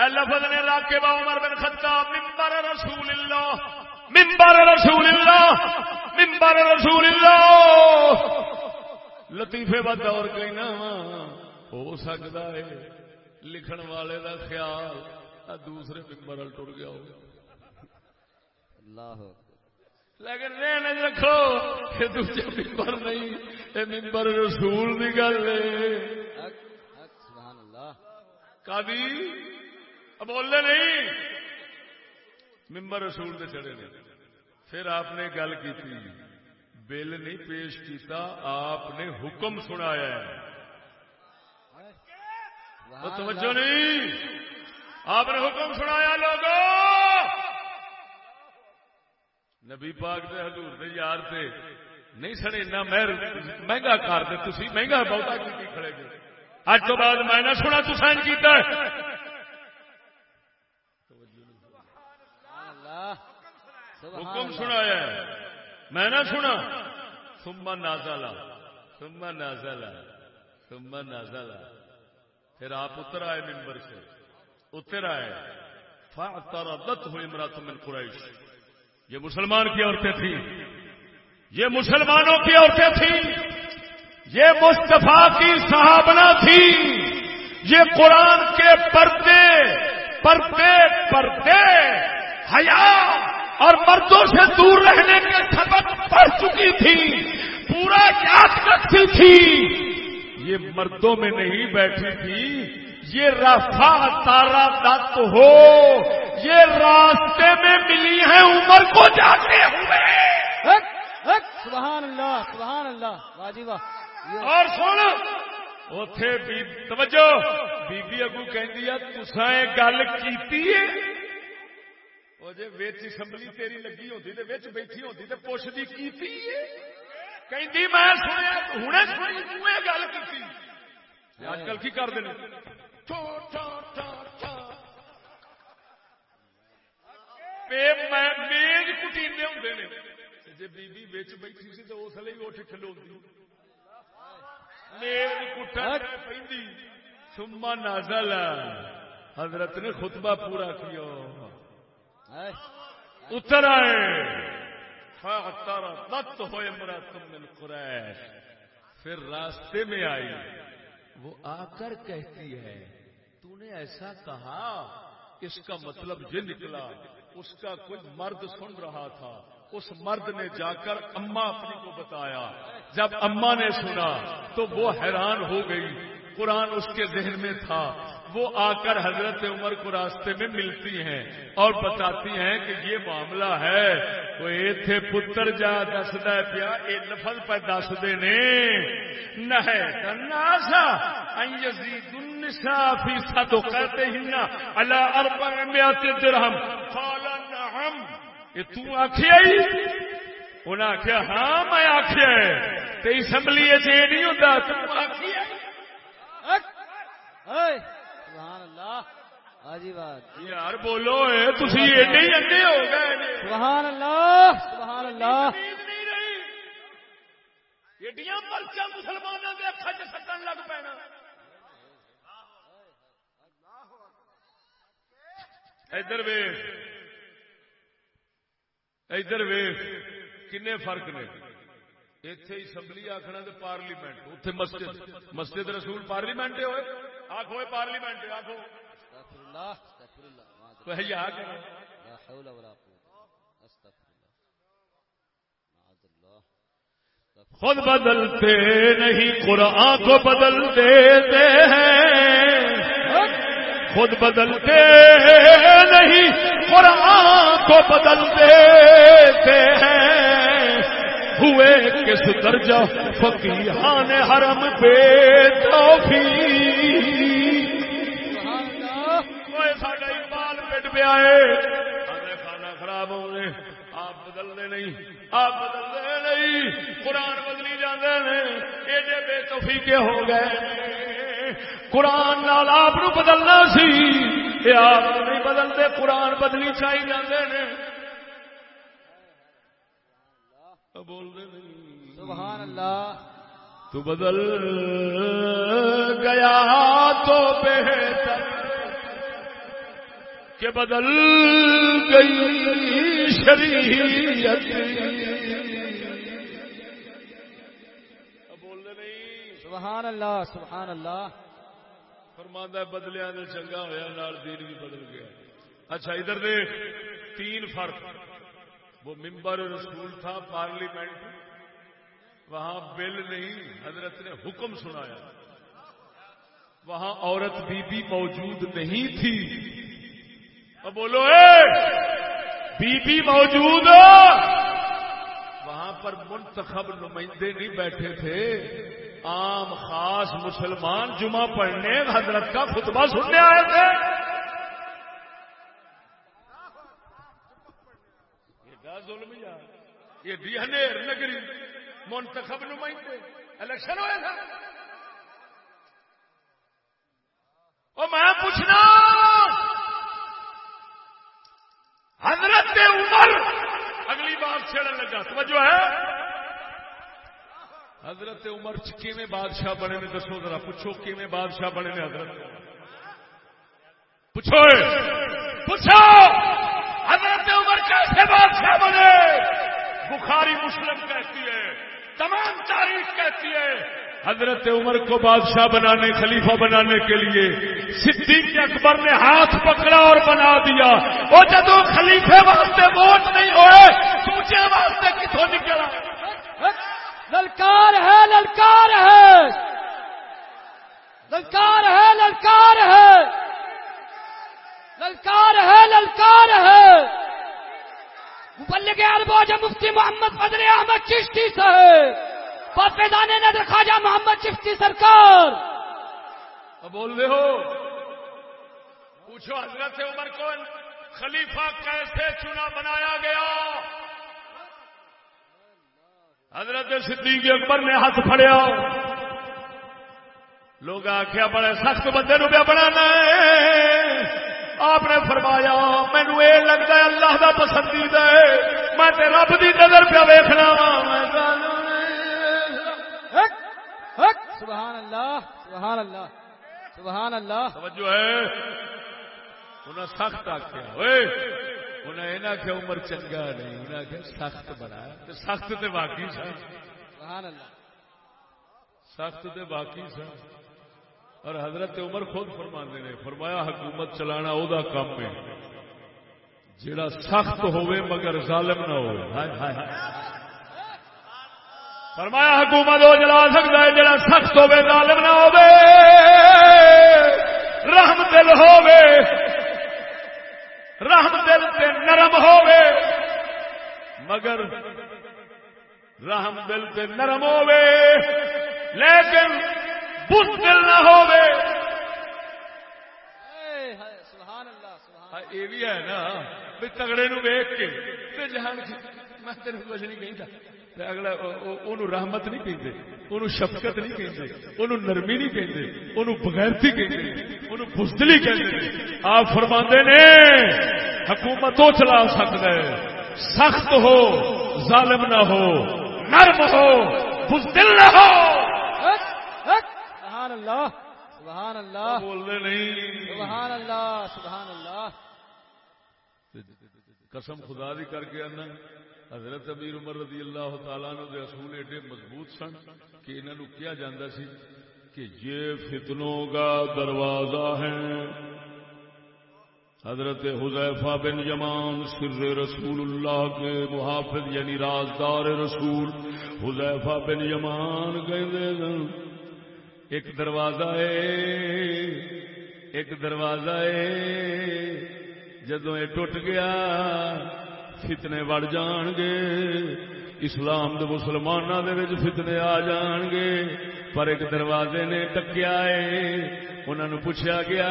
[SPEAKER 1] اے لفظ نے لا کے با عمر بن خطاب منبر رسول اللہ منبر رسول اللہ منبر رسول اللہ لطیفے با دور گئی نا ہو سکتا ہے لکھن والے دا خیال دوسرے ممبر ٹر گیا ہوگا۔
[SPEAKER 2] اللہ
[SPEAKER 1] لیکن رہن رکھو کہ دوسرے ممبر نہیں یہ ممبر رسول کی گل ہے۔
[SPEAKER 2] حق
[SPEAKER 1] بولنے نہیں۔ ممبر رسول دے چڑھے نے۔ پھر آپ نے گل کی تھی بل نہیں پیش کیتا آپ نے حکم سنایا ہے۔ توجہ۔ نہیں۔ آپ نے حکم سنایا لوگوں۔ نبی پاک دے حضور دے یار تے نہیں اتنا مہر مہنگا کر دے تسی مہنگا بہتا کی کھڑے گے اج تو بعد میں نہ سنا تو سائن کیتا ہے
[SPEAKER 2] سبحان اللہ سبحان
[SPEAKER 1] حکم۔ سنایا ہے۔ میں نہ سنا۔ ثم نازلا ثم نازلا ثم نازلا پھر آپ اتر آئے ممبر سے۔ اتر آئے۔ فاعترضت ہوئی امرات من قریش۔ یہ مسلمان کی عورتیں تھیں۔ یہ مسلمانوں کی عورتیں تھیں۔ یہ مصطفیٰ کی صحابنا تھی یہ قرآن کے پردے پردے پردے حیا۔ اور مردوں سے دور رہنے کے سبق پڑھ چکی تھی پورا یاد رکھتی تھی۔ یہ مردوں میں نہیں بیٹھی تھی یہ رفا تارا دت ہو یہ راستے میں ملی ہے عمر کو جاتے ہوئے۔
[SPEAKER 2] سبحان اللہ سبحان اللہ واجی واہ۔
[SPEAKER 1] اور سن اتے بی توجہ بی بی اگو یہ گل کیتی او جے وچ اسمبلی تیری لگی ہوندی تے وچ بیٹھی کہندی میں سنیا ہنے سنی تو یہ گل کیتی۔ اج کل کی کر میز ہوندے نے۔ جے بی بی وچ بیٹھی سی تے اس لیے اٹھ کھلوندی۔ میز کٹن پیندی۔ ثم نازل حضرت نے خطبہ پورا کیا۔ اتر آئے۔ فاعترضت ہو امرأة من قریش۔ پھر راستے میں آئی۔ وہ آ کر کہتی ہے، تو نے ایسا کہا، اس کا مطلب یہ نکلا، اس کا کوئی مرد سن رہا تھا۔ اس مرد نے جا کر اما اپنی کو بتایا۔ جب اما نے سنا تو وہ حیران ہو گئی۔ قرآن اس کے ذہن میں تھا۔ وہ آ کر حضرت عمر کو راستے میں ملتی ہیں اور بتاتی ہیں کہ یہ معاملہ ہے۔ وہ اے تھے پتر جا دسدا پیا، اے لفظ پہ دس دے نے۔ نہ ہے تناسا ان یزید النساء فی صدقاتهن على 400 درہم۔ قال نعم۔ یہ تو آکھیا ہی؟ انہاں آکھیا ہاں میں آکھیا ہے۔ تے اسمبلی وچ اے نہیں ہوندا، تو آکھیا
[SPEAKER 2] ہے۔ سبحان اللہ واجی واہ
[SPEAKER 1] یار بولو تسی ایڈے ہی انڈے ہو گئے
[SPEAKER 2] سبحان اللہ سبحان اللہ۔
[SPEAKER 1] ایڈیاں مرچا مسلمانوں کے اکھا چ سٹن لگ پینا۔ ادھر ویخ ادھر ویخ کنے فرق نے؟ اتے اسمبلی آخنا تو پارلیمنٹ۔ اتے مسجد۔ مسجد رسول پارلیمنٹ ہوئے۔ آخو پارلیمنٹ آخو خود بدلتے نہیں قرآن کو بدل دیتے ہیں۔ خود بدلتے نہیں قرآن کو بدل دیتے ہیں۔ ہوئے کس درجہ؟ فقیحان حرم بے توفیق۔ پیا کھانا خراب ہو گئے۔ آپ بدلتے نہیں۔ آپ بدلتے نہیں۔ قرآن بدلی جاندے نے۔ ایڈے بے توفیقے ہو گئے۔ قرآن نال آپ بدلنا سی۔ یہ آپ نہیں بدلتے قرآن بدلی چاہی جاندے نے۔ بولتے نہیں۔
[SPEAKER 2] سبحان الله
[SPEAKER 1] تو بدل گیا تو بہتر۔ کہ بدل گئی شریعت۔ اب بولنے نہیں۔
[SPEAKER 2] سبحان الله سبحان الله
[SPEAKER 1] فرماندہ بدلیا نے چنگا ہویا نال دین بھی بدل گیا۔ اچھا ادھر دیکھ تین فرق۔ وہ ممبر رسول تھا پارلیمنٹ۔ وہاں بل نہیں حضرت نے حکم سنایا۔ وہاں عورت بی بی موجود نہیں تھی۔ اب بولو، اے بی بی موجود۔ وہاں پر منتخب نمائندے نہیں بیٹھے تھے۔ عام خاص مسلمان جمعہ پڑھنے حضرت کا خطبہ سننے آئے تھے۔ یہ کیا ظلم یار یہ ڈیہنیر نگری منتخب نمائندے۔ الیکشن ہوئے تھا۔ اور میں پوچھنا حضرت عمر اگلی بات چھڑن لگا، توجہ ہے؟ حضرت عمر کیویں بادشاہ بنے نے دسو ذرا، پوچھو کیویں بادشاہ بنے نے حضرت پوچھو پوچھو! حضرت عمر کیسے بادشاہ بنے؟ بخاری مسلم کہتی ہے، تمام تاریخ کہتی ہے حضرت عمر کو بادشاہ بنانے، خلیفہ بنانے کے لیے صدیق اکبر نے ہاتھ پکڑا اور بنا دیا۔ وہ جدو خلیفے واسطے ووٹ نہیں ہوئے سوچے واسطے کتوں نکلا
[SPEAKER 2] للکار ہے للکار ہے۔ للکار ہے للکار ہے۔ للکار ہے للکار ہے۔ مبلغ اربوج مفتی محمد فضل احمد چشتی صاحب۔ پاپیدانے نظر خواجہ محمد چشتی سرکار۔
[SPEAKER 1] بول رہے ہو؟ پوچھو حضرت عمر کو خلیفہ کیسے چنا بنایا گیا؟ حضرت صدیق اکبر نے ہاتھ پھڑیا۔ لوگ آخیا بڑے سخت بندے نو پیا بنانا ہے۔ آپ نے فرمایا، مینو یہ لگتا ہے اللہ کا پسندیدہ ہے۔ میں رب کی نظر پہ ویخنا وا۔
[SPEAKER 2] سبحان اللہ سبحان اللہ سبحان اللہ۔
[SPEAKER 1] توجہ ہے۔ انہیں سخت آخیا ہوئے انہیں یہ نہ آخیا عمر چنگا نہیں انہیں آخیا سخت بنا تے سخت تے باقی سن۔
[SPEAKER 2] سبحان اللہ۔
[SPEAKER 1] سخت تے باقی سن۔ اور حضرت عمر خود فرما نے فرمایا حکومت چلانا او دا کام ہے۔ جڑا سخت ہوئے مگر ظالم نہ ہو فرمایا حکومت وہ چلا سکتا ہے جڑا سخت ہوئے ظالم نہ ہو رحم دل ہوئے رحم دل تے نرم ہوئے مگر رحم دل تے نرم ہوئے لیکن نہ
[SPEAKER 2] سبحان اللہ سبحان
[SPEAKER 1] ہاں، یہ بھی ہے نا تگڑے نو ویک کے جہان میں تیرے کچھ نہیں کہتا اگلا اونوں رحمت نہیں کہندے اونوں شفقت نہیں کہندے اونوں نرمی نہیں کہندے اونوں بغیرتی کہندے اونوں بزدلی کہندے آپ فرماندے نے حکومت وہ چلا سکتا ہے سخت ہو ظالم نہ ہو نرم ہو بزدل نہ ہو۔
[SPEAKER 2] سبحان اللہ سبحان اللہ
[SPEAKER 1] بولنے نہیں؟
[SPEAKER 2] سبحان اللہ سبحان اللہ۔
[SPEAKER 1] قسم خدا دی کر کے آنا۔ حضرت امیر عمر رضی اللہ تعالیٰ نو دے اصول ایڈے مضبوط سن کہ انہوں نے کیا جاندہ سی کہ یہ فتنوں کا دروازہ ہے۔ حضرت حذیفہ بن یمان سر رسول اللہ کے محافظ یعنی رازدار رسول حذیفہ بن یمان کہ ایک دروازہ ہے، ایک دروازہ ہے۔ جدو یہ ٹوٹ گیا فتنے بڑ جان گے اسلام دے مسلمانوں دے وچ فتنے آ جان گے پر ایک دروازے نے ٹکیا ہے انہوں پوچھا گیا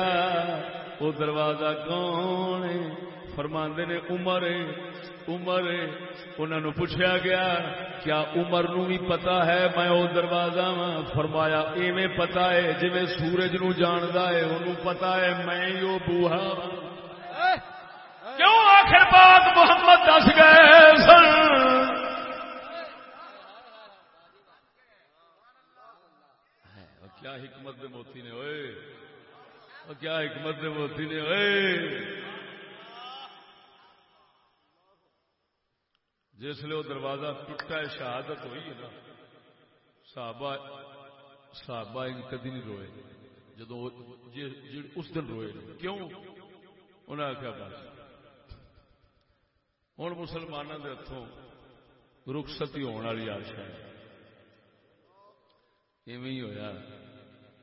[SPEAKER 1] وہ دروازہ کون ہے فرماندے نے، عمر ہے عمر ہے انہوں پوچھا گیا، کیا عمر نو بھی پتا ہے میں وہ دروازہ وا فرمایا، ایویں پتا ہے جی سورج نو جاندا ہے انہوں پتا ہے میں وہ بوہا کیوں آخر بات محمد دس گئے سن؟ کیا حکمت موتی نے ہوئے کیا حکمت موتی نے ہوئے جس لیے وہ دروازہ ٹوٹا ہے، شہادت ہوئی ہے نا۔ صحابہ صحابہ کدی نہیں روئے۔ جدو جی- جی- اس دن روئے۔ کیوں؟ انہیں آخیا بس۔ ہوں مسلمانوں کے ہاتھوں رخصتی ہونے والی آشا ہے ایویں ہی ہویا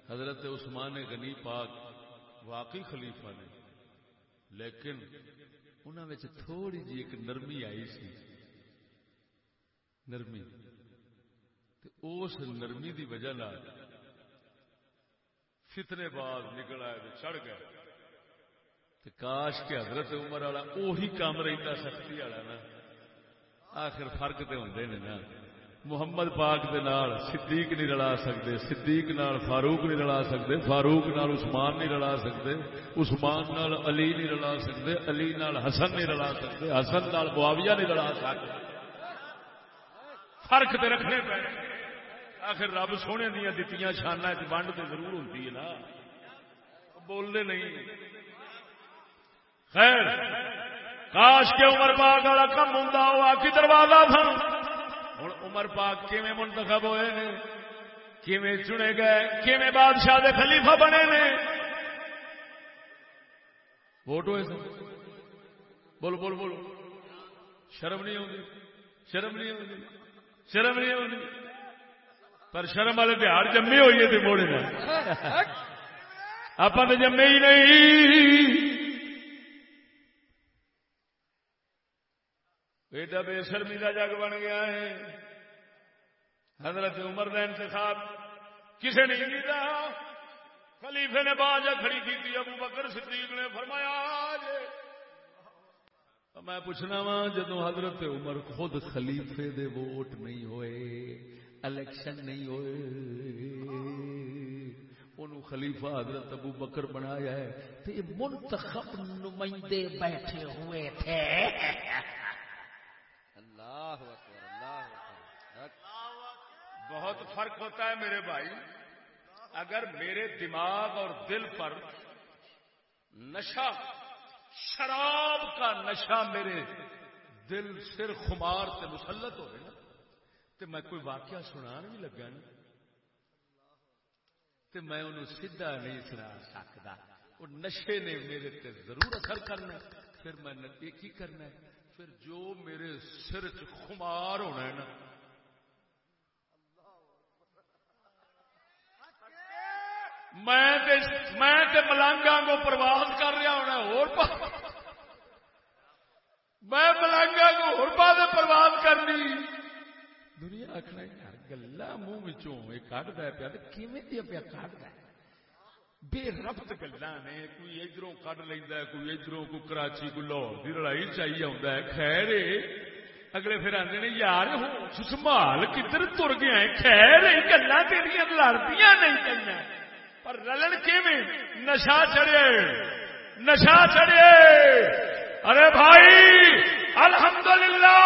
[SPEAKER 1] حضرت عثمان غنی پاک واقعی خلیفہ نے لیکن انہوں تھوڑی جی ایک نرمی آئی سی نرمی اس نرمی دی وجہ فتنے بعد نکل آئے چڑھ گئے کاش کے حضرت عمر والا اہی کام رہتا سختی والا نا۔ آخر فرق تو ہوں نا۔ محمد پاک دے نال صدیق نہیں رلا سکتے صدیق نال فاروق نہیں رلا سکتے فاروق نال عثمان نہیں رلا سکتے عثمان نال علی نہیں رلا سکتے علی نال حسن نہیں رلا سکتے حسن نال معاویہ نہیں رلا سکتے فرق تے رکھنے پہ آخر رب سونے دیا دتیاں شانہ ونڈ تو ضرور ہوتی ہے نا۔ بولتے نہیں۔ خیر کاش کے عمر باغ والا کم ہوں وہ کی دروازہ تھا ہوں عمر پاک کیویں منتخب ہوئے نے؟ کیویں چنے گئے؟ کیویں بادشاہ دے خلیفہ بنے نے؟ ووٹ ہوئے بول بول بول شرم نہیں ہوگی شرم نہیں ہوگی شرم نہیں ہوگی پر شرم والے تہار جمے ہوئی تھے موڑے آپ تو جمے ہی نہیں۔ بیٹا بے شرمی کا جگ بن گیا ہے۔ حضرت عمر کا انتخاب کسی نے نہیں کیا خلیفے نے باجا کھڑی کی ابو بکر صدیق نے فرمایا میں پوچھنا وا جدو حضرت عمر خود خلیفے دے ووٹ نہیں ہوئے، الیکشن نہیں ہوئے انہوں خلیفہ حضرت ابو بکر بنایا ہے تو منتخب نمائندے بیٹھے ہوئے تھے۔ اللہ بہت فرق ہوتا ہے میرے بھائی اگر میرے دماغ اور دل پر نشہ شراب کا نشہ میرے دل سر خمار سے مسلط ہوئے نا تو میں کوئی واقعہ سنا نہیں لگا نا۔ تو میں انہوں سیدھا نہیں سنا سکتا۔ وہ نشے نے میرے تے ضرور اثر کرنا پھر میں ایک ہی کرنا ہے؟ پھر جو میرے سر چ خمار ہونا ہے نا، میں ملانگا کو پرواز کر رہا ہونا اور میں ملانگا کو اور پاس پرواز کرنی۔ دنیا آخنا یار، گلا منہ کھڈ پیا کھے پیا کھڈ بے ربط گلا نے، کوئی ادھروں کڈ لینا کوئی ادھروں کوئی کراچی، کوئی لاہور کی لڑائی چاہیے آتا ہے۔ خیر اگلے پھر آتے نے، یار سنبھال کدھر تر گیا ہے؟ خیر گلا تیریا لڑتی نہیں کرنا پر رلن کیویں؟ نشا چڑھے۔ نشا چڑھے۔ ارے بھائی، الحمدللہ،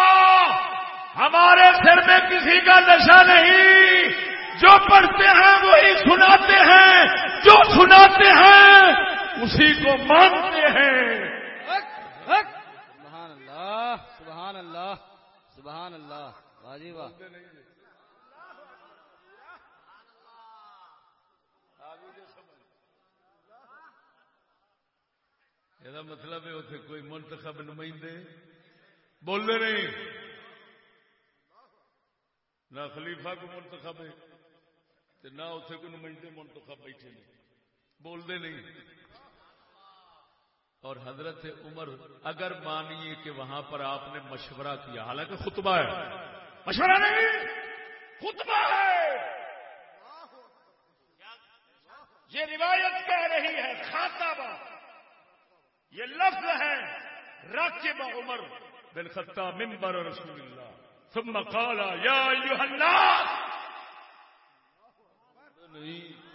[SPEAKER 1] ہمارے سر میں کسی کا نشہ نہیں۔ جو پڑھتے ہیں وہی سناتے ہیں جو سناتے ہیں اسی کو مانتے ہیں۔
[SPEAKER 2] سبحان اللہ سبحان اللہ سبحان اللہ۔ واجی واہ۔
[SPEAKER 1] یہ مطلب ہے اتنے کوئی منتخب نمائندے بولتے نہیں۔ نہ خلیفہ کو منتخب ہے۔ نہ اتنے کوئی نمائندے منتخب بیٹھے نہیں بولتے نہیں۔ اور حضرت عمر اگر مانیے کہ وہاں پر آپ نے مشورہ کیا، حالانکہ خطبہ ہے۔ مشورہ نہیں، خطبہ ہے۔ یہ روایت کہہ رہی ہے خاطابہ یہ لفظ ہے، راکب عمر بن خطاب ممبر رسول اللہ۔ ثم قال، یا ایوہ الناس! نہیں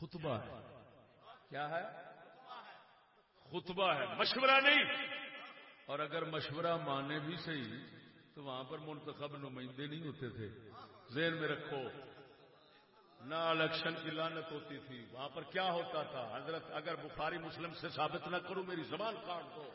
[SPEAKER 1] خطبہ ہے. کیا ہے؟ خطبہ ہے. مشورہ نہیں. اور اگر مشورہ مانے بھی صحیح، تو وہاں پر منتخب نمائندے نہیں ہوتے تھے. ذہن میں رکھو، نہ الیکشن کی لانت ہوتی تھی. وہاں پر کیا ہوتا تھا؟ حضرت، اگر بخاری مسلم سے ثابت نہ کروں، میری زبان کاٹ دو.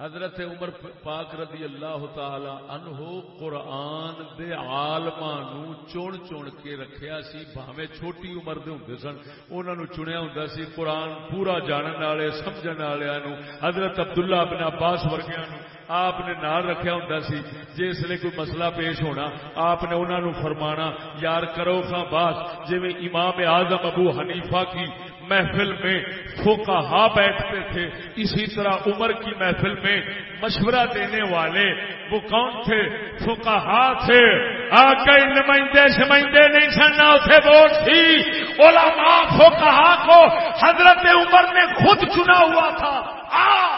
[SPEAKER 1] حضرت عمر پاک رضی اللہ تعالی عنہ قرآن دے عالمان چون چون کے رکھیا سی، بھاویں چھوٹی عمر دے ہوندے سن۔ انہاں نو چنیا ہوندا سی قرآن پورا جانن والے، سمجھن والےاں نو۔ حضرت عبداللہ بن عباس ورگیاں نو آپ نے نال رکھیا ہوندا سی۔ جس لیے کوئی مسئلہ پیش ہونا، آپ نے انہاں نو فرمانا، یار کرو خاں بات جویں امام اعظم ابو حنیفہ کی محفل میں فوکا بیٹھتے تھے۔ اسی طرح عمر کی محفل میں مشورہ دینے والے وہ کون تھے؟ فوکا تھے۔ آ کئی نمائندے شمائندے نہیں سننا اسے ووٹ تھی علماء فوکا کو حضرت عمر نے خود چنا ہوا تھا۔ آ،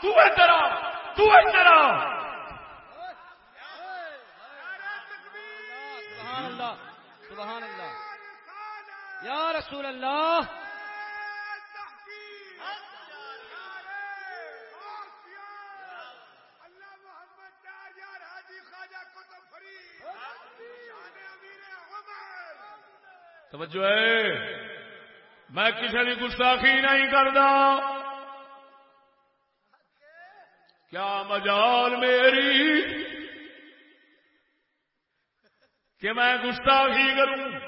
[SPEAKER 1] تو ادھر تو ادھر
[SPEAKER 2] سبحان اللہ سبحان اللہ۔ یا رسول اللہ
[SPEAKER 1] توجہ ہے۔ میں کسی کی گستاخی نہیں کرتا کیا مجال میری؟ کہ میں گستاخی کروں۔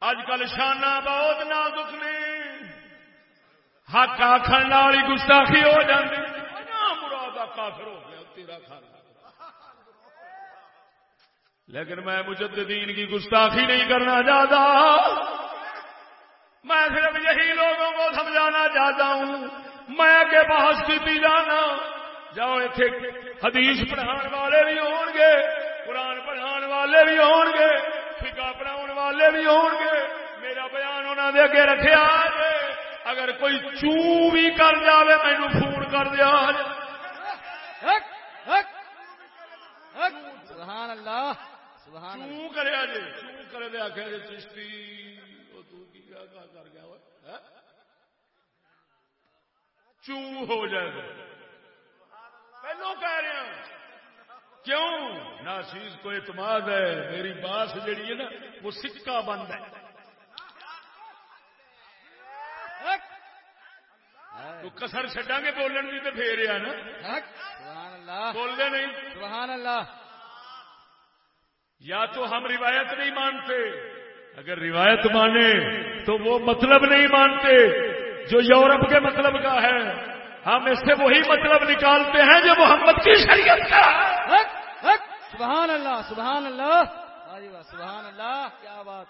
[SPEAKER 1] اج کل شانہ بہت نازک نے۔ حق آخر والی گستاخی ہو جاتی مراد کافر ہو گیا، تیرا کھانا لیکن میں مجددین کی گستاخی نہیں کرنا چاہتا۔ میں صرف یہی لوگوں کو سمجھانا چاہتا ہوں۔ میں کے بحث کی جانا۔ جاؤ اتنے حدیث پڑھان والے بھی ہون گے، قرآن پڑھان والے بھی ہون گے فکا پڑھاؤ والے بھی ہون گے۔ میرا بیان انہوں نے اگے رکھا اگر کوئی چو بھی کر جائے مینو فون کر دیا
[SPEAKER 2] سبحان اللہ۔
[SPEAKER 1] جی کرے دے آخیا جی چشتی۔ وہ کر گیا چو ہو جائے پہلو کہہ کیوں؟ ناسیز کو اعتماد ہے۔ میری باس جڑی ہے نا وہ سکہ بند ہے۔ تو کسر چڈا گے بولن کی تو پھر نا بولتے نہیں۔
[SPEAKER 2] سبحان اللہ۔
[SPEAKER 1] یا تو ہم روایت نہیں مانتے؟ اگر روایت مانے تو وہ مطلب نہیں مانتے جو یورپ کے مطلب کا ہے۔ ہم اس سے وہی مطلب نکالتے ہیں جو محمد کی شریعت کا
[SPEAKER 2] سبحان اللہ سبحان اللہ سبحان اللہ کیا بات۔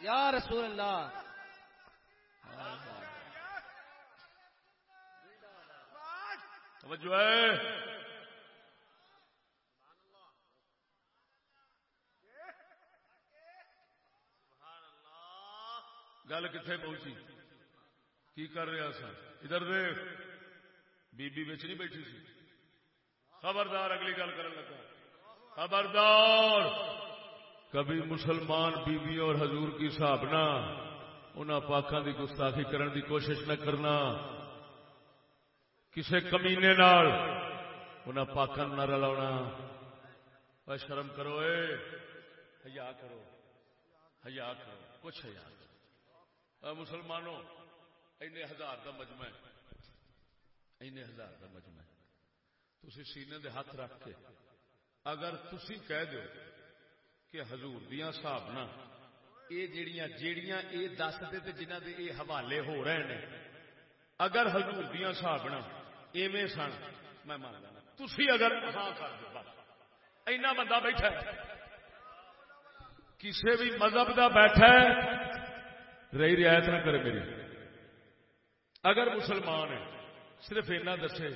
[SPEAKER 2] یا رسول اللہ
[SPEAKER 1] توجہ ہے۔ گل کتنے پہنچی؟ کی کر رہا ہاں سا ادھر دیکھ۔ بی بی بچ نہیں بیٹھی سی۔ خبردار اگلی گل کر لگا۔ خبردار! کبھی مسلمان بیوی اور حضور کی صاحب نہ ان پاکوں کی گستاخی کرنے کی کوشش نہ کرنا۔ کسے کمینے نال ان پاکوں نہ رلا شرم کرو اے۔ حیا کرو۔ حیا کرو۔ کچھ حیا کرو۔ مسلمانوں این ہزار کا مجمع این ہزار کا مجمع تھی سینے دے ہاتھ رکھ کے اگر تھی کہہ دو کہ حضور دیا حساب نہ یہ جیڑیاں جیڑیاں یہ دستے تے جنہ دے یہ حوالے ہو رہے ہیں اگر حضور دیا حساب نہ ایویں سن، میں مان لینا تھی اگر ہاں کر دو بس۔ اینا بندہ بیٹھا ہے۔ کسی بھی مذہب دا بیٹھا ہے رہی رعایت نہ کرے میری۔ اگر مسلمان ہے صرف اینا دسے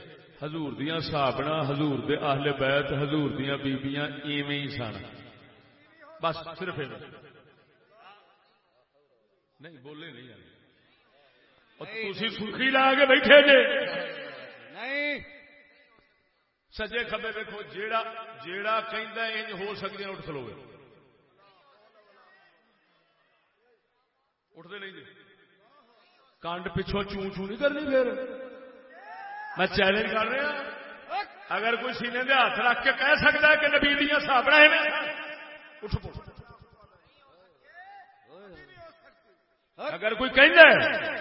[SPEAKER 1] حضور دیا صحابنا حضور دے اہل بیت حضور دیا بیبیاں ایویں ہی سن۔ بس صرف اینا۔ نہیں بولے نہیں یار۔ تھی سرخی لا کے بیٹھے جے۔
[SPEAKER 2] نہیں۔
[SPEAKER 1] سجے کبے دیکھو جیڑا جیڑا کہندا انج ہو ہیں اٹھ کھلوے اٹھتے نہیں جی۔ کانڈ پچھوں چوں چوں نہیں کرنی پھر۔ میں چیلنج کر رہا اگر کوئی سینے دے ہاتھ رکھ کے کہہ سکتا ہے کہ نبی دیا سابڑا ہے اٹھ پو اگر کوئی کہہ ہے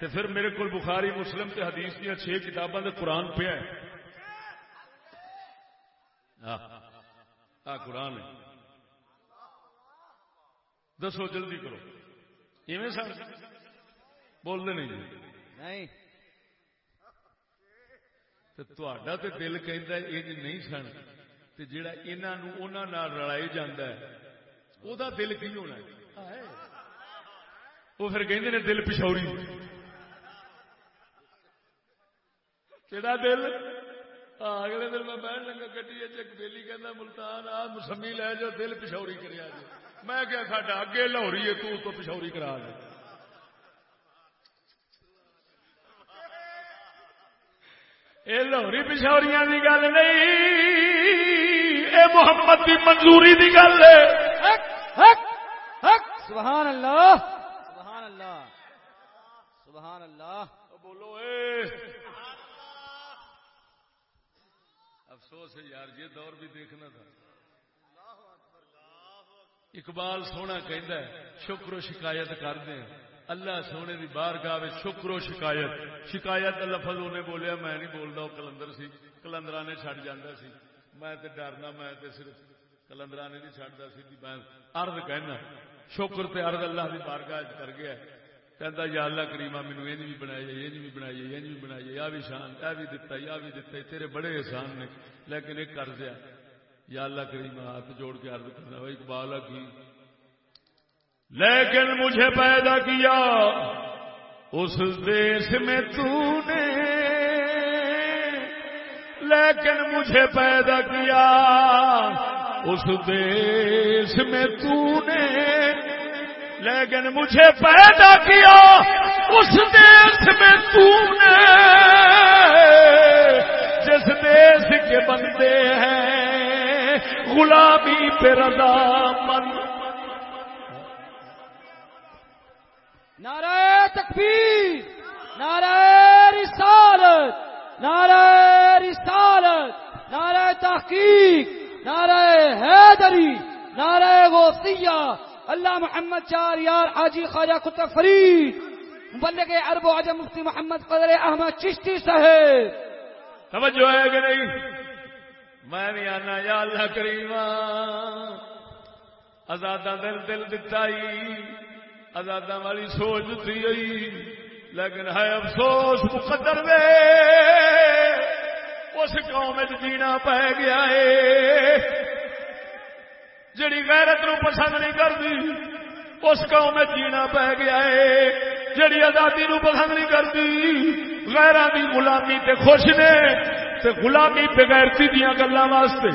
[SPEAKER 1] تو پھر میرے کو بخاری، مسلم تے حدیث دیا چھ کتاباں قرآن پہ ہے۔ آ، قرآن ہے۔ دسو جلدی کرو۔ ایویں سن۔ بولتے نہیں جی۔
[SPEAKER 2] نہیں۔
[SPEAKER 1] تا دل ہے یہ نہیں سن۔ تے جڑا رلائی ہے او دا دل کی ہونا ہے؟ وہ پھر کہندے نے دل پشوری کہڑا دل؟ اگلے دن میں بہن لگا گڈی ایک بیلی کہندا ملتان آ مسمی لے جاؤ دل پشوری کریا جی میں کیا ساڈا اگے لاہوری ہے تو تو پشوری کرا دے یہ لاہوری پشوریاں کی گل نہیں اے محمد کی منظوری کی گل ہے۔
[SPEAKER 2] سبحان اللہ سبحان اللہ سبحان اللہ۔
[SPEAKER 1] بولو اے۔ افسوس ہے یار یہ دور بھی دیکھنا تھا۔ اقبال سونا کہندا ہے، شکر و شکایت کر دیں اللہ سونے دی بار گاہ شکر و شکایت۔ شکایت لفظ انہیں بولیا، میں نہیں بولتا وہ کلندر سی۔ کلندرا نے چڑ جانا سی۔ میں تے ڈرنا، میں تے صرف کلندرا نے نہیں چڑھتا سی میں ارد کہنا۔ شکر تے ارد اللہ کی بارگاہ کر گیا۔ کہتا یا اللہ کریما مینو یہ بھی بنایا، یہ بھی بنائی یہ بھی بنائی یا بھی شان یہ بھی دتا یا بھی دتا تیرے بڑے احسان نے۔ لیکن ایک کر دیا یا اللہ کریما ہاتھ جوڑ کے عرض کرنا بھائی اقبال کی لیکن مجھے پیدا کیا، اس دیش میں تو نے لیکن مجھے پیدا کیا، اس دیش میں تو نے لیکن مجھے پیدا کیا، اس دیش میں تو نے جس دیش کے بندے ہیں غلامی پہ رضا مند۔
[SPEAKER 2] نعرہ تکبیر نعرہ رسالت نعرہ رسالت نعرہ تحقیق نعرہ حیدری نعرہ غوثیہ۔ اللہ محمد چار یار حاجی خواجہ کتب فرید مبلغ عرب و عجم مفتی محمد قدر احمد چشتی صاحب۔
[SPEAKER 1] توجہ ہے کہ نہیں؟ میں بھی آنا یا اللہ کریما آزادہ دل دل دتا آزاد والی سوچ دی گئی لیکن ہے افسوس، مقدر دے اس قوم جینا پی گیا ہے جڑی غیرت نو پسند نہیں کرتی اس قوم جینا پی گیا ہے جڑی آزادی نو پسند نہیں کرتی غیران دی غلامی تے خوش نے۔ تے غلامی بغیرتی دیا گلوں واسطے۔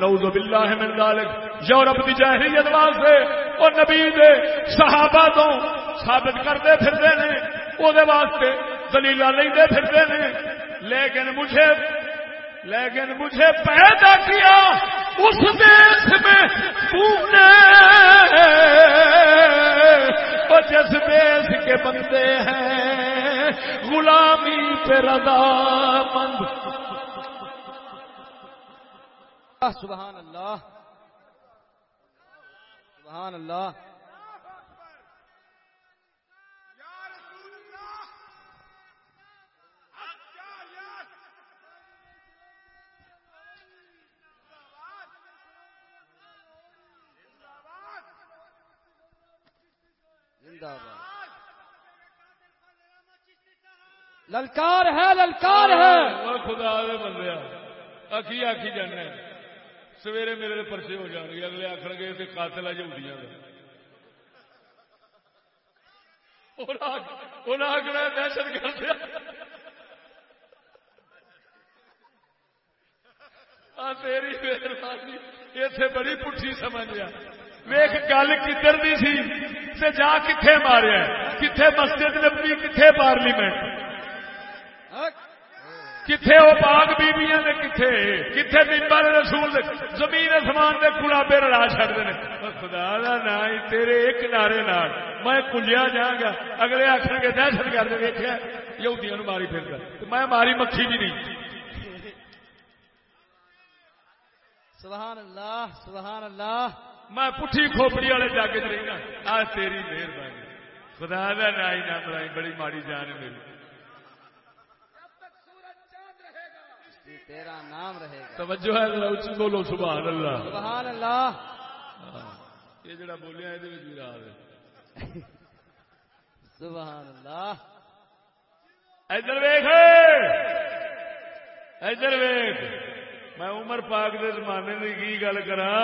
[SPEAKER 1] نعوذ باللہ من ذالک۔ یورپ دی جاہلیت واسطے او نبی دے صحابہ تو ثابت کرتے پھرتے نے او دے واسطے دلیل لیندے پھرتے نے۔ لیکن مجھے لیکن مجھے پیدا کیا اس دیش میں تو نے۔ اور جس دیش کے بندے ہیں، غلامی پہ رضا مند
[SPEAKER 2] سبحان اللہ سبحان اللہ زندہ باد للکار ہے للکار ہے
[SPEAKER 1] خدا دے بندے. آخی آخی جانا سویرے میرے پرچے ہو جان گے، اگلے آخر گے تو قاتل جہودیاں انہیں آخر دہشت گرد۔ تیری مہربانی اتنے بڑی پٹھی سمجھ ویخ گل کدھر دی سی؟ تے جا کتنے ماریا کتنے مسجد نبی کتنے پارلیمنٹ؟ کتنے وہ باغ بیبیاں نے کتنے کتنے ممبر رسول دے زمین اسمان دے گلابے رلا چڑھتے ہیں خدا کا نا تیرے ایک نعرے نال میں کلیا جا گا۔ اگلے آخر کے دہشت گرد ویکیا یہودیاں ماری پھر میں ماری مکھی بھی نہیں۔
[SPEAKER 2] سبحان اللہ سبحان اللہ
[SPEAKER 1] میں پٹھی کھوپڑی والے جاگ رہی نا آ تیری مہربانی۔ خدا کا نا ہی نہ بڑی ماڑی جان ہے میری۔
[SPEAKER 2] تیرا نام رہے گا۔
[SPEAKER 1] توجہ ہے ذرا اچھی بولو سبحان اللہ
[SPEAKER 2] سبحان اللہ
[SPEAKER 1] یہ جڑا بولیا یہ بھی راز ہے۔
[SPEAKER 2] سبحان اللہ
[SPEAKER 1] ادھر ویخ ادھر ویخ میں عمر پاک دے زمانے کی کی گل کرا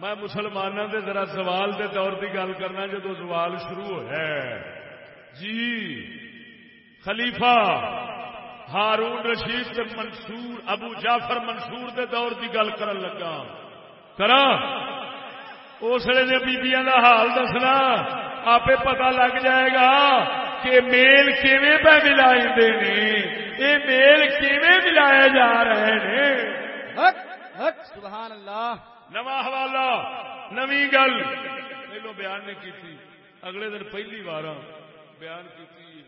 [SPEAKER 1] میں مسلمانوں دے ذرا سوال دے دور کی گل کرنا جدو سوال شروع ہوا جی خلیفہ۔ ہارون رشید تے منصور ابو جعفر منصور دے دور کی گل کرن لگا۔ کرا؟ اس لیے بیبیاں دا حال دسنا۔ آپ پتہ لگ جائے گا کہ میل کیویں پہ ملائے نے؟ یہ میل کیویں ملائے جا رہے ہیں
[SPEAKER 2] حق حق سبحان اللہ۔
[SPEAKER 1] نواں حوالہ نوی گل۔ پہلو بیان نے کی تھی اگلے دن پہلی بار بیان کی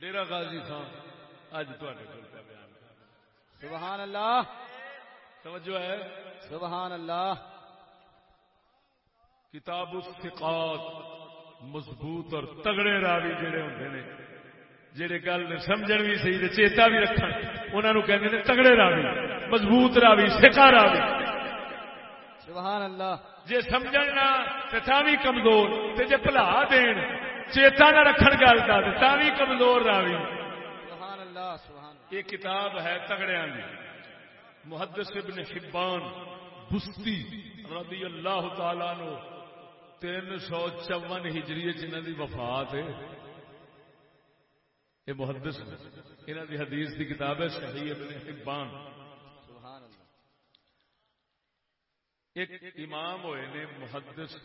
[SPEAKER 1] ڈیرا غازی خان اج تے بیان
[SPEAKER 2] سبحان اللہ۔
[SPEAKER 1] توجہ ہے؟
[SPEAKER 2] سبحان اللہ۔
[SPEAKER 1] کتاب الثقات مضبوط اور تگڑے راوی جڑے ہوندے نے جڑے گل سمجھن بھی صحیح تے چیتا بھی رکھن انہاں نو کہندے نے تگڑے راوی مضبوط راوی ثقہ راوی۔
[SPEAKER 2] سبحان اللہ۔
[SPEAKER 1] جے سمجھن نہ تے تاں بھی کمزور تے جے بھلا دین چیتا نہ رکھن گل دا تے تاں بھی کمزور راوی
[SPEAKER 2] سبحان اللہ سبحان اللہ
[SPEAKER 1] یہ کتاب ہے تگڑیاں دی۔ محدث ابن حبان، بستی رضی اللہ تعالی عنہ، تین سو چون ہجری جنہ دی وفات ہے۔ یہ محدث انہوں دی حدیث دی کتاب ہے صحیح ابن حبان۔
[SPEAKER 2] سبحان اللہ
[SPEAKER 1] ایک امام ہوئے نے، محدث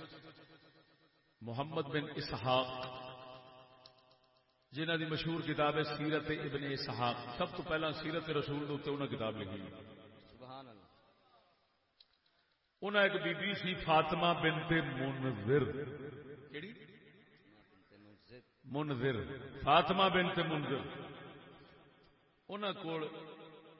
[SPEAKER 1] محمد بن اسحاق۔ جنہ دی مشہور کتاب ہے سیرت ابن اسحاق۔ سب تو پہلا سیرت رسول دے انہوں نے کتاب لکھی
[SPEAKER 2] سبحان اللہ۔
[SPEAKER 1] انہاں ایک بی بی سی فاطمہ بنت منذر۔ کیڑی؟ منذر۔ فاطمہ بنت منذر۔ انہاں کول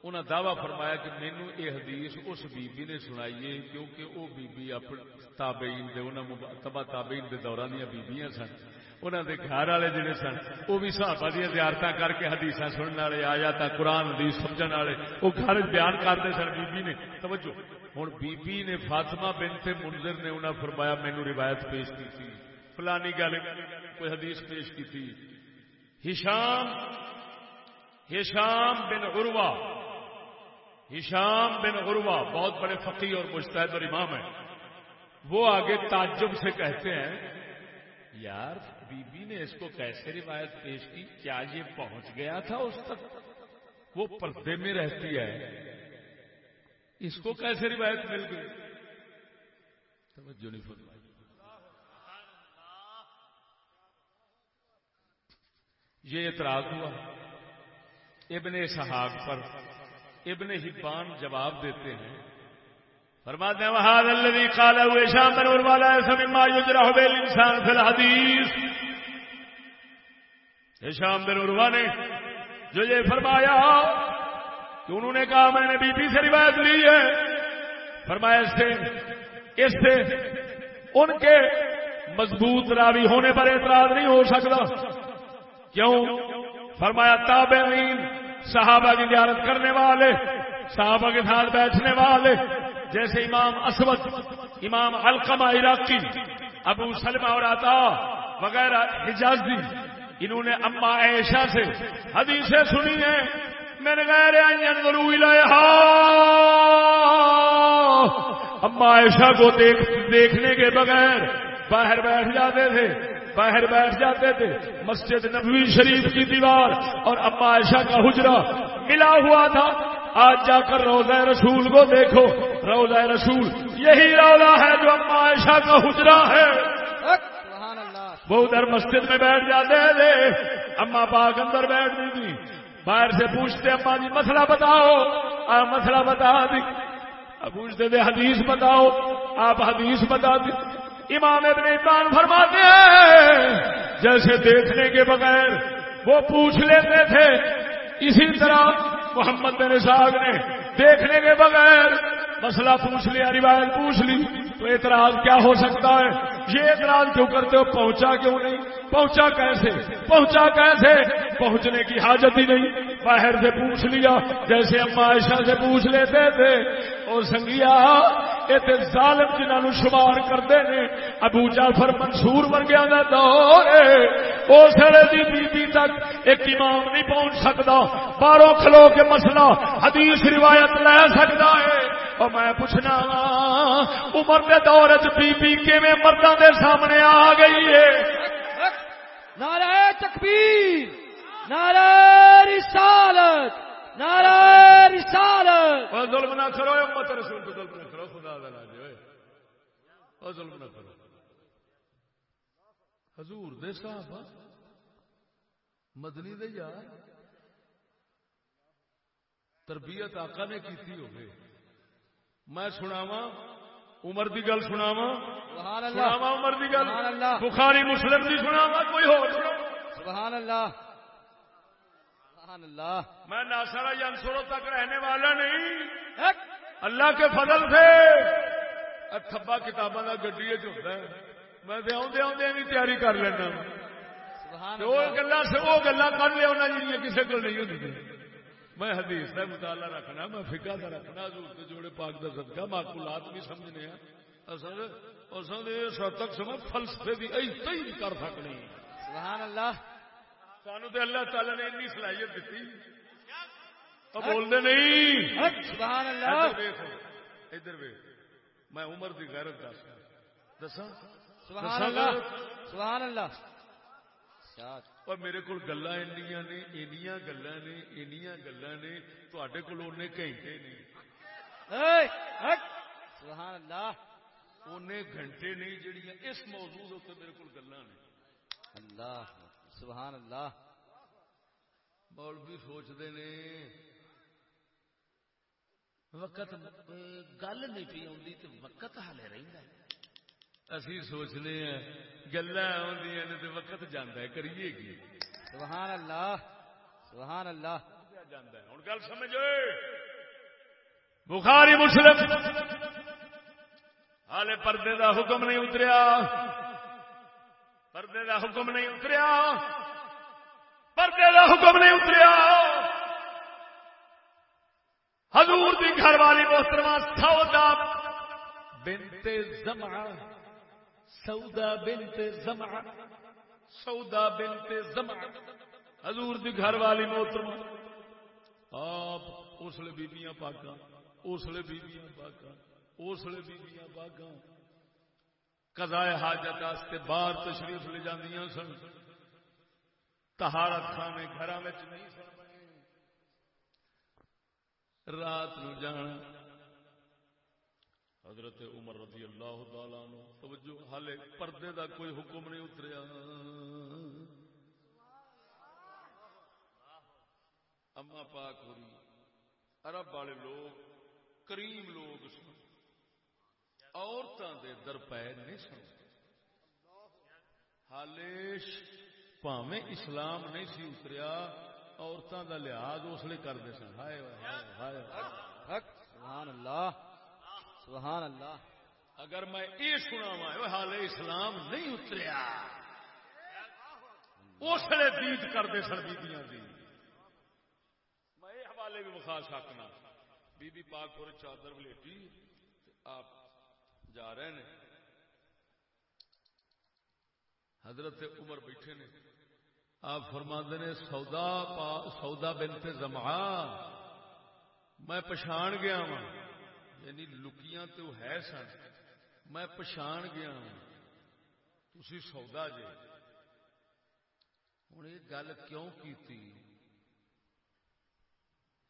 [SPEAKER 1] انہاں دعویٰ فرمایا کہ مینوں یہ حدیث اس بی بی نے سنائی ہے کیونکہ وہ بی بی اپنے تابعین دے انہاں تبا تابعین دے دوران دیا بیبیاں سن۔ انہاں دے گھر والے جڑے سن وہ بھی صحابہ دیا زیارتاں کر کے حدیثاں سننے والے آیا تا قرآن، حدیث سمجھن والے وہ گھر بیان کرتے سن بی بی نے۔ توجہ ہوں بی بی نے فاطمہ بنت منذر نے انہاں فرمایا، مینوں روایت پیش کی تھی۔ فلانی گل، کوئی حدیث پیش کی تھی۔ ہشام ہشام بن عروہ۔ ہشام بن عروہ بہت بڑے فقی اور مستحد اور امام ہیں۔ وہ آگے تعجب سے کہتے ہیں، یار بی بی نے اس کو کیسے روایت پیش کی؟ کیا یہ پہنچ گیا تھا اس تک؟ وہ پردے میں رہتی ہے۔ اس کو کیسے روایت مل گئی؟ توجہ نہیں فرمائی۔ یہ اعتراض ہوا۔ ابن صحاب پر ابن حبان جواب دیتے ہیں۔ فرماتے ہیں وہاد الذي قال هو شام بن وروالا مما يجرح به الانسان في الحديث شام بن عروا نے جو یہ فرمایا کہ انہوں نے کہا، میں نے بی بی سے روایت لی ہے۔ فرمایا اس سے اس سے ان کے مضبوط راوی ہونے پر اعتراض نہیں ہو سکتا۔ کیوں؟ فرمایا، تابعین، صحابہ کی زیارت کرنے والے، صحابہ کے ساتھ بیٹھنے والے جیسے امام اسود، امام علقمہ عراقی، ابو سلمہ اور عطا وغیرہ حجازی جی، انہوں نے اما عائشہ سے حدیثیں سنی ہیں۔ میرے غیر ضرور اما عائشہ کو دیکھ دیکھنے کے بغیر باہر بیٹھ جاتے تھے۔ باہر بیٹھ جاتے تھے۔ مسجد نبوی شریف کی دیوار اور اما عائشہ کا حجرا ملا ہوا تھا۔ آج جا کر روزہ رسول کو دیکھو۔ روزہ رسول یہی روزہ ہے جو اما عائشہ کا حجرا ہے۔ وہ ادھر مسجد میں بیٹھ جاتے تھے۔ اما پاک اندر بیٹھتی تھی باہر سے پوچھتے اما جی مسئلہ بتاؤ۔ آپ مسئلہ بتا دی۔ پوچھتے تھے، حدیث بتاؤ۔ آپ حدیث بتا دی۔ امام ابن عمران فرماتے ہیں، جیسے دیکھنے کے بغیر وہ پوچھ لیتے تھے۔ اسی طرح محمد بن صاحب نے دیکھنے کے بغیر مسئلہ پوچھ لیا، روایت پوچھ لی۔ تو اعتراض کیا ہو سکتا ہے؟ یہ اعتراض کیوں کرتے ہو؟ پہنچا کیوں نہیں؟ پہنچا کیسے؟ پہنچا کیسے؟ پہنچنے کی حاجت ہی نہیں۔ باہر سے پوچھ لیا، جیسے اما عائشہ سے پوچھ لیتے تھے۔ اور سنگیا، یہ ظالم جنہوں شمار کرتے ہیں ابو جعفر منصور ورگیا کا دور اس دی بیبی تک ایک امام نہیں پہنچ سکتا۔ باہروں کھلو کے مسئلہ، حدیث روایت لے سکتا ہے۔ اور میں پوچھنا عمر کے دور چ بی بی کیویں کے سامنے آ گئی ہے۔
[SPEAKER 2] نعرہ تکبیر نعرہ رسالت نعرہ رسالت۔
[SPEAKER 1] اور ظلم نہ کرو امت رسول کو ظلم نہ کرو خدا دا لاج ہوئے اور ظلم نہ کرو۔ حضور دے صحابہ مدنی دے یار۔ تربیت آقا نے کیتی ہوگی۔ میں سناوا عمر دی گل سناوا سناوا عمر دی گل؟ بخاری مسلم دی سناوا کوئی ہو
[SPEAKER 2] سبحان اللہ. سبحان اللہ.
[SPEAKER 1] میں ناسارا ینسوروں تک رہنے والا نہیں. اللہ کے فضل سے. تھبا کتاباں کا گڈی ہوتا ہے. میں آدھے آدھے بھی تیاری کر لینا. وہ گلا سے وہ گلا کر لیا جی کسی کو نہیں ہوتی میں حدیث کا مطالعہ رکھنا میں فکا کا رکھنا حضور کے جوڑے پاک کا صدقہ معقولات بھی سمجھنے ہیں۔ اصل اصل یہ سب تک سمجھ فلسفے کی ایسا ہی کر سکنے
[SPEAKER 2] سبحان اللہ۔
[SPEAKER 1] سانو اللہ تعالی نے اتنی صلاحیت دیتی اور بولتے نہیں۔
[SPEAKER 2] سبحان اللہ۔
[SPEAKER 1] ادھر ویخ میں عمر غیرت دس دسا
[SPEAKER 2] سبحان اللہ۔ سبحان اللہ۔
[SPEAKER 1] اور میرے کو گلا نے اینیاں گلا نے اینیاں گلا نے تے کول اُن گھنٹے نہیں
[SPEAKER 2] سبحان اللہ
[SPEAKER 1] گھنٹے نہیں جڑیاں اس موضوع میرے کو گلا نے۔
[SPEAKER 2] اللہ سبحان اللہ
[SPEAKER 1] مولوی سوچتے نے وقت گل نہیں پی آتی تو وقت ہالے رہتا ہے۔ اسی سوچنے ہیں گلا آدی تو وقت جانا ہے کریے گی۔
[SPEAKER 2] سبحان اللہ سبحان اللہ۔
[SPEAKER 1] جانا ہے؟ ہوں گل سمجھو بخاری مسلم۔ ہالے پردے دا حکم نہیں اتریا۔ پردے دا حکم نہیں اتریا۔ پردے دا حکم نہیں اتریا۔ حضور دی گھر والی محترمہ سودا بنت زمع سودا بنت زمع، سودا بنت زمع۔ حضور دی گھر والی محترمہ، آپ اسلے بیبیاں پاکاں، اسلے بیبیاں پاکاں، اسلے بیبیاں پاکاں۔ قضائے حاجت واسطے باہر تشریف لے جاندیاں سن۔ تہارت خانے گھر نہیں سن رات نو جان حضرت عمر رضی اللہ تعالی عنہ، توجہ، حالے پردے دا کوئی حکم نہیں اتریا۔ اما پاک ہوئی، عرب والے لوگ، کریم لوگ سن۔ عورتوں دے در پے نہیں سن۔ حالے پاویں اسلام نہیں سی اتریا عورتوں دا لحاظ اس لیے کرتے سن۔ ہائے ہائے ہائے ہائے۔
[SPEAKER 2] سبحان اللہ۔ سبحان اللہ۔
[SPEAKER 1] اگر میں یہ سنا وا اسلام نہیں اتریا۔ اس لیے دید کرتے سن بیبیاں دی۔ میں یہ حوالے بھی بخا سکنا۔ بی بی پاک پور چادر ولیٹی آپ جا رہے ہیں حضرت عمر بیٹھے نے۔ آپ فرما نے، سودا پا، سودا بنت زما میں پچھان گیا وا یعنی لکیاں تو ہے سن۔ میں پچھان گیا ہوں۔ تھی سودا جے۔ ہوں یہ گل کیوں کی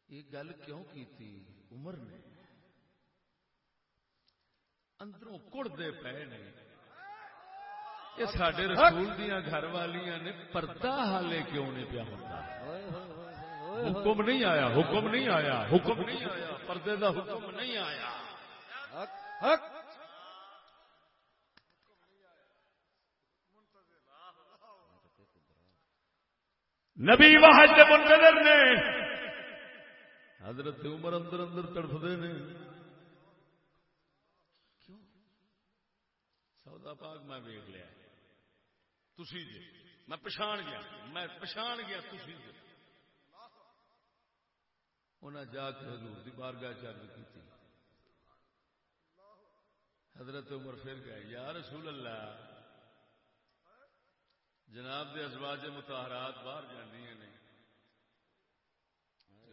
[SPEAKER 1] یہ گل کیوں کی عمر نے۔ اندروں کڑتے پے نے۔ یہ سڈے رسول دیا گھر والیاں نے پردہ حالے کیوں نہیں پیا ہوتا حکم نہیں آیا حکم نہیں آیا حکم نہیں آیا پردے دا حکم نہیں آیا۔ نبی واحد منتظر نے حضرت عمر اندر اندر تڑفتے نے۔ کیوں؟ سودا پاک میں ویگ لیا۔ تھی جی میں پچھان گیا میں پچھان گیا تھی جی انہیں جا کے حضور دی بارگاہ چرد کی حضرت عمر پھر گئے یا رسول اللہ جناب دے ازواج متحرات باہر جاندیاں نے۔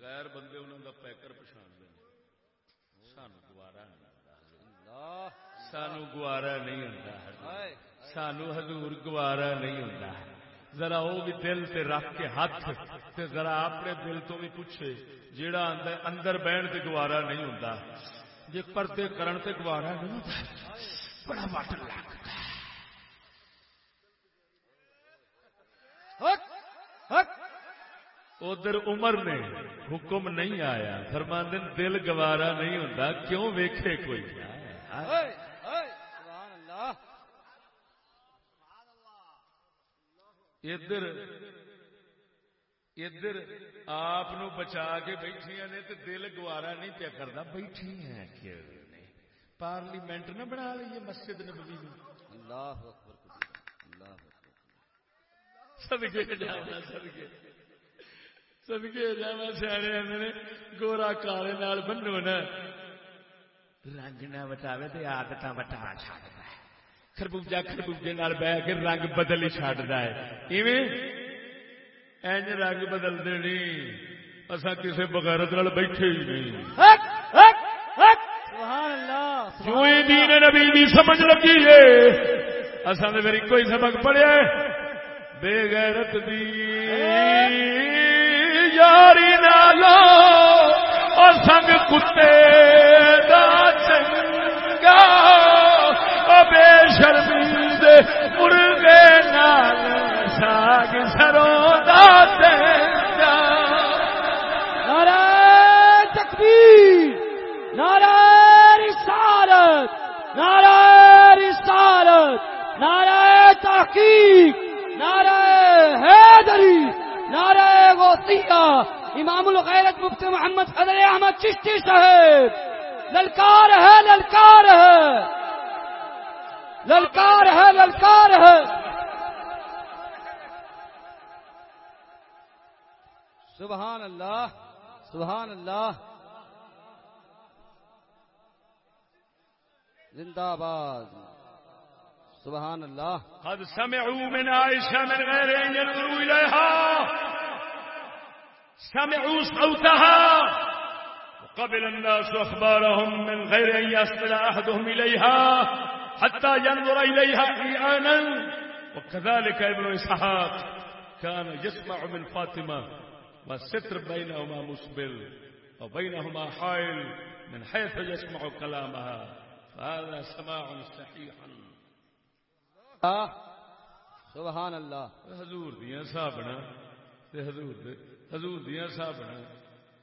[SPEAKER 1] غیر بندے انہوں کا پیکر پچھان دیں سانو گوارا نہیں سانو گوارا نہیں ہوں سانو حضور گوارا نہیں ہوں ذرا وہ بھی دل سے رکھ کے ہاتھ تے ذرا اپنے دل تو بھی پوچھے، جیڑا اندر بہن سے گوارا نہیں ہوں جی پردے کرن سے گوارا نہیں ہوتا بڑا واٹر لگتا ادھر عمر نے حکم نہیں آیا۔ فرماندن دل گوارا نہیں ہوتا کیوں ویکھے کوئی؟ ادھر ادھر آپ بچا کے بیٹھی نے تو دل گوارا نہیں پیا کرتا بیٹھی ہیں پارلیمنٹ نہ بنا لیے مسجد نبوی میں اللہ جانا جانا نے گورا کالے نال بنو نا رنگ نہ آدت بٹا چڑھتا ہے خربوجا خربوجے بہ کے رنگ بدل ہی چڈتا ہے رنگ بدلتے نہیں اصا کسی بغیرت بیٹھے ہی نہیں دین نبی دی سمجھ لگی ہے اصا نے سبق پڑھیا بے غیرت دی یاری نالو اور سنگ کتے دا چنگا بے شرمی دے مرغے نال ساگ سروں دا چنگا
[SPEAKER 2] نعرہ تکبیر، نعرہ رسالت نعرہ رسالت، نعرہ تحقیق، نعرہ حیدری، نعرہ غوثیہ، امام الغیرت مفتی محمد فضل احمد چشتی صاحب۔ للکار ہے للکار ہے۔ للکار ہے سبحان اللہ سبحان اللہ زندہ باد سبحان الله.
[SPEAKER 1] قد سمعوا من عائشة من غير أن ينظروا إليها. سمعوا صوتها. وقبل الناس أخبارهم من غير أن يصل أحدهم إليها. حتى ينظر إليها إيانا وكذلك ابن إسحاق كان يسمع من فاطمة والستر بينهما مسبل وبينهما حائل من حيث يسمع كلامها فهذا سماع صحيح
[SPEAKER 2] سبحان اللہ.
[SPEAKER 1] حضور دیا صابنا حضور حضور دیا صابنا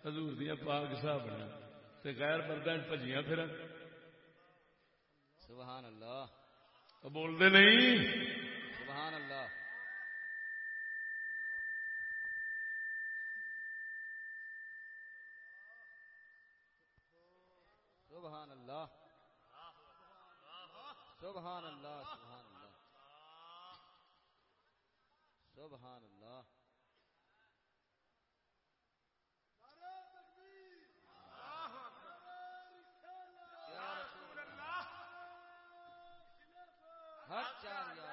[SPEAKER 1] حضور دیا پاک صابنا غیر مردہ پجیاں پھر
[SPEAKER 2] سبحان اللہ۔
[SPEAKER 1] بولتے نہیں۔
[SPEAKER 2] سبحان اللہ۔ سبحان اللہ۔ سبحان اللہ سبحان اللہ۔ سبحان اللہ حق چاہیے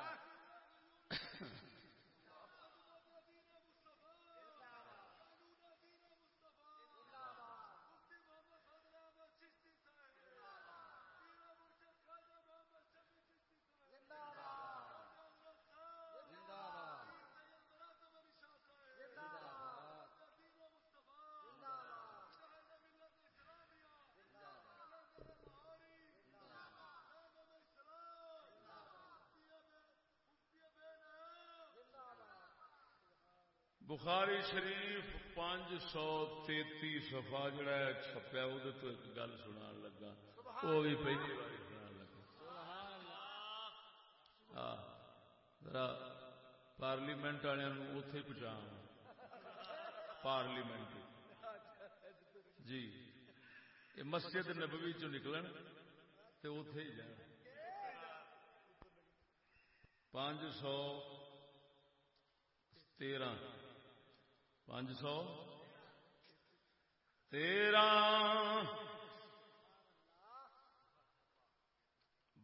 [SPEAKER 1] بخاری شریف پانچ سو تیتی سفا جڑا ہے چھپیا وہ تو ایک گل سنا لگا۔ وہ بھی پہلی بار سنا لگا۔ ذرا پارلیمنٹ والوں اتے پہنچا پارلیمنٹ۔ جی۔ یہ مسجد نبوی چ نکلن تو اتے ہی جان پانچ سو تیرہ۔ پانچ سو تیرہ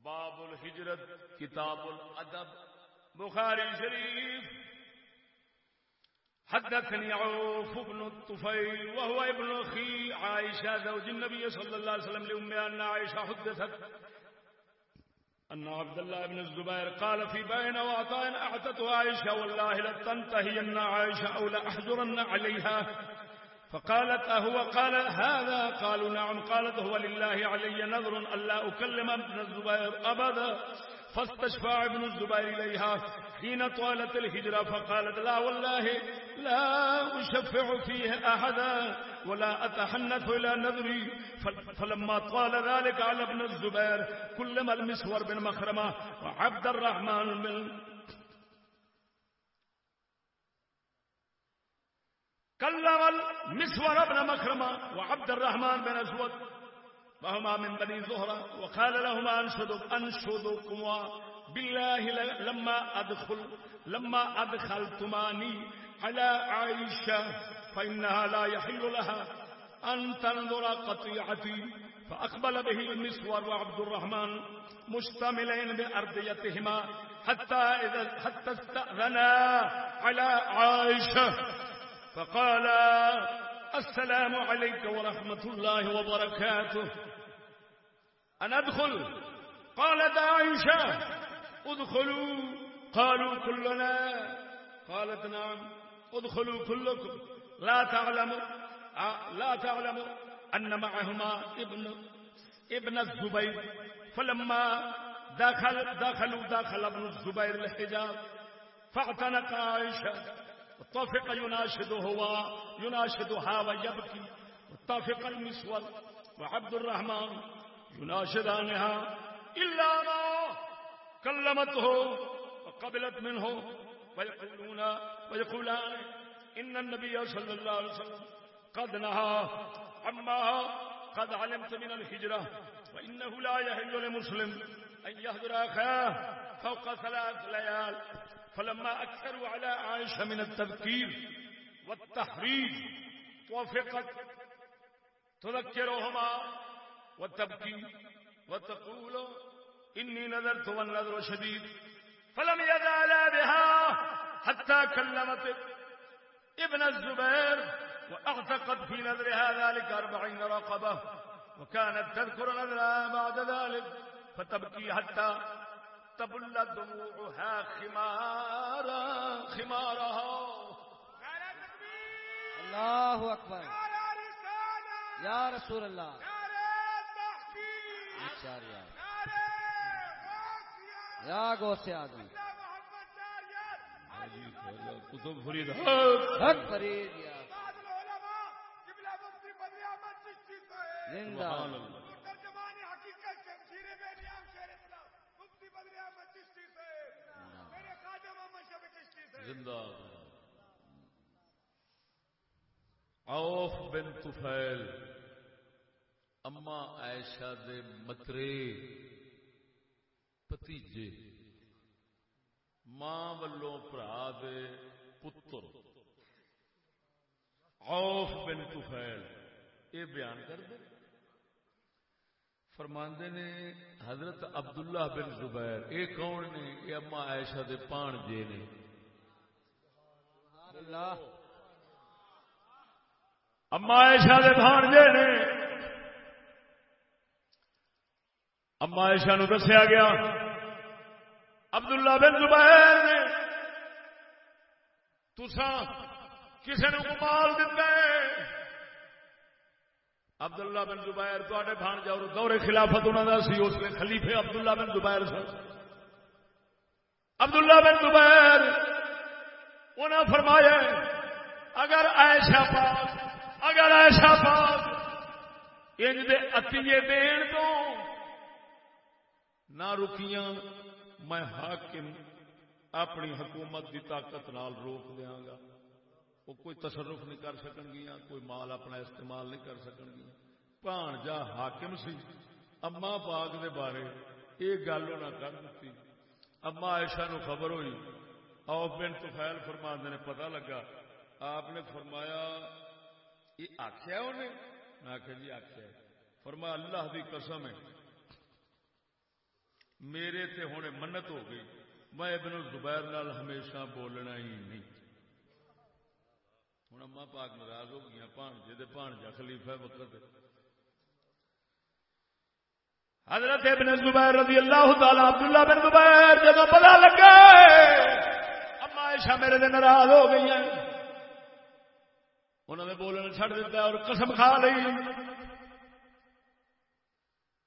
[SPEAKER 1] باب الحجرت کتاب الادب بخاری شریف حدثني عوف بن الطفيل وهو ابن أخي عائشه زوج النبي صلى الله عليه وسلم لامها ان عائشه حدثت أن عبد الله بن الزبير قال في بين وعطاء أعتت عائشة والله لتنتهين عائشة أو لأحجرن عليها. فقالت أهو قال هذا؟ قالوا نعم. قالت هو لله علي نذر ألا أكلم ابن الزبير أبدا. فاستشفع ابن الزبير إليها حين طالت الهجرة. فقالت لا والله لا أشفع فيه أحدا. ولا أتحنث إلى نذري. فلما طال ذلك على ابن الزبير كلما المسور بن مخرمة وعبد الرحمن بن كلم المسور بن مخرمة وعبد الرحمن بن أسود. وهما من بني زهرة وقال لهما أنشدك أنشدكما بالله لما أدخل لما أدخلتماني على عائشة. فإنها لا يحل لها أن تنظر قطيعتي. فأقبل به المسور وعبد الرحمن مشتملين بأرضيتهما حتى إذا حتى استأذنا على عائشة. فقال السلام عليك ورحمة الله وبركاته. أن أدخل قالت عائشة ادخلوا. قالوا كلنا. قالت نعم ادخلوا كلكم. لا تعلموا لا تعلموا أن معهما ابن ابن الزبير. فلما دخل دخلوا دخل ابن الزبير الحجاب فاعتنق عائشة. واتفق يناشده هو يناشدها ويبكي واتفق المسور وعبد الرحمن يناشدانها. إلا ما كلمته وقبلت منه ويقولون ويقولان إن النبي صلى الله عليه وسلم قد نهى عما قد علمت من الهجرة وإنه لا يهل لمسلم أن يهدر أخاه فوق ثلاث ليال. فلما أكثروا على عائشة من التذكير والتحريج وفقت تذكرهما وتبكي وتقول إني نذرت والنذر شديد. فلم يزالا بها حتى كلمت ابن الزبير وأعتقد في نذرها ذلك أربعين رقبة وكانت تذكر نذرها بعد ذلك فتبكي حتى تبل دموعها خمارا خمارها.
[SPEAKER 2] الله أكبر. يا رسول الله. يا غوث آدم.
[SPEAKER 1] کتب فرید۔
[SPEAKER 2] حق فرید یا۔ زندہ۔
[SPEAKER 1] زندہ۔ عوف بن طفیل اما عائشہ دے مترے پتیجے۔ ماں ولوں برا دے پتر۔ عوف بن طفیل یہ بیان کر دے۔ فرماندے نے حضرت عبداللہ بن زبیر اے کون نے؟ یہ اما عائشہ دے پان جے نے۔
[SPEAKER 2] اللہ۔
[SPEAKER 1] اما عائشہ دے بھان جے نے۔ اما عائشہ نو دسیا گیا عبداللہ بن زبیر نے۔ تسا کسی نے کمال دیتا ہے عبداللہ بن زبیر تے بھان جاؤ دورے خلافت انہوں کا سی، اس نے خلیفے عبداللہ بن زبیر سن۔ عبداللہ بن زبیر انہوں فرمایا، اگر ایسا پاک، اگر ایسا پاک انج دے اتیے دین تو نہ رکیاں، میں حاکم اپنی حکومت دی طاقت نال روک دیاں گا۔ وہ کوئی تصرف نہیں کر سکن گیا کوئی مال اپنا استعمال نہیں کر سکن گیا پان جا حاکم سی اما پاک دے بارے یہ گل انہیں کر دیتی اما عائشہ نو خبر ہوئی او بن توفیل فرما نے، پتہ لگا۔ آپ نے فرمایا، یہ آخیا انہیں؟ میں آخیا جی آخیا فرما اللہ دی قسم ہے، میرے تے ہونے منت ہو گئی۔ میں ابن زبیر نال ہمیشہ بولنا ہی نہیں۔ ہوں اما پاک ناراض ہو گیا پانجے دے پانجا خلیفہ وقت حضرت ابن زبیر رضی اللہ تعالی عبداللہ بن زبیر جب پتا لگا اما عائشہ میرے دے ناراض ہو گئی ہیں انہوں نے بولنا چھڑ دیتا اور قسم کھا لی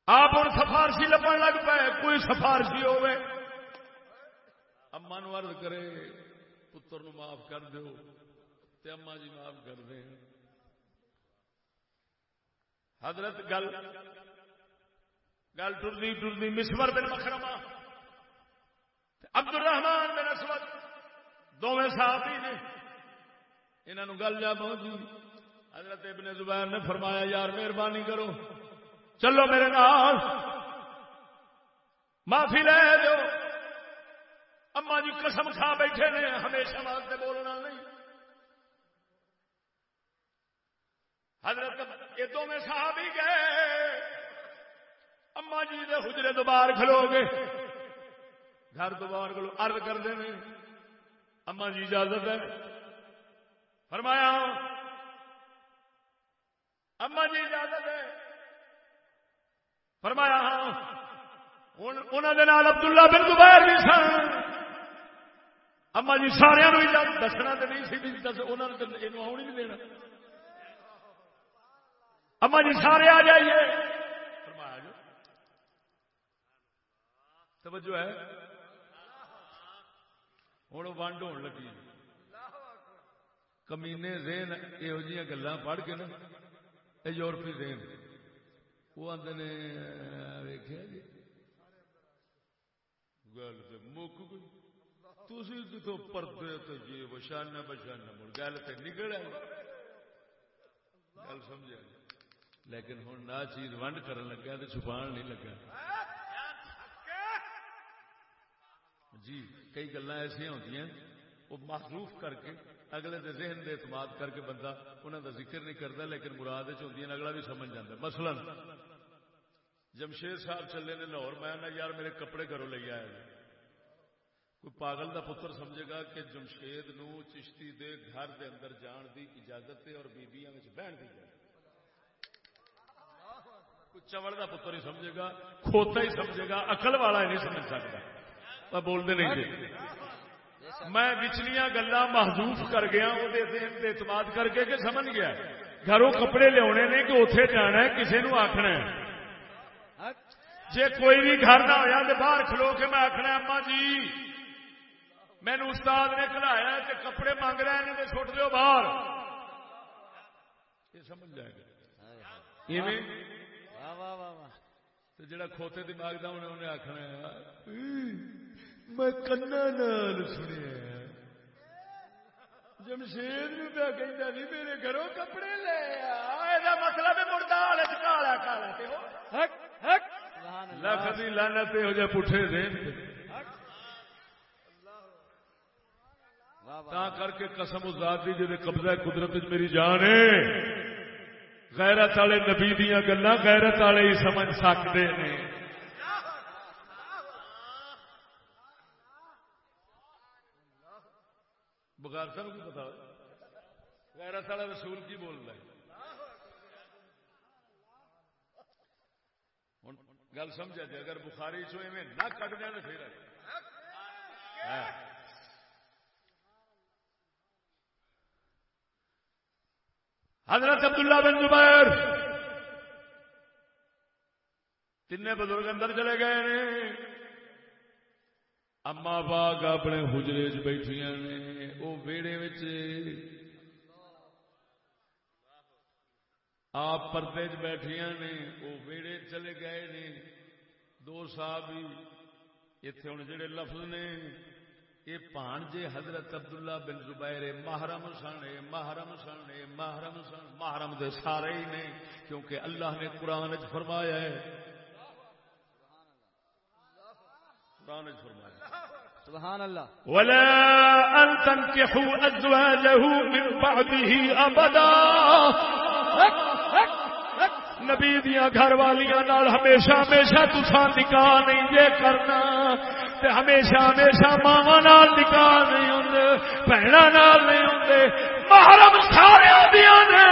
[SPEAKER 1] آپ ہوں سفارشی لبن لگ پے، کوئی سفارشی ہوئے اما نو عرض کرے، پتر نو معاف کر دو تے اما جی معاف کر دیں۔ حضرت گل گل ٹردی ٹردی مسور بن مکرما عبد الرحمان بن اسود دونوں صحابی نے انہوں گل جا پہنچی حضرت ابن زبیر نے فرمایا، یار مہربانی کرو، چلو میرے نال، معافی لے دو اما جی قسم کھا بیٹھے نے، ہمیشہ واسطے بولنا نہیں۔ حضرت یہ دونوں صحابی گئے۔ اما جی دے حجرے دوبار کھلو گے گھر دوبار کھلو ارد کرتے ہیں اما جی اجازت ہے۔ فرمایا، اما جی اجازت ہے۔ فرمایا ہاں انہوں نے عبداللہ بن زبیر بھی سن۔ اما جی سارا دسنا تو نہیں سی انہوں نے یہ آن نہیں دینا۔ اما جی سارے آ جائیے۔ فرمایا جو۔ توجہ ہے۔ ہوں ونڈ ہو لگی۔ کمینے ذہن یہ گلا پڑھ کے نا یورپی ذہن۔ وہ آدھے نے ویخیا جی۔ گل تو مک گئی تھی تو پردے تو جی بشانہ بشانہ مڑ گل تو نکل آئی گل سمجھا لیکن ہوں نہ چیز ونڈ کرن لگا تو چھپان نہیں لگا۔ جی کئی گلا ایسا ہوتی ہیں وہ محروف کر کے، اگلے دے ذہن دے اعتماد کر کے بندہ انہوں دا ذکر نہیں کرتا لیکن مراد ہوتی اگلا بھی سمجھ جاتا مثلا، جمشید صاحب چلے نے لاہور، میں یار میرے کپڑے گھروں لے آئے کوئی پاگل دا پتر سمجھے گا کہ جمشید نو چشتی دے گھر دے اندر جان دی اجازت ہے اور بیبیاں بہن دی جائے کوئی چوڑ دا پتر ہی سمجھے گا کھوتا ہی سمجھے گا اقل والا ہی نہیں سمجھ سکتا۔ بولتے نہیں جی۔ میں بچلیاں گلا محدود کر گیا وہ اعتماد کر کے کہ سمجھ گیا۔ گھروں کپڑے لیا نے کہ اتے جانا ہے کسی نو آخنا ہے۔ جی کوئی بھی گھر نہ ہوا تو باہر کھلو کے میں آخنا اما جی مینو استاد نے کلایا کہ کپڑے منگ رہے ہیں چھوٹ دو باہر یہ سمجھ جائے گا جڑا کھوتے دماغ کا انہیں آخنا میں کنا نال سنیا جمشید بھی پیا کہ میرے گھروں کپڑے لے آ مطلب مردال کالا کالا لکھ دی لانت ہو جائے پٹھے دین تا کر کے قسم ذات دی جے قبضہ قدرت میری جان ہے۔ غیرت والے نبی دیا گلا غیرت والے ہی سمجھ سکتے ہیں بغیر سب کو پتا غیر سارا رسول کی بول رہا ہے گل سمجھا جائے اگر بخاری چو میں نہ کٹ دیا تو پھر۔ حضرت عبداللہ بن زبیر۔ تین بزرگ اندر چلے گئے نے۔ اما باغ اپنے حجرے چ بیٹھیا نے۔ وہ ویڑے آپ پردے چ بیٹھیا نے۔ وہ ویڑے چلے گئے نے۔ دو صاحب بھی اتنے ہوں جڑے لفظ نے۔ یہ پانجے حضرت عبداللہ بن زبیر محرم سن محرم سن محرم سن محرم دے سارے ہی نے کیونکہ اللہ نے قرآن چ فرمایا ہے۔ قرآن چ فرمایا
[SPEAKER 2] سبحان اللہ۔
[SPEAKER 1] ولا ان تنكحوا ازواجه من بعده ابدا نبی دیا گھر والیاں نال ہمیشہ ہمیشہ تسا نکاح نہیں جے کرنا۔ تے ہمیشہ ہمیشہ ماوا نال نکاح نہیں ہوں بہنا نال نہیں ہوں محرم سارے دیا نے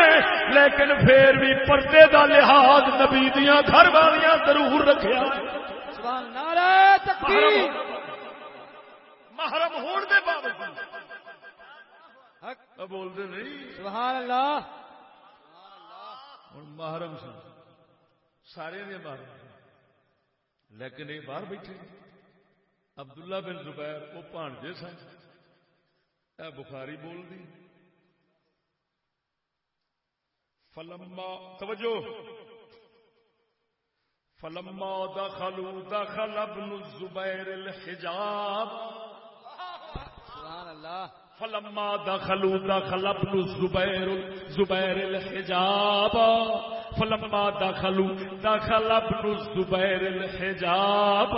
[SPEAKER 1] لیکن پھر بھی پردے دا لحاظ نبی دیا گھر والیاں ضرور رکھیا
[SPEAKER 2] سبحان نعرہ تکبیر
[SPEAKER 1] محرم ہون دے باوجود
[SPEAKER 2] حق
[SPEAKER 1] بول دے نہیں
[SPEAKER 2] سبحان اللہ
[SPEAKER 1] ہوں محرم سن سارے نے محرم لیکن یہ باہر بیٹھے عبداللہ بن زبیر وہ بھانجے سن۔ اے بخاری بول دی۔ فلما توجہ۔ فلما دخلوا دخل ابن الزبير الحجاب۔
[SPEAKER 2] سبحان اللہ
[SPEAKER 1] فلما دخلوا دخل ابن الزبير زبير الحجاب۔ فلما دخلوا، دخل ابن الزبير الحجاب۔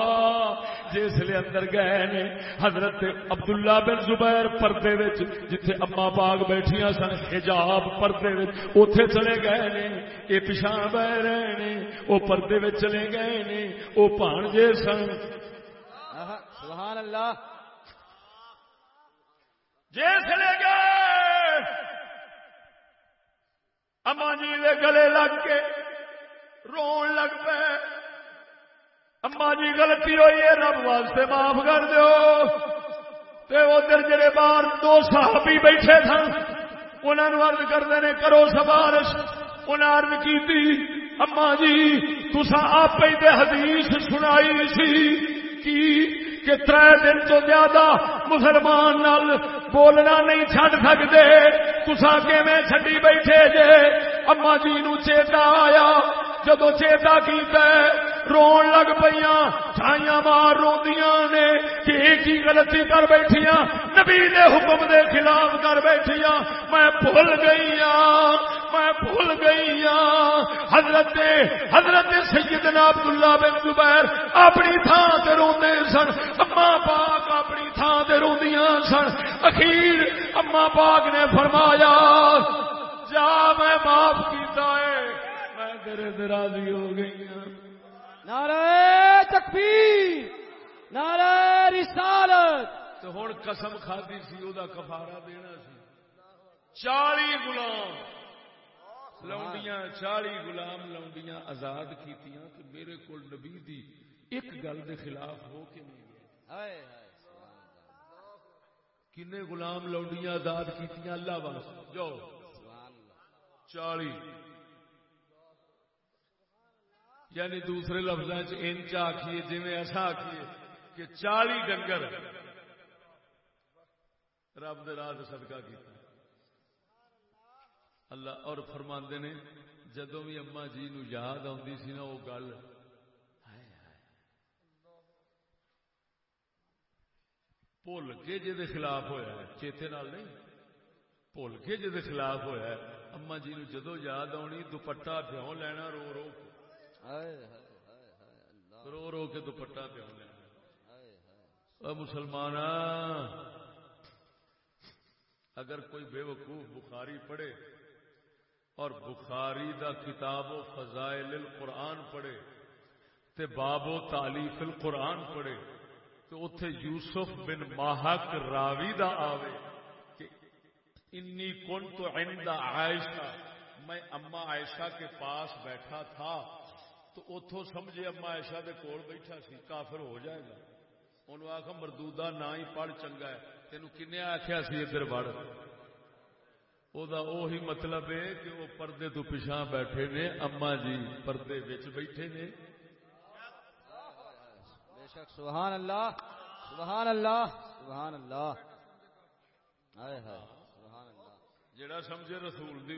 [SPEAKER 1] جس لے اندر گئے نے، حضرت عبداللہ بن زبیر پردے وچ، جتھے اما باغ بیٹھیاں سن، حجاب پردے وچ، اوتھے چلے گئے نے۔ اے پیشاں بہ رہے نے، او پردے وچ چلے گئے نے، او بھانجے سن۔
[SPEAKER 2] سبحان اللہ۔
[SPEAKER 1] جس لے گئے اما جی دے گلے لگ کے رون لگ پے۔ اما جی غلطی ہوئی ہے، رب واسطے معاف کر دیو۔ تے ادھر جڑے باہر دو صحابی بیٹھے سن انہوں نے عرض کرتے نے، کرو سفارش انہیں عرض کی اما جی تسا آپ ہی حدیث سنائی سی، کی کہ تر دن تو زیادہ مسلمان نال بولنا نہیں چڈ سکتے۔ تسا کی چڈی بیٹھے جے؟ اما جی نو چیتا آیا۔ جدو چیتا کیتا ہے رون لگ پیا چھائیاں مار روندیاں نے کہ ایک ہی غلطی کر بیٹھیاں نبی دے حکم دے خلاف کر بیٹھیاں میں بھول گئی ہاں میں بھول گئی ہاں حضرت حضرت سیدنا عبداللہ بن زبیر اپنی تھان تے روندے سن اما پاک اپنی تھان تے روندیاں سن اخیر اما پاک نے فرمایا جا میں معاف کیتا ہے تیرے تے راضی ہو گئی
[SPEAKER 2] نعرہ تکبیر نعرہ رسالت۔
[SPEAKER 1] تو ہوں قسم کھادی سی وہ کفارا دینا سی۔ چالی گلام لونڈیاں چالی غلام لونڈیاں آزاد کیتیاں کہ میرے کو نبی دی ایک گل دے خلاف ہو کے نہیں کنے غلام لونڈیاں آزاد کیتیاں؟ اللہ واسطے۔
[SPEAKER 2] اللہ۔
[SPEAKER 1] چالی۔ یعنی دوسرے لفظ انچ آخیے جی ایسا آخیے کہ چالی ڈنگر۔ رب دے صدقہ کیتا۔ اللہ اور فرماندے نے جدو بھی اما جی نو یاد آتی سی نا وہ گل۔ بھول کے جی خلاف ہویا ہے، چیتے نال نہیں۔ بھول کے جی خلاف ہویا ہے۔ اما جی نو جدو یاد آنی دوپٹا پیوں لینا، رو رو۔ رو رو کے دوپٹا
[SPEAKER 2] ہائے
[SPEAKER 1] اے مسلمان اگر کوئی بے وقوف بخاری پڑھے اور بخاری دا کتاب و فضائل القرآن پڑھے تے باب و تعلیف القرآن پڑھے تو اتے یوسف بن ماہک راوی دا آوے کہ انی کن تو عند عائشہ میں اما عائشہ کے پاس بیٹھا تھا تو اتوں سمجھے اما عائشہ دے کول بیٹھا سی، کافر ہو جائے گا۔ انہوں آخ مردودہ نہ ہی پڑھ، چنگا ہے۔ تینوں کنے آخیا سی ادھر بڑ وہی مطلب ہے کہ وہ پردے تو پچھا بیٹھے نے اما جی پردے بچ بیٹھے نے۔
[SPEAKER 2] بے شک، سبحان اللہ سبحان اللہ سبحان اللہ۔ ہائے ہائے۔
[SPEAKER 1] جڑا سمجھے رسول دی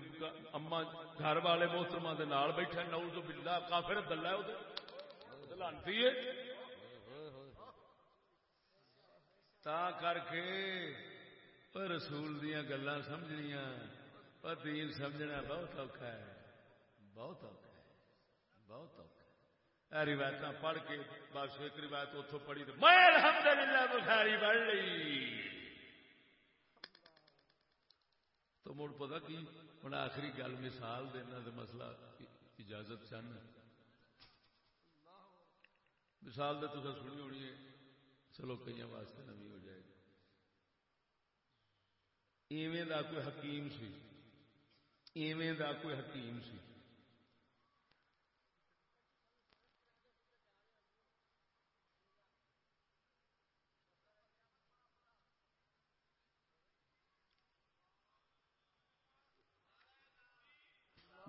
[SPEAKER 1] اما گھر والے محترما دے نال بیٹھا نعوذ باللہ کافر دلہ ہے او لانتی ہے تا کر کے رسول دیا گلا سمجھنیا پر دین سمجھنا بہت اوکھا ہے بہت اوکھا ہے بہت اوکھا ہے روایت پڑھ کے بس ایک روایت اتوں پڑھی تو میں الحمدللہ بخاری پڑھ لی تو مڑ پتا کی؟ ہوں آخری گل مثال دینا تو مسئلہ اجازت چاہنا۔ مثال تو تصا سنی ہونی ہے۔ چلو کئی واسطے نمی ہو جائے۔ گی ایویں دا کوئی حکیم سی۔ ایویں دا کوئی حکیم سی۔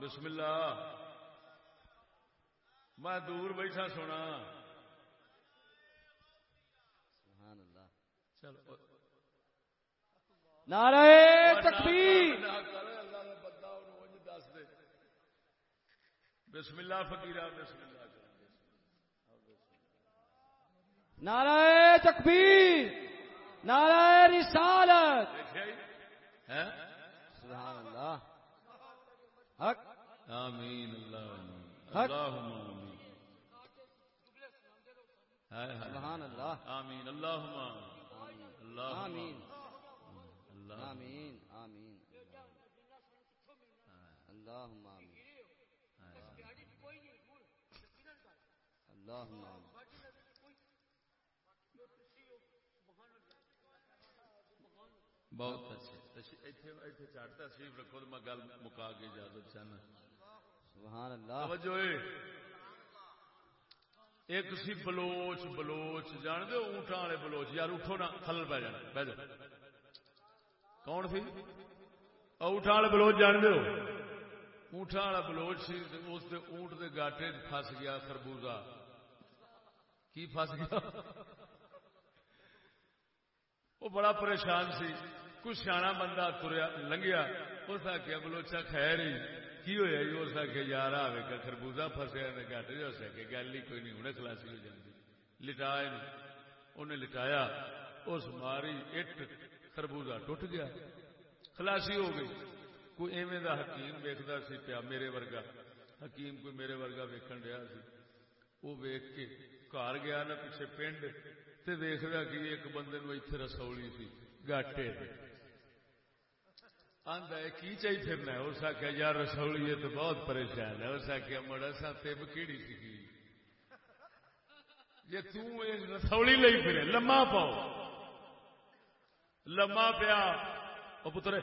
[SPEAKER 1] بسم اللہ۔ میں دور بیٹھا سونا۔ چلو
[SPEAKER 2] نعرہ تکبیر۔
[SPEAKER 1] بسم اللہ فقیرہ بسم اللہ۔
[SPEAKER 2] نعرہ تکبیر۔ نعرہ رسالت۔ سبحان اللہ۔ حق۔
[SPEAKER 1] آمین اللہ اللہم آمین۔
[SPEAKER 2] سبحان اللہ۔
[SPEAKER 1] آمین اللہم اللہم
[SPEAKER 2] آمین۔
[SPEAKER 1] اللہ
[SPEAKER 2] آمین آمین۔ اللہم آمین۔ اللہم آمین۔
[SPEAKER 1] بہت اچھے۔ ایتھے ایتھے چاٹ تشریف رکھو تو میں گل مکا کے اجازت چاہنا۔
[SPEAKER 2] سبحان اللہ۔
[SPEAKER 1] توجہ ایک سی بلوچ بلوچ، جان دے اونٹاں والے بلوچ۔ یار اٹھو نا تھلل پہ جانا بہ جاؤ۔ کون سی؟ اونٹاں والے بلوچ جان دے اونٹاں والا بلوچ سی اس دے اونٹ دے گاٹے پھس گیا خربوزہ۔ کی پھس گیا؟ وہ بڑا پریشان سی۔ کچھ سیاح بندہ تریا، لنگیا، اس آخیا بلوچا خیر ہی۔ کی ہوا جی؟ اس آخیا یار آئے گا خربوزہ فسیا گٹ جو اس آخیا گل ہی کوئی نہیں ہوں خلاسی ہو جاتی لٹا انہیں لٹایا، اس ماری اٹ خربوزہ ٹوٹ گیا خلاسی ہو گئی۔ کوئی ایویں دا حکیم ویکھدا سی پیا میرے ورگا، حکیم کوئی میرے ورگا ویکھن رہا سی۔ وہ ویخ کے گھر گیا نا پیچھے پنڈ، تے ویخدا کہ ایک بندے نو ایتھے رسولی سی، گاٹے آندا ہے، کی چاہی پھرنا ہے اس آخیا یار رسولی تو بہت پریشان ہے۔ اس آخیا مڑا سا تب کیڑی سیکھی جی توں رسولی لئی پھرے لما پاؤ۔ لما پیا۔ پتر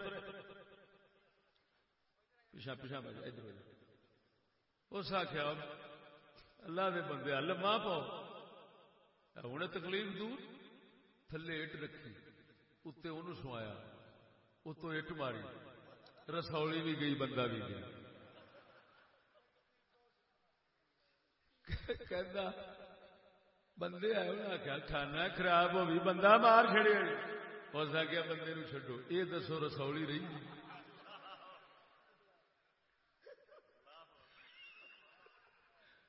[SPEAKER 1] پیچھا پیچھا بجا ادھر اس آخیا اللہ دے بندے لما پاؤ۔ ہوں تکلیف دور، تھلے اٹ رکھی، اتنے انہوں سوایا اتو اٹ ماری رسولی بھی گئی بندہ بھی گیا کہندا بندے آئے انہیں آخیا کھانا خراب ہو گئی بندہ مار چڑے ہو سکیا بندے نو چڈو یہ دسو رسولی رہی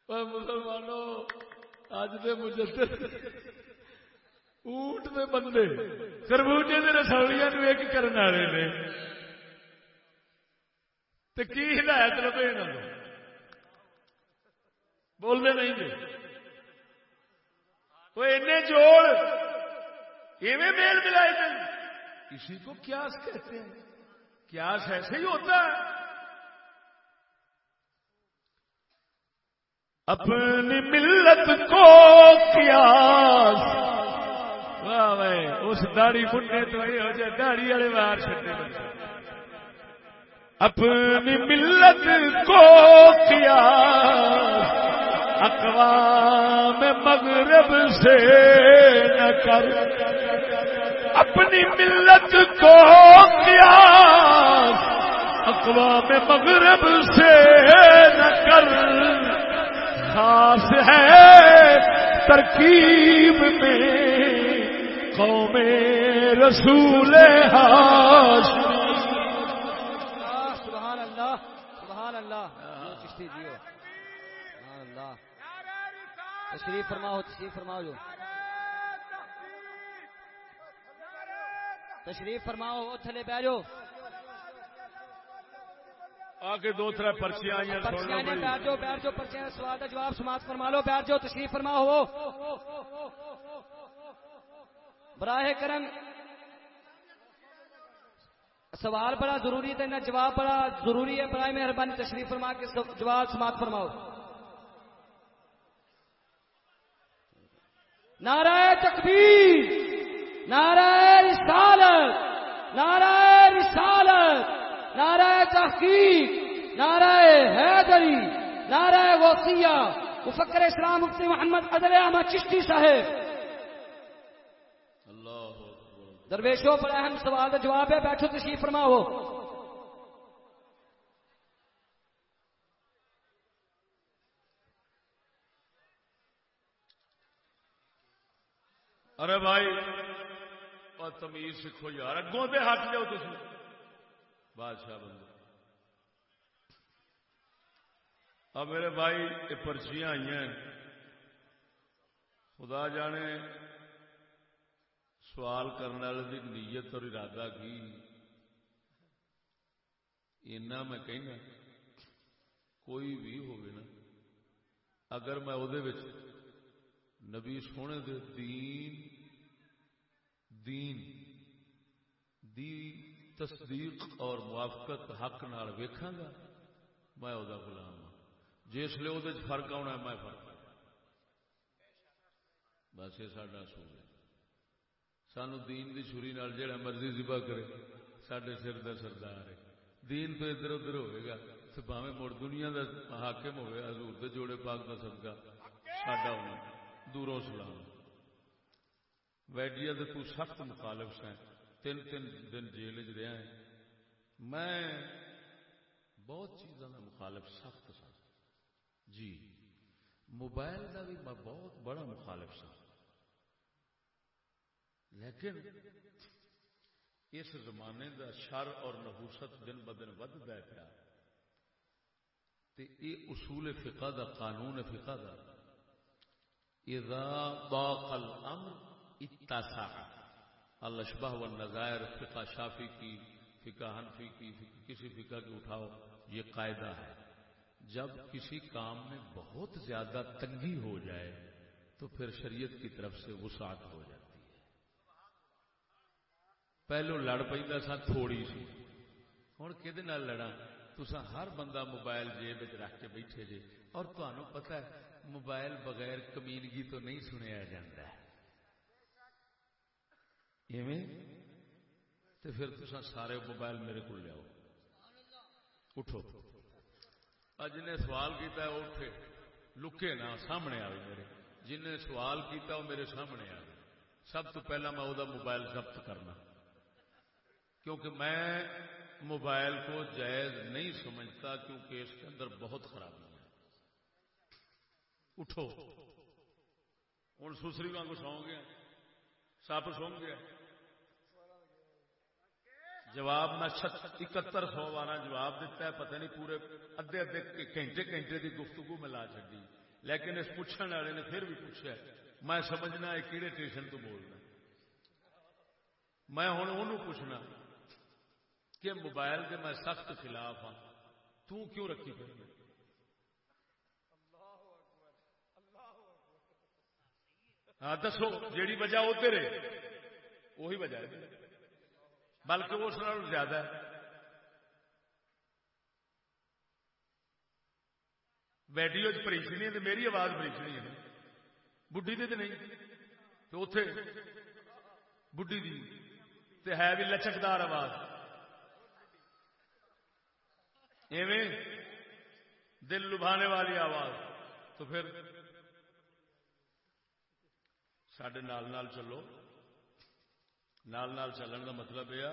[SPEAKER 1] مسلمانوں اج دے مجدد اونٹ دے بندے خربوجے دے رسولیاں نو ایک کرن والے نے تے کی ہدایت لبے انہاں نوں بولدے نہیں جی وہ اینے جوڑ ایویں میل ملائے گئے کسی کو کیاس کہتے ہیں کیاس ایسے ہی ہوتا ہے اپنی ملت کو قیاس واہ واہ اس داڑی بننے تو یہ ہو جائے داڑی والے بار چھٹے اپنی ملت کو قیاس اقوام مغرب سے نہ کر اپنی ملت کو قیاس اقوام مغرب سے نہ کر خاص ہے ترکیب میں قوم رسول سبحان اللہ سبحان اللہ۔ چشتی جی سبحان اللہ۔
[SPEAKER 2] تشریف فرماؤ تشریف فرماؤ جو۔ تشریف فرماؤ تھلے بہ
[SPEAKER 1] جو۔ آگے دو تر پرچیاں
[SPEAKER 2] بیٹھ بیٹھ پرچیاں سوال کا جواب سماعت فرما لو بیٹھ جاؤ تشریف فرماؤ براہ کرم، سوال بڑا ضروری ہے نہ جواب بڑا ضروری ہے۔ برائے مہربانی تشریف فرما کے جواب سماعت فرماؤ۔ نعرہ تکبیر، نعرہ رسالت نعرہ رسالت، نعرہ تحقیق، نعرہ حیدری، نعرہ غوثیہ مفکر اسلام مفتی محمد عدل احمد چشتی صاحب۔ درویشوں پر اہم سوال کا جواب ہے، بیٹھو، تشریف فرماؤ۔
[SPEAKER 1] ارے بھائی، اور تمیز سکھو یار، اگوں سے ہٹ جاؤ تھی بادشاہ بندے۔ اب میرے بھائی، یہ پرچیاں آئی ہیں۔ خدا جانے سوال کرنے والے کی نیت اور ارادہ کی؟ اینا میں کہنا، کوئی بھی ہوگی نا، اگر میں وہ نبی سونے دے دین دین، دی تصدیق اور موافقت حق نال ویکھاں گا، میں وہ غلام ہاں۔ جس لیے وہ فرق آنا میں فرق بس یہ ساڈا اصول ہے۔ سانو دین دی چھری نال جڑا مرضی ذبح کرے، ساڈے سر دا سردار ہے۔ دین تو ادھر ادھر ہوئے گا تو بھاویں مڑ دنیا دا حاکم ہوئے، حضور دے جوڑے پاک دا صدقہ۔ ساڈا ہونا دوروں سلام ویڈیا دے تو سخت مخالف سیں تین تین دن جیل چ رہا ہے میں بہت چیزوں کا مخالف، سخت سا جی موبائل کا بھی میں بہت بڑا مخالف سا لیکن اس زمانے دا شر اور نحوست دن بدن ودتا ہے پیا۔ تے یہ اصول فقہ دا، قانون فقہ دا۔ اذا ضاق الامر اتسع۔ الاشبہ والنظائر فقہ شافی کی، فقہ حنفی کی، فقہ کسی فقہ کی اٹھاؤ، یہ قاعدہ ہے۔ جب کسی کام میں بہت زیادہ تنگی ہو جائے، تو پھر شریعت کی طرف سے وسعت ہو جاتی ہے پہلو لڑ پہ سا تھوڑی سی ہوں کہ لڑا تسا ہر بندہ موبائل جیب رکھ کے بیٹھے جے اور تمہیں پتا ہے موبائل بغیر کمیلگی تو نہیں سنیا جاتا ہے ایویں تو پھر تسا سارے موبائل میرے کو لیاؤ اٹھو اور جنہیں سوال کیتا ہے وہ اٹھے لکے نہ سامنے آئے میرے جنہیں سوال کیتا وہ میرے سامنے آئے سب تو پہلا میں وہ موبائل ضبط کرنا کیونکہ میں موبائل کو جائز نہیں سمجھتا کیونکہ اس کے اندر بہت خرابی ہے۔ اٹھو۔ ہوں سسری واگ سو گیا سپ سو گیا جواب میں اکہتر سو بارہ جواب دیتا ہے، پتہ نہیں پورے ادھے ادھے گھنٹے گھنٹے کی گفتگو میں لا چڈی لیکن اس پوچھنے والے نے پھر بھی پوچھا میں سمجھنا یہ کہڑے اسٹیشن تو بولنا میں ہوں، انہوں پوچھنا۔ کہ موبائل کے میں سخت خلاف ہاں۔ تو کیوں رکھی پھر ہاں دسو، جیڑی وجہ ادھر ہے وہی وجہ ہے۔ بلکہ اس نال زیادہ ہے۔ ویڈیو پریچنی ہے تو میری آواز پریچنی ہے۔ بڈی دی تو نہیں تو اتے بڈی دی، تے ہے بھی لچکدار آواز۔ ایویں دل لبھانے والی آواز۔ تو پھر سڈے نال نال چلو۔ نال نال چلن کا مطلب یہ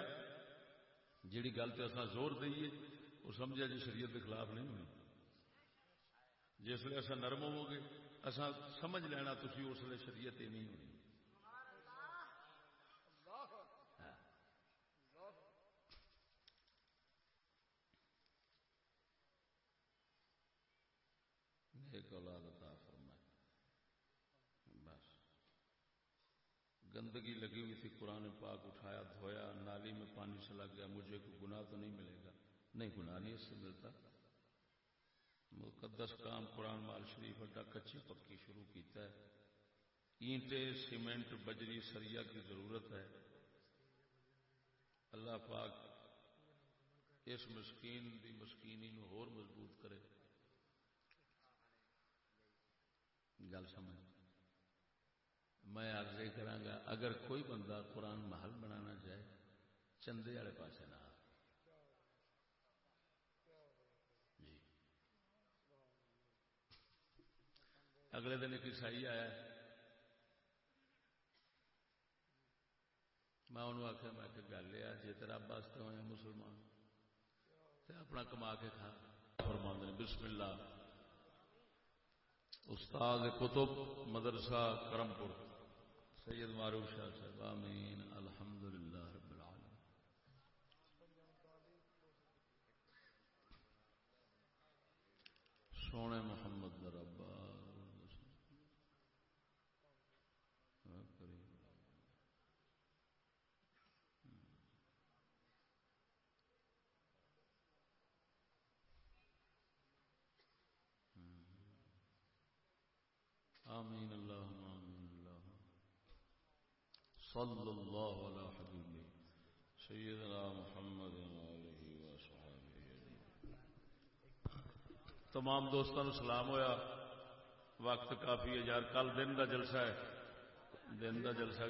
[SPEAKER 1] جیڑی گل تو اصل زور دئیے وہ سمجھا جی شریعت کے خلاف نہیں ہونی۔ جس لیے اصا نرم ہو گے اصا سمجھ لینا تھی اس لیے شریعت ہی نہیں ہونی۔ نیک اولاد عطا فرمائے۔ بس۔ گندگی لگی ہوئی تھی، قرآن پاک اٹھایا، دھویا، نالی میں پانی چلا گیا، مجھے کوئی گناہ تو نہیں ملے گا؟ نہیں، گناہ نہیں اس سے ملتا۔ مقدس کام قرآن مال شریف اڈا کچی پکی شروع کیتا ہے۔ اینٹے سیمنٹ، بجری، سریا کی ضرورت ہے۔ اللہ پاک اس مسکین دی مسکینی نو اور مضبوط کرے۔ گل سمجھ۔ میں آج یہ کرا اگر کوئی بندہ قرآن محل بنانا چاہے، چندے والے پاس نہ جی۔ اگلے دن ایک عیسائی آیا۔ میں انہوں آخیا میں کہ گل یہ جی تیرا واسطے ہوئے مسلمان اپنا کما کے کھا۔ فرمان بسم اللہ۔ استاد کتب مدرسہ کرمپور، سید معروف شاہ صاحب، آمین الحمد للہ رب العالم سونے محمد ربا آمین اللہ آمین اللہ صلی الله على حبيبه، سيدنا محمد تمام دوستان سلام ہویا۔ وقت کافی ہے یار، کل دن کا جلسہ ہے۔ دن کا جلسہ